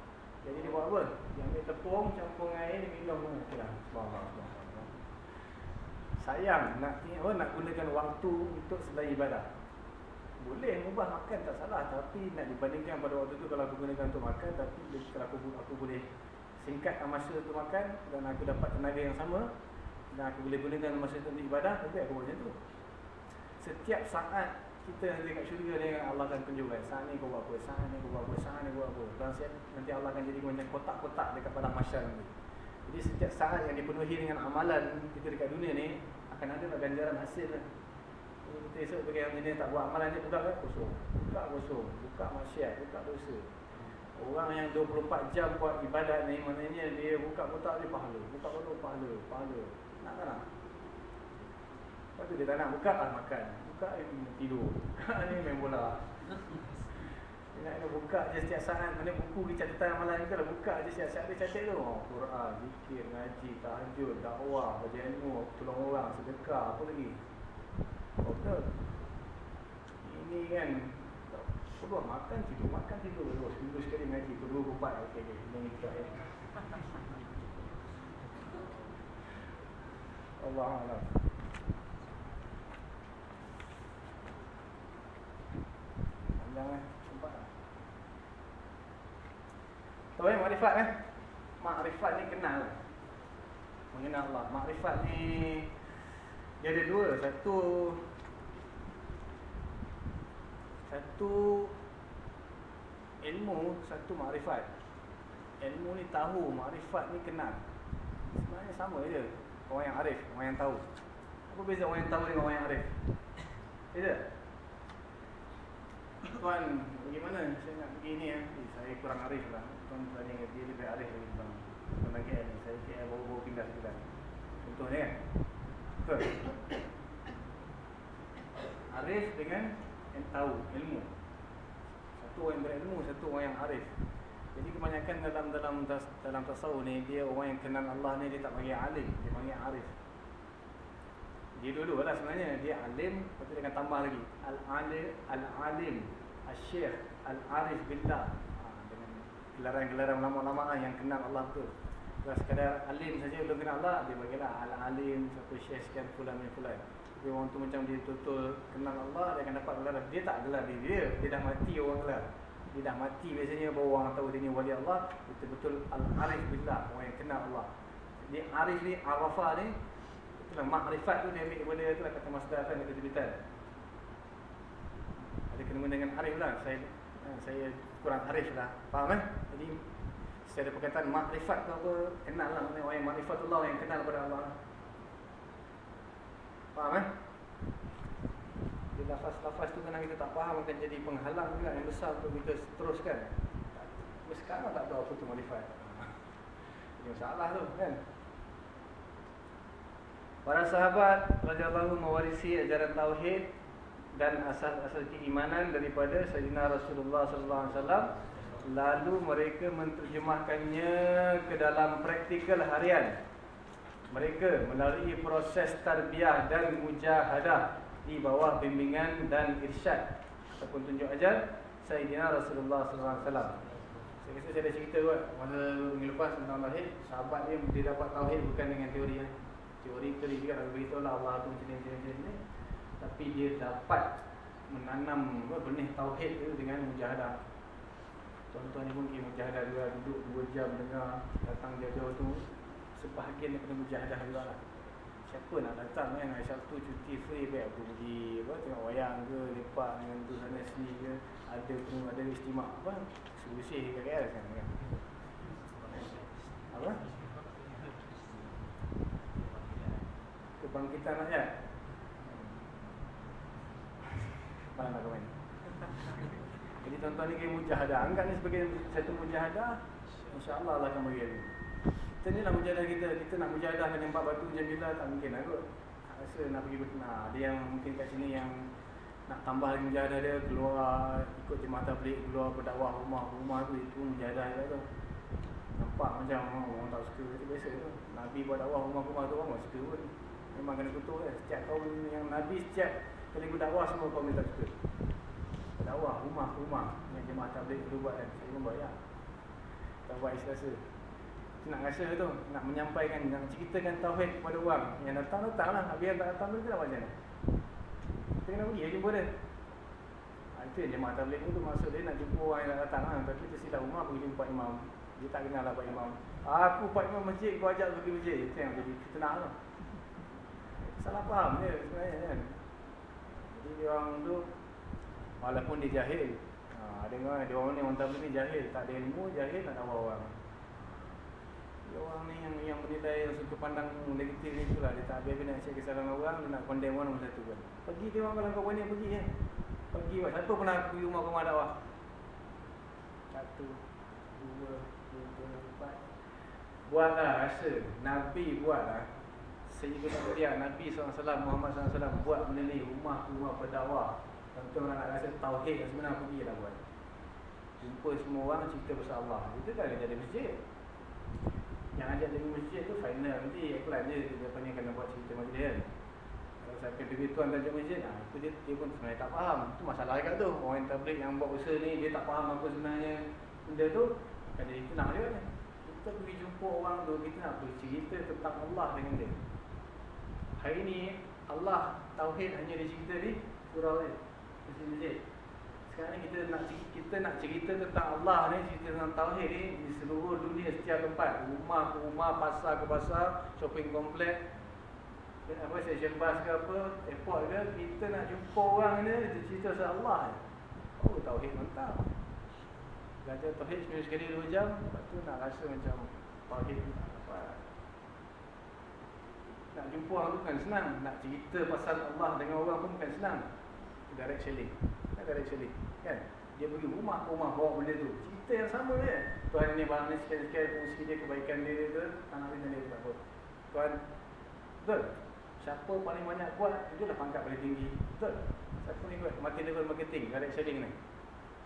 Speaker 1: Jadi dia buat apa? Dia ambil tepung Campur air Dia minum. Pun Okay lah Sebarang Sayang nak, apa, nak gunakan waktu Untuk selain ibadah. Boleh ubah makan tak salah. Tapi nak dibandingkan pada waktu tu kalau aku gunakan untuk makan tapi kalau aku aku boleh singkatkan masa untuk makan dan aku dapat tenaga yang sama dan aku boleh gunakan masa itu untuk ibadah tapi aku buat macam tu. Setiap saat kita nanti kat syurga ni Allah akan tunjukkan saat ni kau buat apa? Saat ni kau buat apa? Saat ni kau buat apa? Dan nanti Allah akan jadi macam kotak-kotak dekat padang masyar nanti jadi setiap saat yang dipenuhi dengan amalan kita dekat dunia ni akan ada ganjaran hasil lah. Kita esok bagi yang ini tak buat amalan ni buka kan kosong. Buka kosong, buka masyarakat, buka dosa. Orang yang 24 jam buat ibadat ni Maknanya dia buka kotak dia pahala. Buka kotak pahala, pahala. Nak tak nak? Lepas tu dia tak nak buka lah makan Buka ni tidur ni main bola Dia nak buka je setiap saat Mana buku ke catatan amalan kita lah Buka je setiap saat dia catat tu oh, Quran, zikir, ngaji, tahajud, dakwah Baca ilmu, tolong orang, sedekah Apa lagi? Betul Ini kan Keluar makan tidur, makan tidur terus. Seminggu sekali ngaji, kedua ubat. Okey, okey. Ini kita ya. Allah Allah. Panjang eh. Nampak tak? Tahu eh, makrifat eh? Makrifat ni kenal. Mengenal Allah. Makrifat ni dia ada dua. Satu satu ilmu, satu makrifat. Ilmu ni tahu, makrifat ni kenal. Sebenarnya sama je. Orang yang arif, orang yang tahu. Apa beza orang yang tahu dengan orang yang arif? Beza? Tuan, bagaimana saya nak pergi ni eh? Saya kurang arif lah. Tuan tanya dia lebih arif lagi tuan. Tuan lagi ni, saya kira baru-baru pindah sekitar. Contohnya kan? Betul? Arif dengan yang tahu ilmu. Satu orang yang berilmu, satu orang yang arif. Jadi kebanyakan dalam dalam dalam tasawuf ni dia orang yang kenal Allah ni dia tak panggil alim, dia panggil arif. Dia dulu lah sebenarnya dia alim, lepas tu dia akan tambah lagi al-alim, al-alim, al-syekh, al-arif billah. Ha, dengan gelaran-gelaran ulama-ulama yang kenal Allah tu. Kalau sekadar alim saja belum kenal Allah, dia bagilah al-alim, satu syekh sekian fulan dan fulan. Tapi orang tu macam dia betul-betul kenal Allah Dia akan dapat gelar Dia tak gelar diri dia Dia dah mati orang gelar Dia dah mati biasanya baru orang tahu dia ni wali Allah Betul-betul Al-Arif Billah Orang yang kenal Allah Dia Arif ni Arafah ni Itulah makrifat tu dia ambil daripada Itulah kata Masdar kan Kata Jibitan Ada kena dengan Arif lah Saya eh, saya kurang Arif lah Faham eh Jadi Secara perkataan makrifat tu apa Kenal lah Orang yang makrifatullah Yang kenal kepada Allah Faham eh? Jadi lafaz-lafaz tu kadang kita tak faham akan jadi penghalang juga yang besar untuk kita teruskan. Sekarang tak tahu apa tu modify. Ini masalah tu kan. Para sahabat radhiyallahu mewarisi ajaran tauhid dan asas-asas keimanan daripada Sayyidina Rasulullah sallallahu alaihi wasallam lalu mereka menterjemahkannya ke dalam praktikal harian. Mereka melalui proses tarbiyah dan mujahadah di bawah bimbingan dan irsyad ataupun tunjuk ajar Sayyidina Rasulullah sallallahu alaihi wasallam. Saya rasa saya ada cerita buat masa minggu lepas tentang tauhid, sahabat dia dia dapat tauhid bukan dengan teori ya teoretically juga nak beritahu lah Allah tu macam ni, macam ni, macam ni. Tapi dia dapat menanam apa, benih tauhid tu dengan mujahadah. Contohnya mungkin mujahadah dia duduk 2 jam dengar datang jauh-jauh tu sebahagian daripada mujahadah juga lah. Siapa nak datang kan hari Sabtu cuti free baik aku pergi apa tengok wayang ke lepak dengan tu sana sini ke ada pun ada istimak apa selusih kat KL kan. Apa? Kebangkitan rakyat. Mana nak komen? Jadi tuan-tuan ni kaya mujahadah. Anggap ni sebagai satu mujahadah. InsyaAllah Allah akan bagi ni. Kita ni lah mujahadah kita. Kita nak mujahadah dengan empat batu jamilah tak mungkin lah kot. Rasa nak pergi betul. Ada yang mungkin kat sini yang nak tambah lagi mujahadah dia. Keluar ikut jemaah tablik. Keluar berdakwah rumah-rumah tu. Itu mujahadah dia tu. Nampak macam orang tak suka. Itu biasa tu. Nabi buat dakwah rumah-rumah tu orang tak suka pun. Memang kena kutuk kan Setiap kaum yang Nabi setiap Kali ikut dakwah semua kaum tak suka. Dakwah rumah-rumah Yang jemaah tablik dulu buat kan. Saya pun buat ya. Tak buat rasa. Nak rasa tu Nak menyampaikan Nak ceritakan Tauhid kepada orang. Yang datang-datang lah. Habis yang tak datang tu Kita nak macam mana? Kita kena pergi jumpa dia. Ha, Itu yang jemaah tablik tu Maksud dia nak jumpa orang yang tak datang lah Tapi kita silap rumah Pergi jumpa imam. Dia tak kenal lah Pak Imam. Aku Pak Imam masjid Kau ajak pergi masjid. Itu yang jadi tenang lah salah faham dia sebenarnya kan. Jadi dia orang tu walaupun dia jahil. Ha dia orang ni orang tabligh ni jahil, tak ada ilmu, jahil nak tahu orang. Dia orang ni yang yang menilai yang suka pandang negatif ni itulah dia tak habis nak cek kesalahan orang, dia nak condemn orang satu kan. Pergi dia orang kalau kau berani pergi ya. Pergi wah. Siapa pernah pergi rumah rumah dakwah? Satu, dua, tiga, empat. Buatlah rasa. Nabi buatlah Sayyidina Mulia Nabi SAW Muhammad SAW buat benda ni rumah-rumah berdakwah. Tentu orang nak rasa tauhid yang sebenarnya pergi lah buat. Jumpa semua orang cerita pasal Allah. Itu kan dia jadi masjid. Yang ajak jadi masjid tu final. Nanti lah dia dia panggil kena buat cerita masjid kan. Kalau saya kata duit tuan tajak masjid. Nah, Itu dia, dia pun sebenarnya tak faham. Itu masalah kat tu. Orang yang tablik yang buat usaha ni Dia tak faham apa sebenarnya Benda tu. Kan jadi tenang dia kan Kita pergi jumpa orang tu Kita nak bercerita tentang Allah dengan dia Hari ini Allah tauhid hanya dicerita di surau ni. Masjid-masjid. Sekarang ni kita nak kita nak cerita tentang Allah ni, cerita tentang tauhid ni di seluruh dunia setiap tempat, rumah ke rumah, pasar ke pasar, shopping komplek, apa station bus ke apa, airport ke, kita nak jumpa orang ni dia cerita pasal Allah ni. Oh, tauhid mantap. Belajar tauhid sekali dua jam, lepas tu nak rasa macam tauhid apa nak jumpa orang tu bukan senang. Nak cerita pasal Allah dengan orang pun bukan senang. Direct selling kan Direct selling kan? Dia pergi rumah ke rumah bawa benda tu. Cerita yang sama dia Tuhan ni barang ni sekian-sekian Fungsi dia kebaikan dia ke Tanah dia dia tak apa Tuhan Betul? Siapa paling banyak buat Itulah pangkat paling tinggi. Betul? Siapa ni buat Makin level marketing Direct selling ni.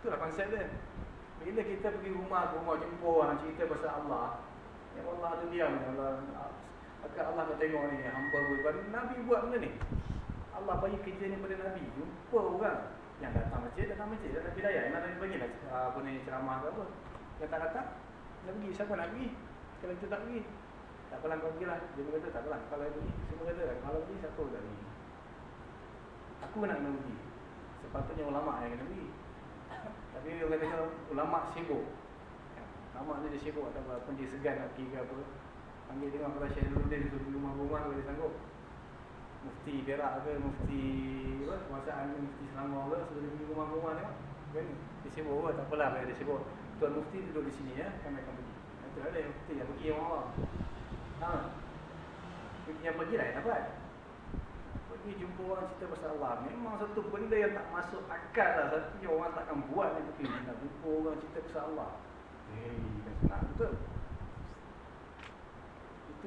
Speaker 1: Itulah konsep dia. Bila kita pergi rumah ke rumah Jumpa orang cerita pasal Allah Ya Allah tu diam. Ya Allah Maka Allah nak tengok ni hamba buat Nabi buat benda ni. Allah bagi kerja ni pada Nabi. Jumpa orang yang datang masjid, datang masjid, datang bidayah. Yang Nabi bagi lah apa ni ceramah ke apa. Yang tak datang, dia pergi. Siapa nak pergi? Kalau kita tak pergi, tak apalah kau pergi lah. Dia kata tak apalah. Kalau pergi, semua kata kalau pergi, siapa tak pergi. Aku nak kena pergi. Sepatutnya ulama' yang kena pergi. Tapi orang kata ulama' sibuk. Ulama' ni dia sibuk ataupun dia segan nak pergi ke apa. Panggil tengok kalau Syekh Nuruddin tu di rumah-rumah boleh sanggup. Mufti Perak ke, mufti apa, kekuasaan ke, mufti Selangor ke, sudah di rumah-rumah tengok. Kan? Dia sibuk ke, tak apalah kalau dia sibuk. Tuan mufti duduk di sini ya, kami akan pergi. Itu ada yang mufti yang pergi yang awam. Ha. Yang pergi lah yang dapat. Pergi jumpa orang cerita pasal Allah. Memang satu benda yang tak masuk akal lah. Satu orang takkan buat ni. Nak jumpa orang cerita pasal Allah. Hei, kan senang betul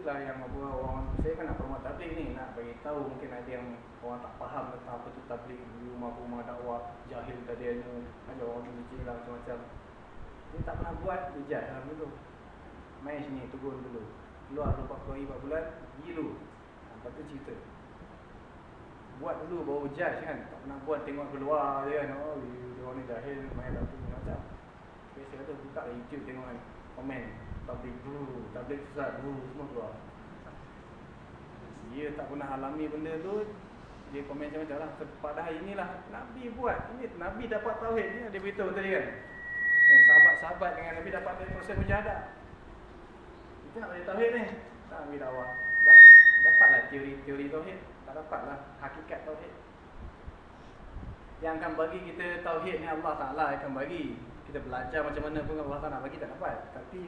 Speaker 1: itulah yang apa orang saya kan nak promote tabligh ni nak bagi tahu mungkin ada yang orang tak faham tentang apa tu tabligh di rumah-rumah dakwah jahil tadi ilmu ada orang ni lah macam-macam. Dia tak pernah buat dia jat dalam dulu. Main sini turun dulu. Keluar 24 hari 4 bulan gilu lepas tu cerita. Buat dulu baru judge kan. Tak pernah buat tengok keluar je kan. Oh dia orang ni jahil main tak tu macam biasa kata buka YouTube tengok kan. Komen tablik dulu tablik susah dulu semua keluar. Dia tak pernah alami benda tu dia komen macam-macam lah. Pada hari inilah Nabi buat. Ini Nabi dapat tauhid ni dia beritahu tadi kan. Yang sahabat-sahabat dengan Nabi dapat dari proses mujahadah kita nak belajar tauhid ni. Tak ambil dakwah. Dapatlah teori-teori tauhid. Tak dapatlah hakikat tauhid. Yang akan bagi kita tauhid ni Allah Taala akan bagi. Kita belajar macam mana pun Allah Taala nak bagi tak dapat. Tapi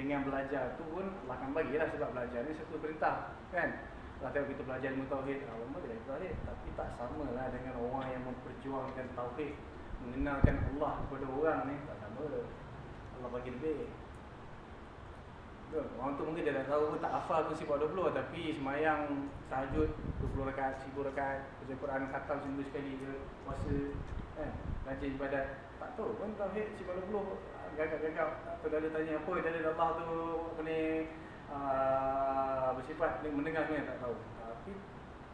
Speaker 1: dengan belajar tu pun Allah akan bagilah sebab belajar ni satu perintah kan? Allah tengok kita belajar ilmu tauhid Allah bagi dari tauhid tapi tak samalah dengan orang yang memperjuangkan tauhid mengenalkan Allah kepada orang ni tak sama. Allah bagi lebih. Orang tu mungkin dia dah tahu tak hafal pun sifat 20 tapi semayang tahajud 20 rakaat, 1000 rakaat, baca Quran khatam seminggu sekali ke, puasa kan, rajin ibadat. Tak tahu pun tauhid sifat 20 gagap-gagap atau dia tanya apa dalil Allah tu apa ni uh, bersifat dia mendengar sebenarnya tak tahu. Tapi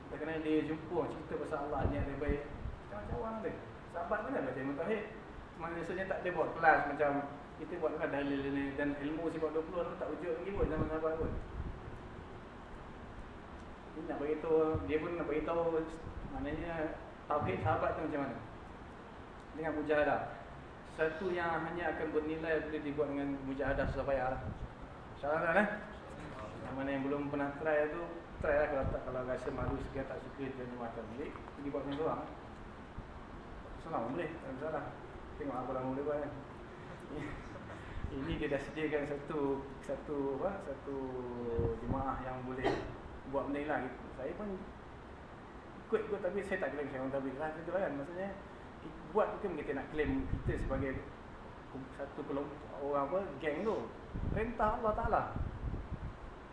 Speaker 1: kita kena dia jumpa cerita pasal Allah ni yang baik. Macam-macam orang dia. Sahabat mana baca ilmu tauhid? Maksudnya tak ada buat kelas macam kita buat kan dalil ni dan ilmu sifat 20 tu tak wujud lagi pun zaman sahabat pun. Ini nak bagi tahu dia pun nak bagi tahu maknanya tauhid sahabat tu macam mana. Dengan mujahadah. Satu yang hanya akan bernilai bila dibuat dengan mujahadah susah payah lah. Salah kan eh? Yang mana yang belum pernah try tu try lah kalau tak kalau rasa malu sikit tak suka jadi macam ni pergi buat dengan orang. Senang boleh, tak masalah. Tengok apa lama boleh buat kan. Ini dia dah sediakan satu satu apa satu jemaah yang boleh buat benda lah gitu. Saya pun ikut ikut tapi saya tak claim saya orang tabligh lah gitu kan. Maksudnya buat bukan kita nak claim kita sebagai satu kelompok orang apa geng tu. Perintah Allah Taala.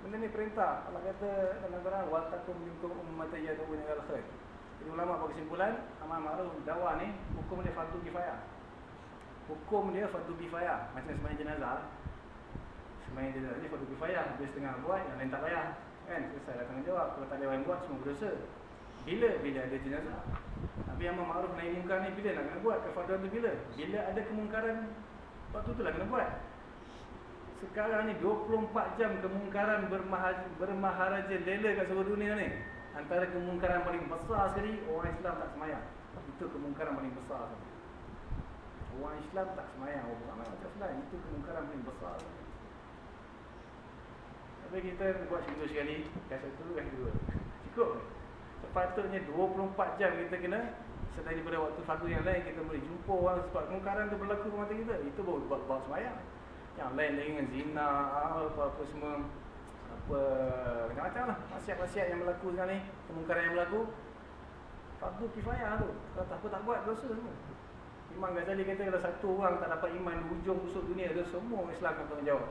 Speaker 1: Benda ni perintah. Allah kata dalam Quran wa takum minkum ummatan yad'una ila khair. Jadi ulama bagi kesimpulan amal ma'ruf dakwah ni hukum dia fardu kifayah hukum dia fardu kifayah macam sembahyang jenazah sembahyang jenazah ni fardu kifayah dia setengah buat yang lain tak payah kan selesai dah tanggungjawab kalau tak ada orang buat semua berdosa bila bila ada jenazah? Tapi yang ma'ruf naik mungkar ni bila nak kena buat? Kefarduan tu bila? Bila ada kemungkaran waktu tu lah kena buat. Sekarang ni 24 jam kemungkaran bermaharaja, lela kat seluruh dunia ni. Antara kemungkaran paling besar sekali orang Islam tak semayang. Itu kemungkaran paling besar sekali. Orang Islam tak semayang Orang ramai macam Islam Itu kemungkaran paling besar Tapi kita buat seminggu sekali. Kan satu, kan dua. Cukup Sepatutnya 24 jam kita kena Selain daripada waktu fardu yang lain Kita boleh jumpa orang Sebab kemungkaran tu berlaku di mata kita. Itu baru buat bawa semayang Yang lain dengan zina Apa-apa semua. Apa Macam-macam lah. Masyarakat-masyarakat yang berlaku sekarang ni Kemungkaran yang berlaku. Fardu kifayah tu. Kalau tak apa tak buat dosa semua. Imam Ghazali kata kalau satu orang tak dapat iman hujung busuk dunia tu semua Islam akan tanggungjawab.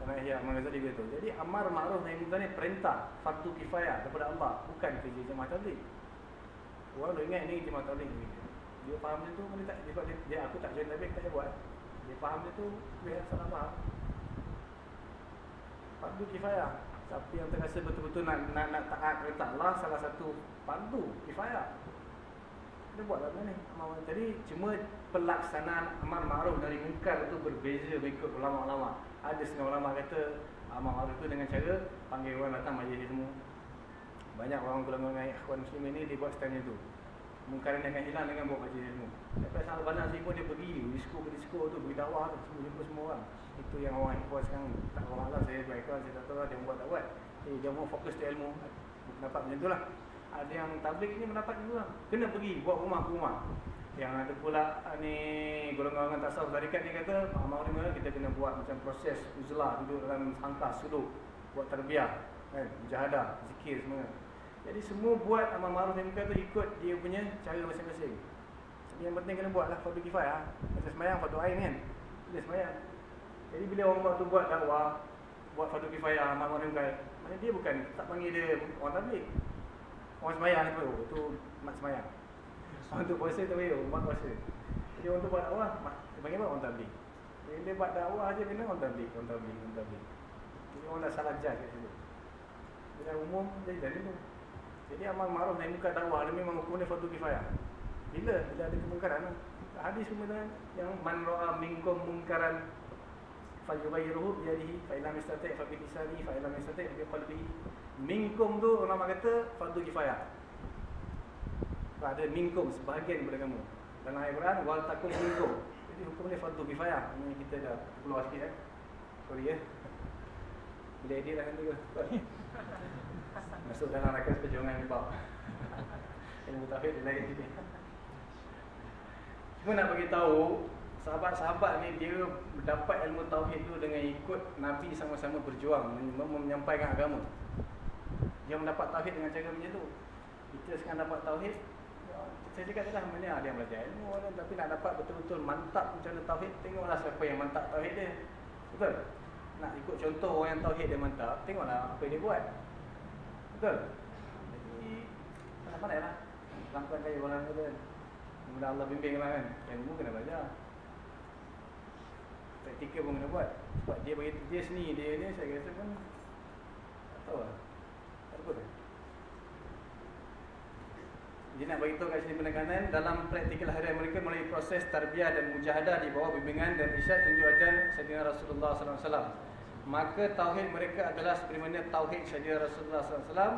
Speaker 1: Karena ya Imam Ghazali kata. Jadi amar ma'ruf nahi munkar ni perintah fardu kifayah daripada Allah, bukan kerja jemaah tabligh. Orang dah ingat ni jemaah tabligh ni. Dia faham dia tu dia tak dia, dia, dia aku tak join tabligh tak buat. Dia faham dia tu dia salah faham. Fardu kifayah. Siapa yang terasa betul-betul nak, nak, nak taat perintah Allah Salah satu fardu kifayah kita buat lah ni Jadi cuma pelaksanaan amal ma'ruf dari munkar itu berbeza mengikut ulama-ulama. Ada setengah ulama kata amal ma'ruf itu dengan cara panggil orang datang majlis semua. Banyak orang golongan ikhwan muslim ini dia buat style itu. Mungkaran akan hilang dengan buat majlis ilmu. Sampai sahabat banas ni pun dia pergi disco ke disco tu pergi dakwah tu semua jumpa semua orang. Itu yang orang ikhwan sekarang tak orang lah saya baik saya tak tahu lah dia buat tak buat. Eh, dia mau fokus di ilmu. Dapat macam itulah ada yang tablik ni mendapat juga kena pergi buat rumah ke rumah yang ada pula ah, ni golongan-golongan tasawuf tarikat ni kata ni kita kena buat macam proses uzlah duduk dalam sangka suluk buat terbiah kan mujahadah zikir semua jadi semua buat amal ma'ruf ni kata ikut dia punya cara masing-masing tapi yang penting kena buatlah fardu kifayah macam semayang fardu ain kan dia semayang jadi bila orang buat tu buat dakwah buat fardu kifayah amal orang kan. Mana dia bukan tak panggil dia orang tabligh. Orang sembahyang ni oh, tu mak sembahyang. Orang tu puasa tu oh, mak puasa. Orang tu buat dakwah, dia panggil apa orang tabligh. Dia, dia buat dakwah aja kena orang tabligh, orang tabligh, orang tabligh. Jadi orang dah salah judge kat situ. Jadi umum jadi dah tu. Jadi amal ma'ruf nahi munkar dakwah ni memang hukum dia fardu kifayah. Bila bila ada kemungkaran lah. Hadis kemudian yang man ra'a minkum munkaran falyughayyiruhu bi yadihi fa illam yastati' fa bi lisanihi fa illam yastati' bi qalbihi. Minkum tu ulama kata fardu kifayah. Ada minkum sebahagian daripada kamu. Dalam ayat Quran wal takum minkum. Jadi hukum dia fardu kifayah. Ini kita dah keluar sikit eh. Sorry ya. Bila edit lah nanti ke. Masuk dalam rakan perjuangan ni bab. Ilmu tauhid dia lain sikit. Cuma nak bagi tahu sahabat-sahabat ni dia dapat ilmu tauhid tu dengan ikut Nabi sama-sama berjuang menyampaikan agama. Dia mendapat tauhid dengan cara macam tu. Kita sekarang dapat tauhid saya cakap dah mana ada yang belajar ilmu orang tapi nak dapat betul-betul mantap macam mana tauhid tengoklah siapa yang mantap tauhid dia. Betul? Nak ikut contoh orang yang tauhid dia mantap, tengoklah apa dia buat. Betul? Jadi mana-mana lah. Pelan-pelan kaya orang tu kan. Kemudian Allah bimbing lah kan. Ilmu kena belajar. Praktikal pun kena buat. Sebab dia bagi dia seni dia ni saya rasa pun tak tahu lah. Tak apa tu. Dia nak beritahu kat sini penekanan dalam praktikal harian mereka melalui proses tarbiyah dan mujahadah di bawah bimbingan dan isyad tunjuk ajar Sayyidina Rasulullah SAW. Maka tauhid mereka adalah mana tauhid Sayyidina Rasulullah SAW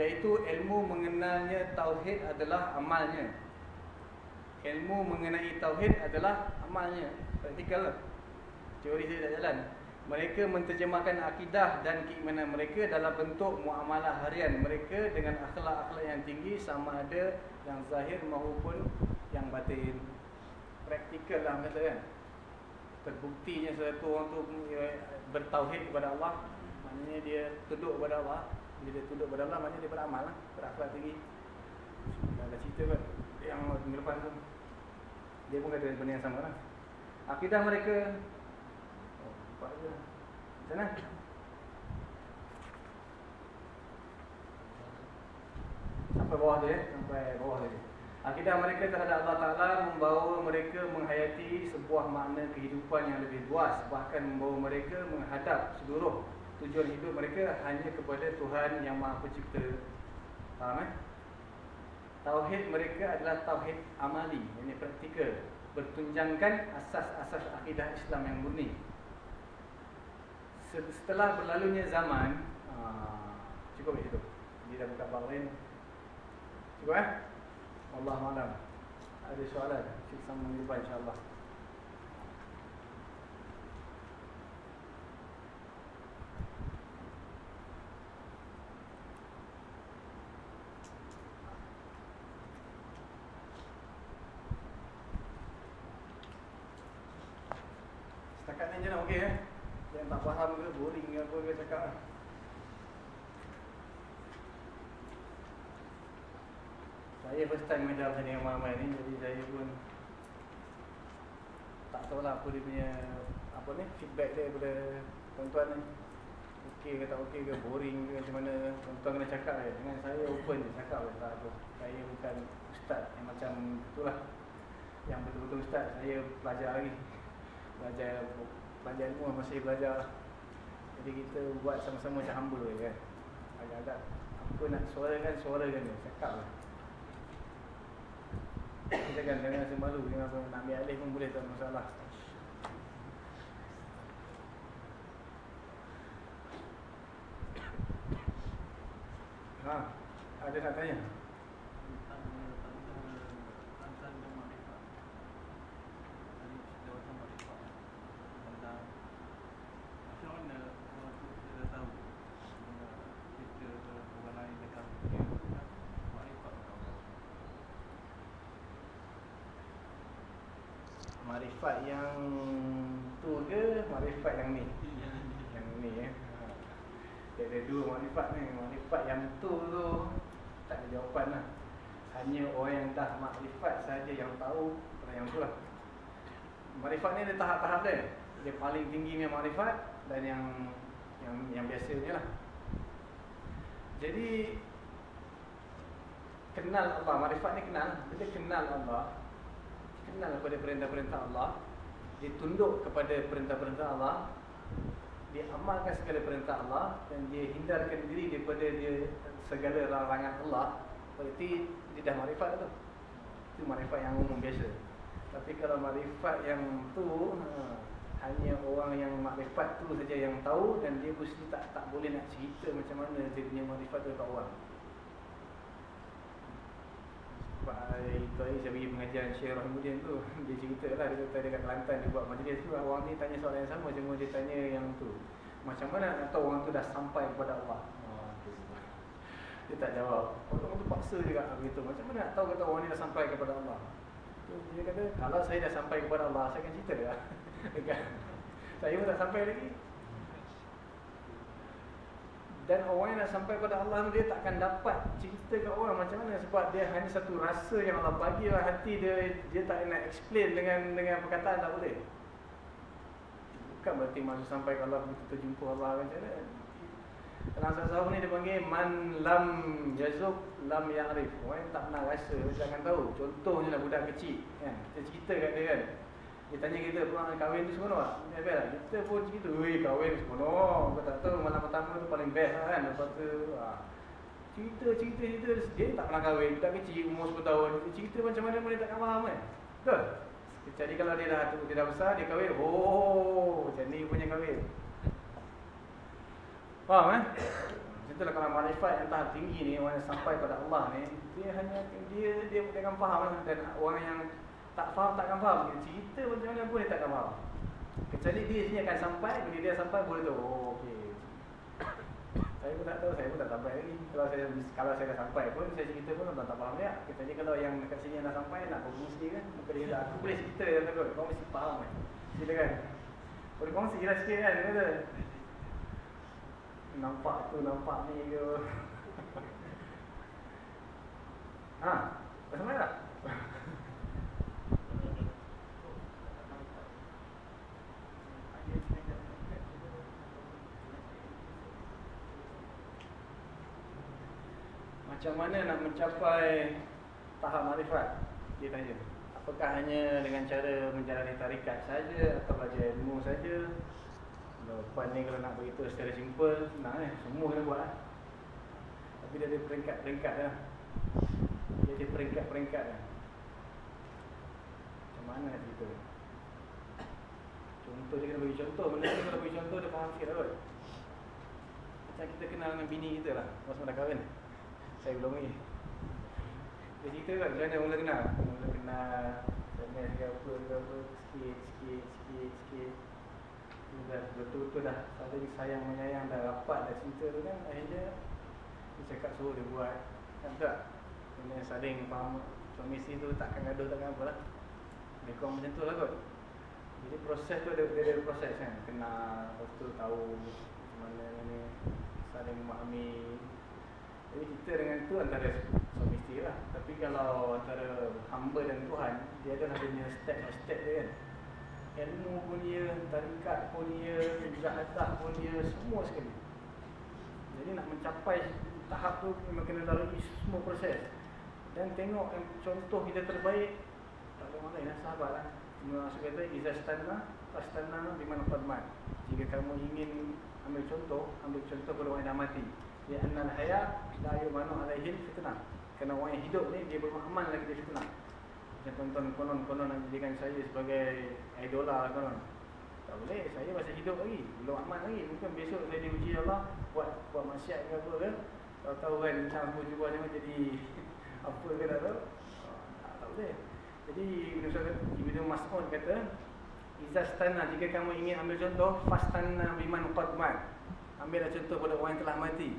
Speaker 1: iaitu ilmu mengenalnya tauhid adalah amalnya. Ilmu mengenai tauhid adalah amalnya. Praktikal lah. Teori saya tak jalan. Mereka menterjemahkan akidah dan keimanan mereka dalam bentuk muamalah harian mereka dengan akhlak-akhlak yang tinggi sama ada yang zahir maupun yang batin. Praktikal lah kata kan. Terbuktinya satu orang tu bertauhid kepada Allah, maknanya dia tunduk kepada Allah. Bila dia tunduk kepada Allah, maknanya dia beramal lah, berakhlak tinggi. Dah ada cerita kan yang lepas tu. Dia pun kata benda yang sama lah. Akidah mereka Je Macam mana? Sampai bawah tu ya Sampai bawah tu Akidah mereka terhadap Allah Ta'ala Membawa mereka menghayati Sebuah makna kehidupan yang lebih luas Bahkan membawa mereka menghadap Seluruh tujuan hidup mereka Hanya kepada Tuhan yang maha pencipta. Faham eh? Tauhid mereka adalah Tauhid amali Ini praktikal Bertunjangkan asas-asas akidah Islam yang murni setelah berlalunya zaman aa, cukup itu dia dah buka bab lain. Cukup eh? Allah malam ada soalan? Kita jumpa insyaallah Setakat ni je nak okey eh yang tak faham ke, boring ke apa ke cakap lah. Saya first time mengajar macam ni ramai-ramai ni Jadi saya pun Tak tahu lah apa dia punya Apa ni, feedback dia daripada tuan-tuan ni. Okey ke tak okey ke, boring ke macam mana? Tuan-tuan kena cakap je, dengan saya open je cakap je tak apa. Saya bukan ustaz yang macam itulah Yang betul-betul ustaz, saya pelajar lagi. Belajar belajar ilmu masih belajar jadi kita buat sama-sama macam humble kan. Agak-agak apa nak suara kan suara kan cakap lah. Kita kan jangan rasa malu jangan apa nak ambil alih pun boleh tak masalah. Ha ada nak tanya Marifat yang tu ke Marifat yang ni Yang ni eh Dia ada dua marifat ni Marifat yang tu tu Tak ada jawapan lah Hanya orang yang dah makrifat saja yang tahu Pada yang tu lah Marifat ni ada tahap-tahap dia Dia paling tinggi punya marifat dan yang yang yang biasanya lah. Jadi kenal Allah, marifat ni kenal. Bila kenal Allah, kenal kepada perintah-perintah Allah, ditunduk kepada perintah-perintah Allah, dia amalkan segala perintah Allah dan dia hindarkan diri daripada dia segala larangan Allah, berarti dia dah marifat tu. Itu marifat yang umum biasa. Tapi kalau marifat yang tu ha, hanya orang yang makrifat tu saja yang tahu dan dia mesti tak tak boleh nak cerita macam mana dia punya makrifat tu dekat orang. Sebab itu hari saya pergi pengajian Syekh Rahmuddin tu Dia cerita lah, dia kata dekat Kelantan dia buat majlis tu Orang ni tanya soalan yang sama, cuma dia tanya yang tu. Macam mana nak tahu orang tu dah sampai kepada Allah? Oh, Dia tak jawab. Orang tu paksa juga begitu. Macam mana nak tahu kata orang ni dah sampai kepada Allah Dia kata, kalau saya dah sampai kepada Allah Saya akan cerita dia Saya pun tak sampai lagi dan orang yang nak sampai pada Allah dia takkan dapat cerita ke orang macam mana sebab dia hanya satu rasa yang Allah bagi lah hati dia dia tak nak explain dengan dengan perkataan tak boleh. Bukan berarti maksud sampai ke Allah begitu terjumpa Allah macam mana. Dalam sahur ni dia panggil man lam yazuk lam ya'rif. Orang yang tak pernah rasa takkan tahu. Contohnya lah budak kecil kan. Kita cerita kat dia kan. Dia tanya kita pulang kahwin tu seronok tak? Dia lah. Kita pun cerita, weh kahwin seronok. Kau tak tahu malam pertama tu paling best lah kan. Lepas tu, ha. cerita, cerita, cerita. Dia tak pernah kahwin. Tak kecil, umur 10 tahun. Dia cerita macam mana boleh takkan faham kan? Betul? Jadi kalau dia dah dia dah besar, dia kahwin. Oh, macam ni punya kahwin. Faham eh? Macam lah kalau manifat yang tahap tinggi ni, orang yang sampai pada Allah ni, dia hanya, dia dia, dia akan faham lah. Dan orang yang tak faham takkan faham. Dia cerita macam mana pun dia takkan faham. Kecuali dia sini akan sampai bila dia sampai boleh tahu oh okey. Saya pun tak tahu saya pun tak sampai lagi. Kalau saya kalau saya dah sampai pun saya cerita pun tak, tak faham dia. Kecuali kalau yang dekat sini dah sampai nak berfungsi kan maka dia dah aku boleh cerita yang takut kau mesti faham kan cerita kan? Boleh kongsi lah sikit kan kata nampak tu nampak ni ke ha macam mana tak Macam mana nak mencapai tahap marifat? Dia tanya. Apakah hanya dengan cara menjalani tarikat saja atau belajar ilmu saja? Lepas ni kalau nak beritahu secara simple, senang eh. Semua kena buat lah. Tapi dia ada peringkat-peringkat lah. Dia ada peringkat-peringkat lah. Macam mana nak cerita? Contoh dia kena bagi contoh. Benda ni kalau bagi contoh dia faham sikit lah kot. Macam kita kenal dengan bini kita lah. Masa dah kahwin. Saya belum ni Dia cerita kan macam mana mula kenal Mula kenal Macam ke apa ke apa Sikit, sikit, sikit, sikit Dah betul-betul dah. Saling sayang menyayang dah rapat dah cerita tu kan Akhirnya Dia cakap suruh dia buat. Kan tak? Kena saling faham. Suami isteri tu takkan gaduh takkan apa lah. Dia kurang macam tu lah kot. Jadi proses tu ada, dia ada proses kan. Kenal Lepas tu tahu Macam mana ni Saling memahami. Jadi kita dengan itu antara suami isteri lah. Tapi kalau antara hamba dan Tuhan Dia ada punya step by step dia kan Ilmu pun dia, tarikat pun dia, jahatah pun dia, semua sekali. Jadi nak mencapai tahap tu memang kena lalui semua proses. Dan tengok contoh kita terbaik Tak orang lain lah, sahabat lah. Maksud kata, Izzah Stana, Astana, Biman Fadman Jika kamu ingin ambil contoh, ambil contoh pada orang yang dah mati. Ya annal haya la yumanu alaihi fitnah. Kerana orang yang hidup ni dia beramal lagi dia fitnah. Macam tonton konon-konon nak jadikan saya sebagai idola konon. Tak boleh, saya masih hidup lagi, belum amal lagi. Mungkin besok saya diuji Allah buat buat maksiat ke apa ke. Tahu-tahu kan macam aku cuba ni jadi apa ke tak tahu. Tak, tak boleh. Jadi Ibnu Mas'ud kata Iza stana jika kamu ingin ambil contoh Fastana biman qadman Ambillah contoh pada orang yang telah mati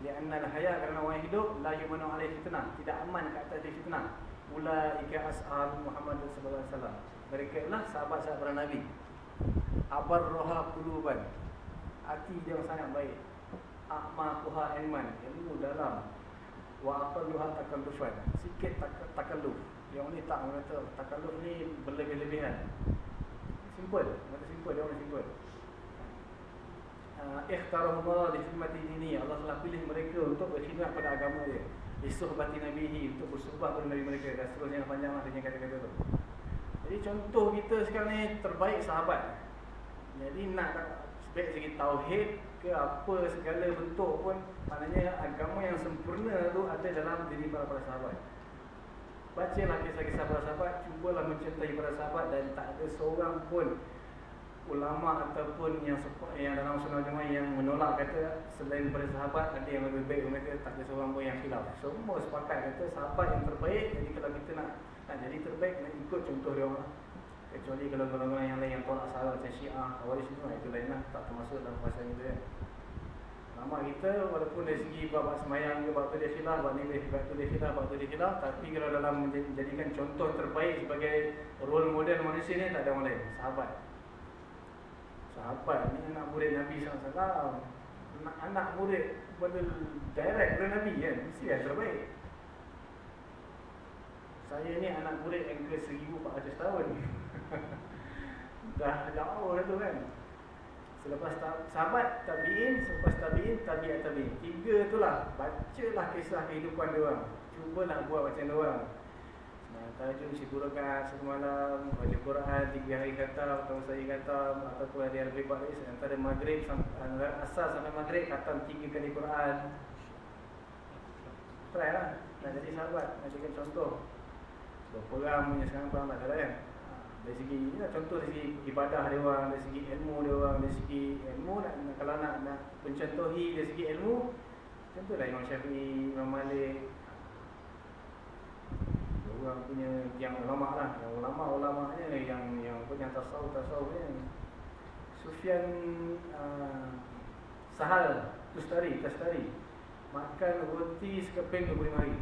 Speaker 1: Lianna al-haya kerana orang hidup la yumanu alaihi fitnah, tidak aman ke atas dia fitnah. Ulaika ashab Muhammad sallallahu alaihi wasallam. Mereka lah sahabat-sahabat Nabi. Abar roha quluban. Hati dia sangat baik. Ahma kuha ilman, ilmu dalam. Wa aqalluha takallufan. Sikit tak takalluf. Yang ni tak mengata takalluf ni berlebih-lebihan. Simple, mata simple dia orang simple. uh, ikhtarahullah di khidmati ini Allah telah pilih mereka untuk berkhidmat pada agama dia bati nabihi untuk bersumpah pada nabi mereka dan seterusnya panjang lah dengan kata-kata tu. Jadi contoh kita sekarang ni terbaik sahabat. Jadi nak baik segi tauhid ke apa segala bentuk pun maknanya agama yang sempurna tu ada dalam diri para para sahabat. Bacalah kisah-kisah para sahabat cubalah mencintai para sahabat dan tak ada seorang pun ulama ataupun yang yang dalam sunnah jemaah yang menolak kata selain daripada sahabat ada yang lebih baik mereka tak ada seorang pun yang khilaf. Semua sepakat kata sahabat yang terbaik jadi kalau kita nak nak jadi terbaik nak ikut contoh dia orang. Kecuali kalau golongan yang lain yang tolak sahabat macam Syiah, Khawarij semua itu lainlah tak termasuk dalam pasal itu ya. Lama kita walaupun dari segi bab semayang ke bab dia khilaf, bab ni bab tu dia khilaf, bab dia khilaf tapi kalau dalam menjadikan contoh terbaik sebagai role model manusia ni tak ada orang lain, sahabat sahabat ni anak murid Nabi SAW. Anak, anak murid pada direct pada Nabi kan mesti yang terbaik. Saya ni anak murid yang ke 1400 tahun. Dah jauh dah tu kan. Selepas sahabat tabi'in selepas tabi'in tabi'at tabi'in. Tiga tu lah bacalah kisah kehidupan dia orang. Cubalah buat macam dia orang Tahajud isi gurukan satu malam Baca Quran tiga hari kata Atau saya kata Ataupun hari lebih baik Antara maghrib sampai Asal sampai maghrib Khatam tiga kali Quran. Try lah. Nak jadi sahabat Nak jadikan contoh. Berperang punya sekarang perang tak ada kan? Dari segi ini lah contoh dari segi ibadah dia orang, dari segi ilmu dia orang, dari segi ilmu nak, nak kalau nak nak mencontohi dari segi ilmu contohlah Imam Syafi'i, Imam Malik, orang punya yang ulama lah. Yang ulama ulamanya yang yang punya tasawuf tasawufnya Sufyan uh, Sahal Tustari Tustari makan roti sekeping 25 hari.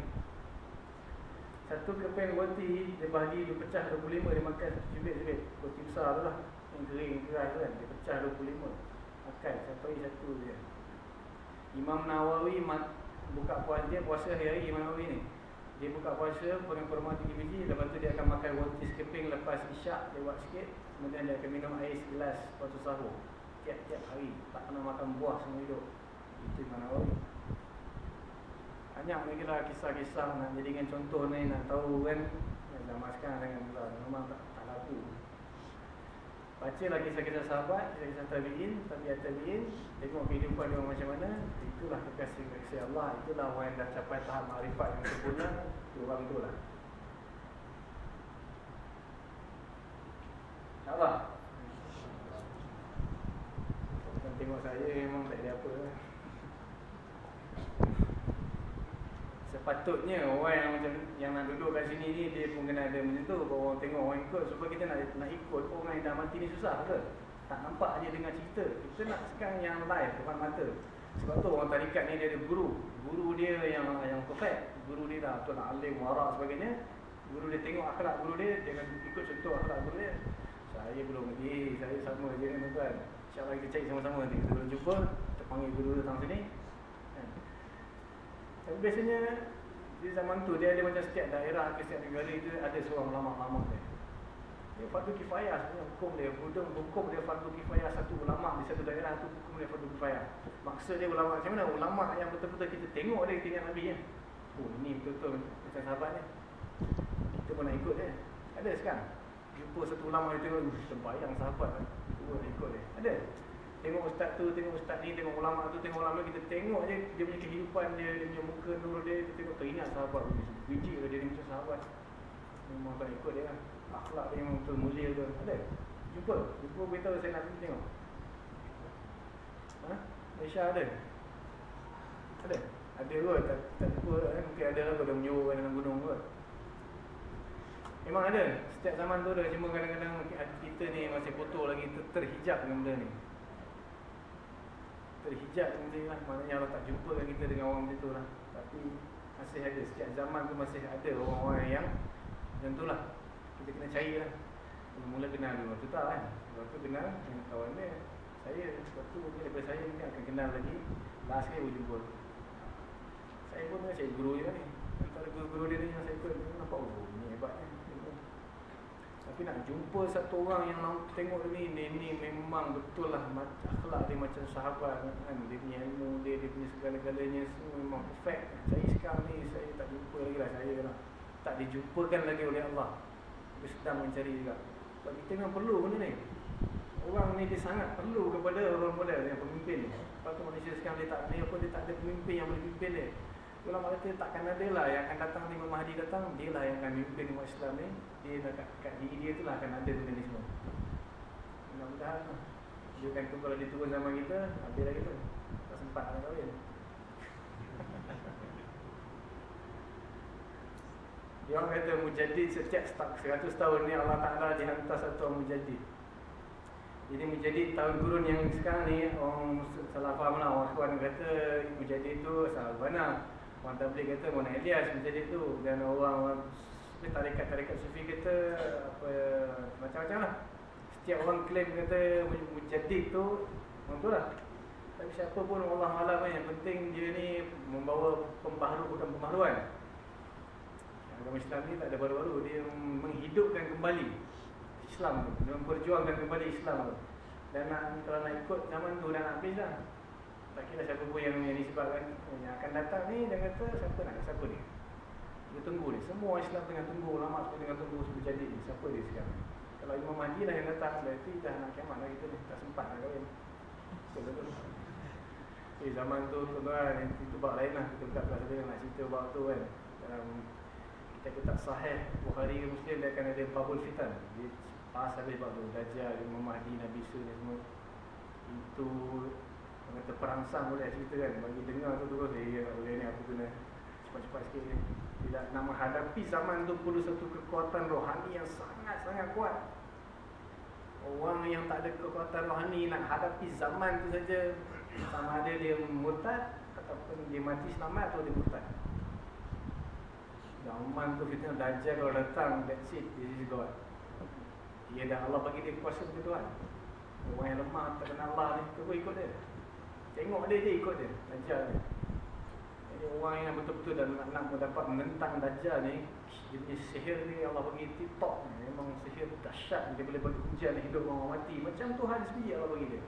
Speaker 1: Satu keping roti dia bagi dia pecah 25 dia makan cubit-cubit roti besar tu lah. Yang kering keras kan dia pecah 25 makan satu hari satu je. Imam Nawawi buka puasa dia puasa hari-hari Imam Nawawi ni dia buka puasa dengan kurma 3 biji Lepas tu dia akan makan roti sekeping lepas isyak buat sikit. Kemudian dia akan minum air segelas Lepas tu sahur. Tiap-tiap hari Tak pernah makan buah semua hidup. Itu mana orang Banyak lagi lah kisah-kisah Nak jadikan contoh ni Nak tahu kan. Zaman sekarang dengan Memang tak, Bacalah kisah-kisah sahabat, kisah-kisah tabi'in, tabi'at tabi'in Tengok kehidupan dia macam mana Itulah kekasih-kekasih Allah Itulah orang yang dah capai tahap makrifat yang sempurna Itu orang tu lah. InsyaAllah. Tengok saya memang tak ada apa sepatutnya orang yang macam yang nak duduk kat sini ni dia pun kena ada macam tu. Bawa orang tengok orang ikut supaya kita nak nak ikut orang yang dah mati ni susah ke? Tak nampak aja dengar cerita. Kita nak sekarang yang live depan mata. Sebab tu orang tarikat ni dia ada guru. Guru dia yang yang perfect. Guru dia dah tu nak alim warak sebagainya. Guru dia tengok akhlak guru dia dia akan ikut contoh akhlak guru dia. Saya belum lagi. Saya sama je kan tuan. insyaAllah kita cari sama-sama nanti. Kita belum jumpa kita panggil guru datang sini tapi biasanya di zaman tu dia ada macam setiap daerah ke setiap negara itu ada seorang ulama-ulama dia. Dia fardu kifayah sebenarnya hukum dia. Hukum, hukum dia fardu kifayah satu ulama di satu daerah tu hukum dia fardu kifayah. Maksud dia ulama macam mana? Ulama yang betul-betul kita tengok dia tinggal Nabi ya. Oh ini betul-betul macam sahabat ni. Kita pun nak ikut dia. Ada sekarang. Jumpa satu ulama dia tengok, sembahyang sahabat. Tu ikut dia. Ada. Tengok ustaz tu, tengok ustaz ni, tengok ulama tu, tengok ulama kita tengok je dia punya kehidupan dia, dia punya muka nur dia, kita tengok teringat sahabat tu. Biji dia ni macam sahabat. Memang tak ikut dia lah. Akhlak dia memang betul mulia tu. Ada? Jumpa. Jumpa beritahu saya nak tengok. Ha? Malaysia ada? Ada? Ada kot. Tak, tak jumpa kan. Mungkin ada lah pada menyuruh dalam gunung kot. Memang ada. Setiap zaman tu ada. Cuma kadang-kadang kita ni masih kotor lagi ter terhijab dengan benda ni terhijab kemudian lah Maknanya Allah tak jumpa kan kita dengan orang macam tu lah. Tapi masih ada Setiap zaman tu masih ada orang-orang yang Macam tu lah. Kita kena cari lah. Mula kenal dulu Waktu tak kan? Waktu kenal dengan kawan dia Saya Waktu mungkin daripada saya mungkin akan kenal lagi. Last kali aku jumpa. Saya pun dengan cari guru je ni. Antara guru-guru dia ni yang saya ikut Nampak oh hebat ni Tapi nak jumpa satu orang yang tengok ni, ni memang betul lah akhlak dia macam sahabat kan. Dia punya ilmu dia, dia punya segala-galanya semua memang perfect. Saya sekarang ni, saya tak jumpa lagi lah saya lah. Tak dijumpakan lagi oleh Allah. Dia sedang mencari juga. Sebab kita memang perlu benda ni. Orang ni dia sangat perlu kepada orang model yang pemimpin ni. Tu Malaysia sekarang dia tak, ni apa, dia tak ada pemimpin yang boleh pimpin dia. Ulama kata takkan ada lah. Yang akan datang ni Imam Mahdi datang Dia lah yang akan mimpin umat Islam ni. Dia dah kat, kat diri dia tu lah akan ada benda ni semua. Mudah-mudahan lah. Dia kan tu kalau dia turun zaman kita Habis lah kita Tak sempat nak kahwin. Dia orang kata mujadid setiap 100 tahun ni Allah Ta'ala dihantar satu mujadid Jadi mujadid tahun kurun yang sekarang ni Orang salah faham lah Orang kawan kata mujadid tu salah benar Orang tablik kata Mona Elias menjadi tu. Dan orang Tarikat-tarikat sufi kata apa Macam-macam lah. Setiap orang klaim kata Mujadid tu Orang tu lah. Tapi siapa pun Allah Alam Yang penting dia ni Membawa pembaharu bukan pembaharuan. Agama Islam ni tak ada baru-baru Dia menghidupkan kembali Islam tu. Dia memperjuangkan kembali Islam tu. Dan nak, kalau nak ikut zaman tu dah nak habis lah tak kira siapa pun yang, yang disebabkan Yang akan datang ni Dia kata siapa nak siapa ni? Dia tunggu ni. Semua Islam tengah tunggu Lama semua tengah tunggu Sebab jadi ni. Siapa dia sekarang? Kalau Imam Mahdi lah yang datang Berarti dah nak kiamat lah. Kita ni Tak sempat nak kahwin. Eh zaman tu tuan-tuan Itu bab lain lah. Kita buka kelas dia Nak cerita bab tu kan. Dalam Kita kitab sahih Bukhari ke Muslim Dia akan ada Babul Fitan. Dia pas habis bab tu. Dajjal Imam Mahdi Nabi Su ni semua. Itu kata perangsang boleh cerita kan. Bagi dengar tu terus Eh tak boleh ni aku kena Cepat-cepat sikit ni. Tidak nak menghadapi zaman tu Perlu satu kekuatan rohani yang sangat-sangat kuat. Orang yang tak ada kekuatan rohani Nak hadapi zaman tu saja Sama ada dia murtad Ataupun dia mati selamat atau dia murtad. Zaman tu kita Dajjal kalau datang That's it This is God. Dia dah Allah bagi dia kuasa begitu kan Orang yang lemah tak kenal Allah ni Terus ikut dia Tengok dia je ikut dia. Dajjal ni. Jadi orang yang betul-betul dah nak, nak dapat menentang Dajjal ni Dia punya sihir ni Allah bagi tip-top Memang sihir dahsyat. Dia boleh bagi hujan hidup orang mati. Macam Tuhan sendiri Allah bagi dia.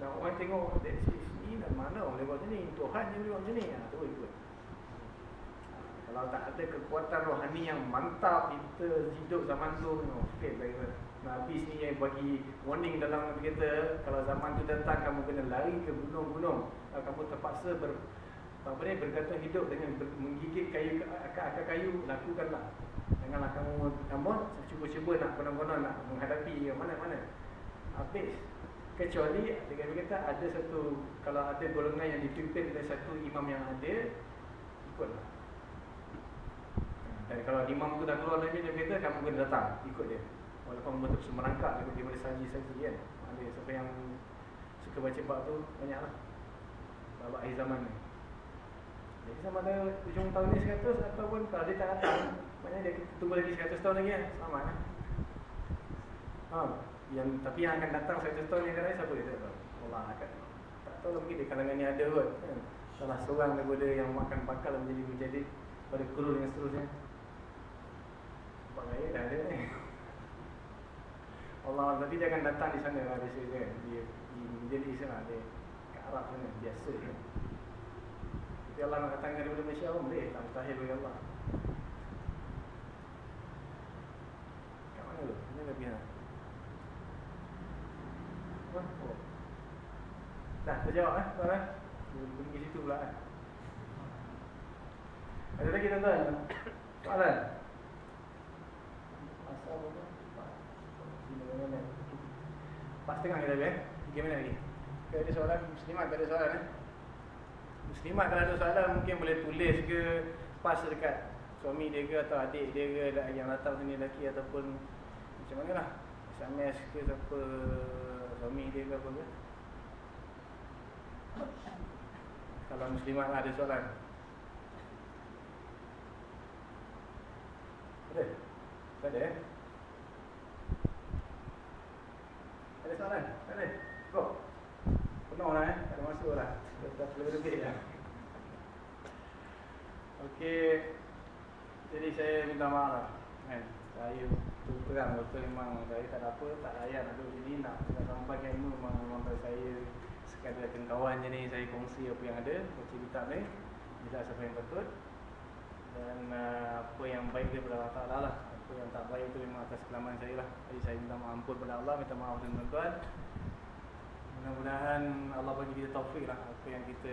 Speaker 1: Dan orang tengok Dari sini dan mana orang boleh buat macam ni? Tuhan yang boleh buat macam ni. Ha, Terus ikut. Kalau tak ada kekuatan rohani yang mantap Kita hidup zaman tu no, Fail Nabi sini yang bagi warning dalam Nabi kata Kalau zaman tu datang kamu kena lari ke gunung-gunung. Kalau kamu terpaksa ber, apa ni, bergantung hidup dengan ber, menggigit kayu akar-akar kayu Lakukanlah. Janganlah kamu kamu cuba-cuba nak konon-konon nak menghadapi mana-mana. Habis Kecuali dengan kata ada satu Kalau ada golongan yang dipimpin oleh satu imam yang ada Ikutlah. Dan kalau imam tu dah keluar dia kata kamu kena datang ikut dia Walaupun bentuk semerangkak dia boleh saji-saji kan Ada siapa yang suka baca bab tu banyak lah Bab akhir zaman ni. Jadi sama ada hujung tahun ni 100 Ataupun kalau dia tak datang Maknanya dia tunggu lagi 100 tahun lagi kan? Selamat kan? Ha, yang, Tapi yang akan datang 100 tahun akan datang siapa dia tak tahu. Allah akan Tak tahu lah mungkin di kalangan ni ada kot kan? Salah seorang daripada yang makan bakal menjadi menjadi Pada kurun yang seterusnya. Raya dah ada ni Allah tapi dia akan datang di sana lah biasa kan. Dia di menjadi sana dia ke Arab sana biasa kan. Tapi Allah nak datang daripada Malaysia pun boleh. Tak mustahil bagi Allah. Kat mana tu? Ini lebih nak oh. Dah, terjawab eh, tuan eh. Pergi situ pula eh. Ada lagi tuan-tuan? Soalan? Asal apa Pas tengah kita eh. Gimana lagi? Kalau ada soalan Muslimat tak ada soalan eh? Muslimat kalau ada soalan mungkin boleh tulis ke pas dekat suami dia ke atau adik dia ke yang datang sini lelaki ataupun macam mana lah SMS ke siapa suami dia ke apa ke kalau muslimat lah ada soalan ada? tak ada eh? Ada soalan? Tak ada? Go. Penuh lah eh. Tak ada masuk lah. Dah lebih-lebih lah. Okey. Jadi saya minta maaf lah. Kan? Saya tu terang betul memang saya tak ada apa tak layan duduk sini nak sampaikan ilmu memang memang saya dengan kawan je ni saya kongsi apa yang ada baca kitab ni bila siapa yang betul dan uh, apa yang baik daripada Allah Ta'ala lah yang tak baik tu memang atas kelaman saya lah. Jadi saya minta maaf ampun kepada Allah minta maaf dengan tuan-tuan. Mudah-mudahan Allah bagi kita taufik lah. Apa yang kita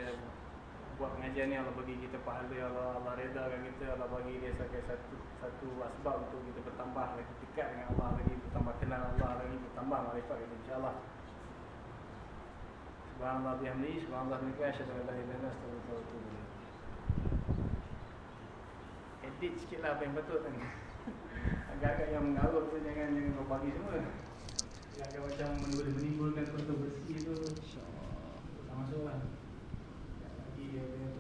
Speaker 1: buat pengajian ni Allah bagi kita pahala Allah Allah redakan kita Allah bagi dia sebagai satu satu asbab untuk kita bertambah lagi dekat dengan Allah lagi bertambah kenal Allah lagi bertambah makrifat kita insyaallah. Subhanallah bihamdi subhanallah bihamdi astaghfiruka wa atubu ilaik Edit sikitlah apa yang betul agak-agak yang mengarut tu jangan yang kau bagi semua. Dia ada macam boleh menimbulkan kontroversi tu. Insya-Allah. Tak masuklah. Tak lagi dia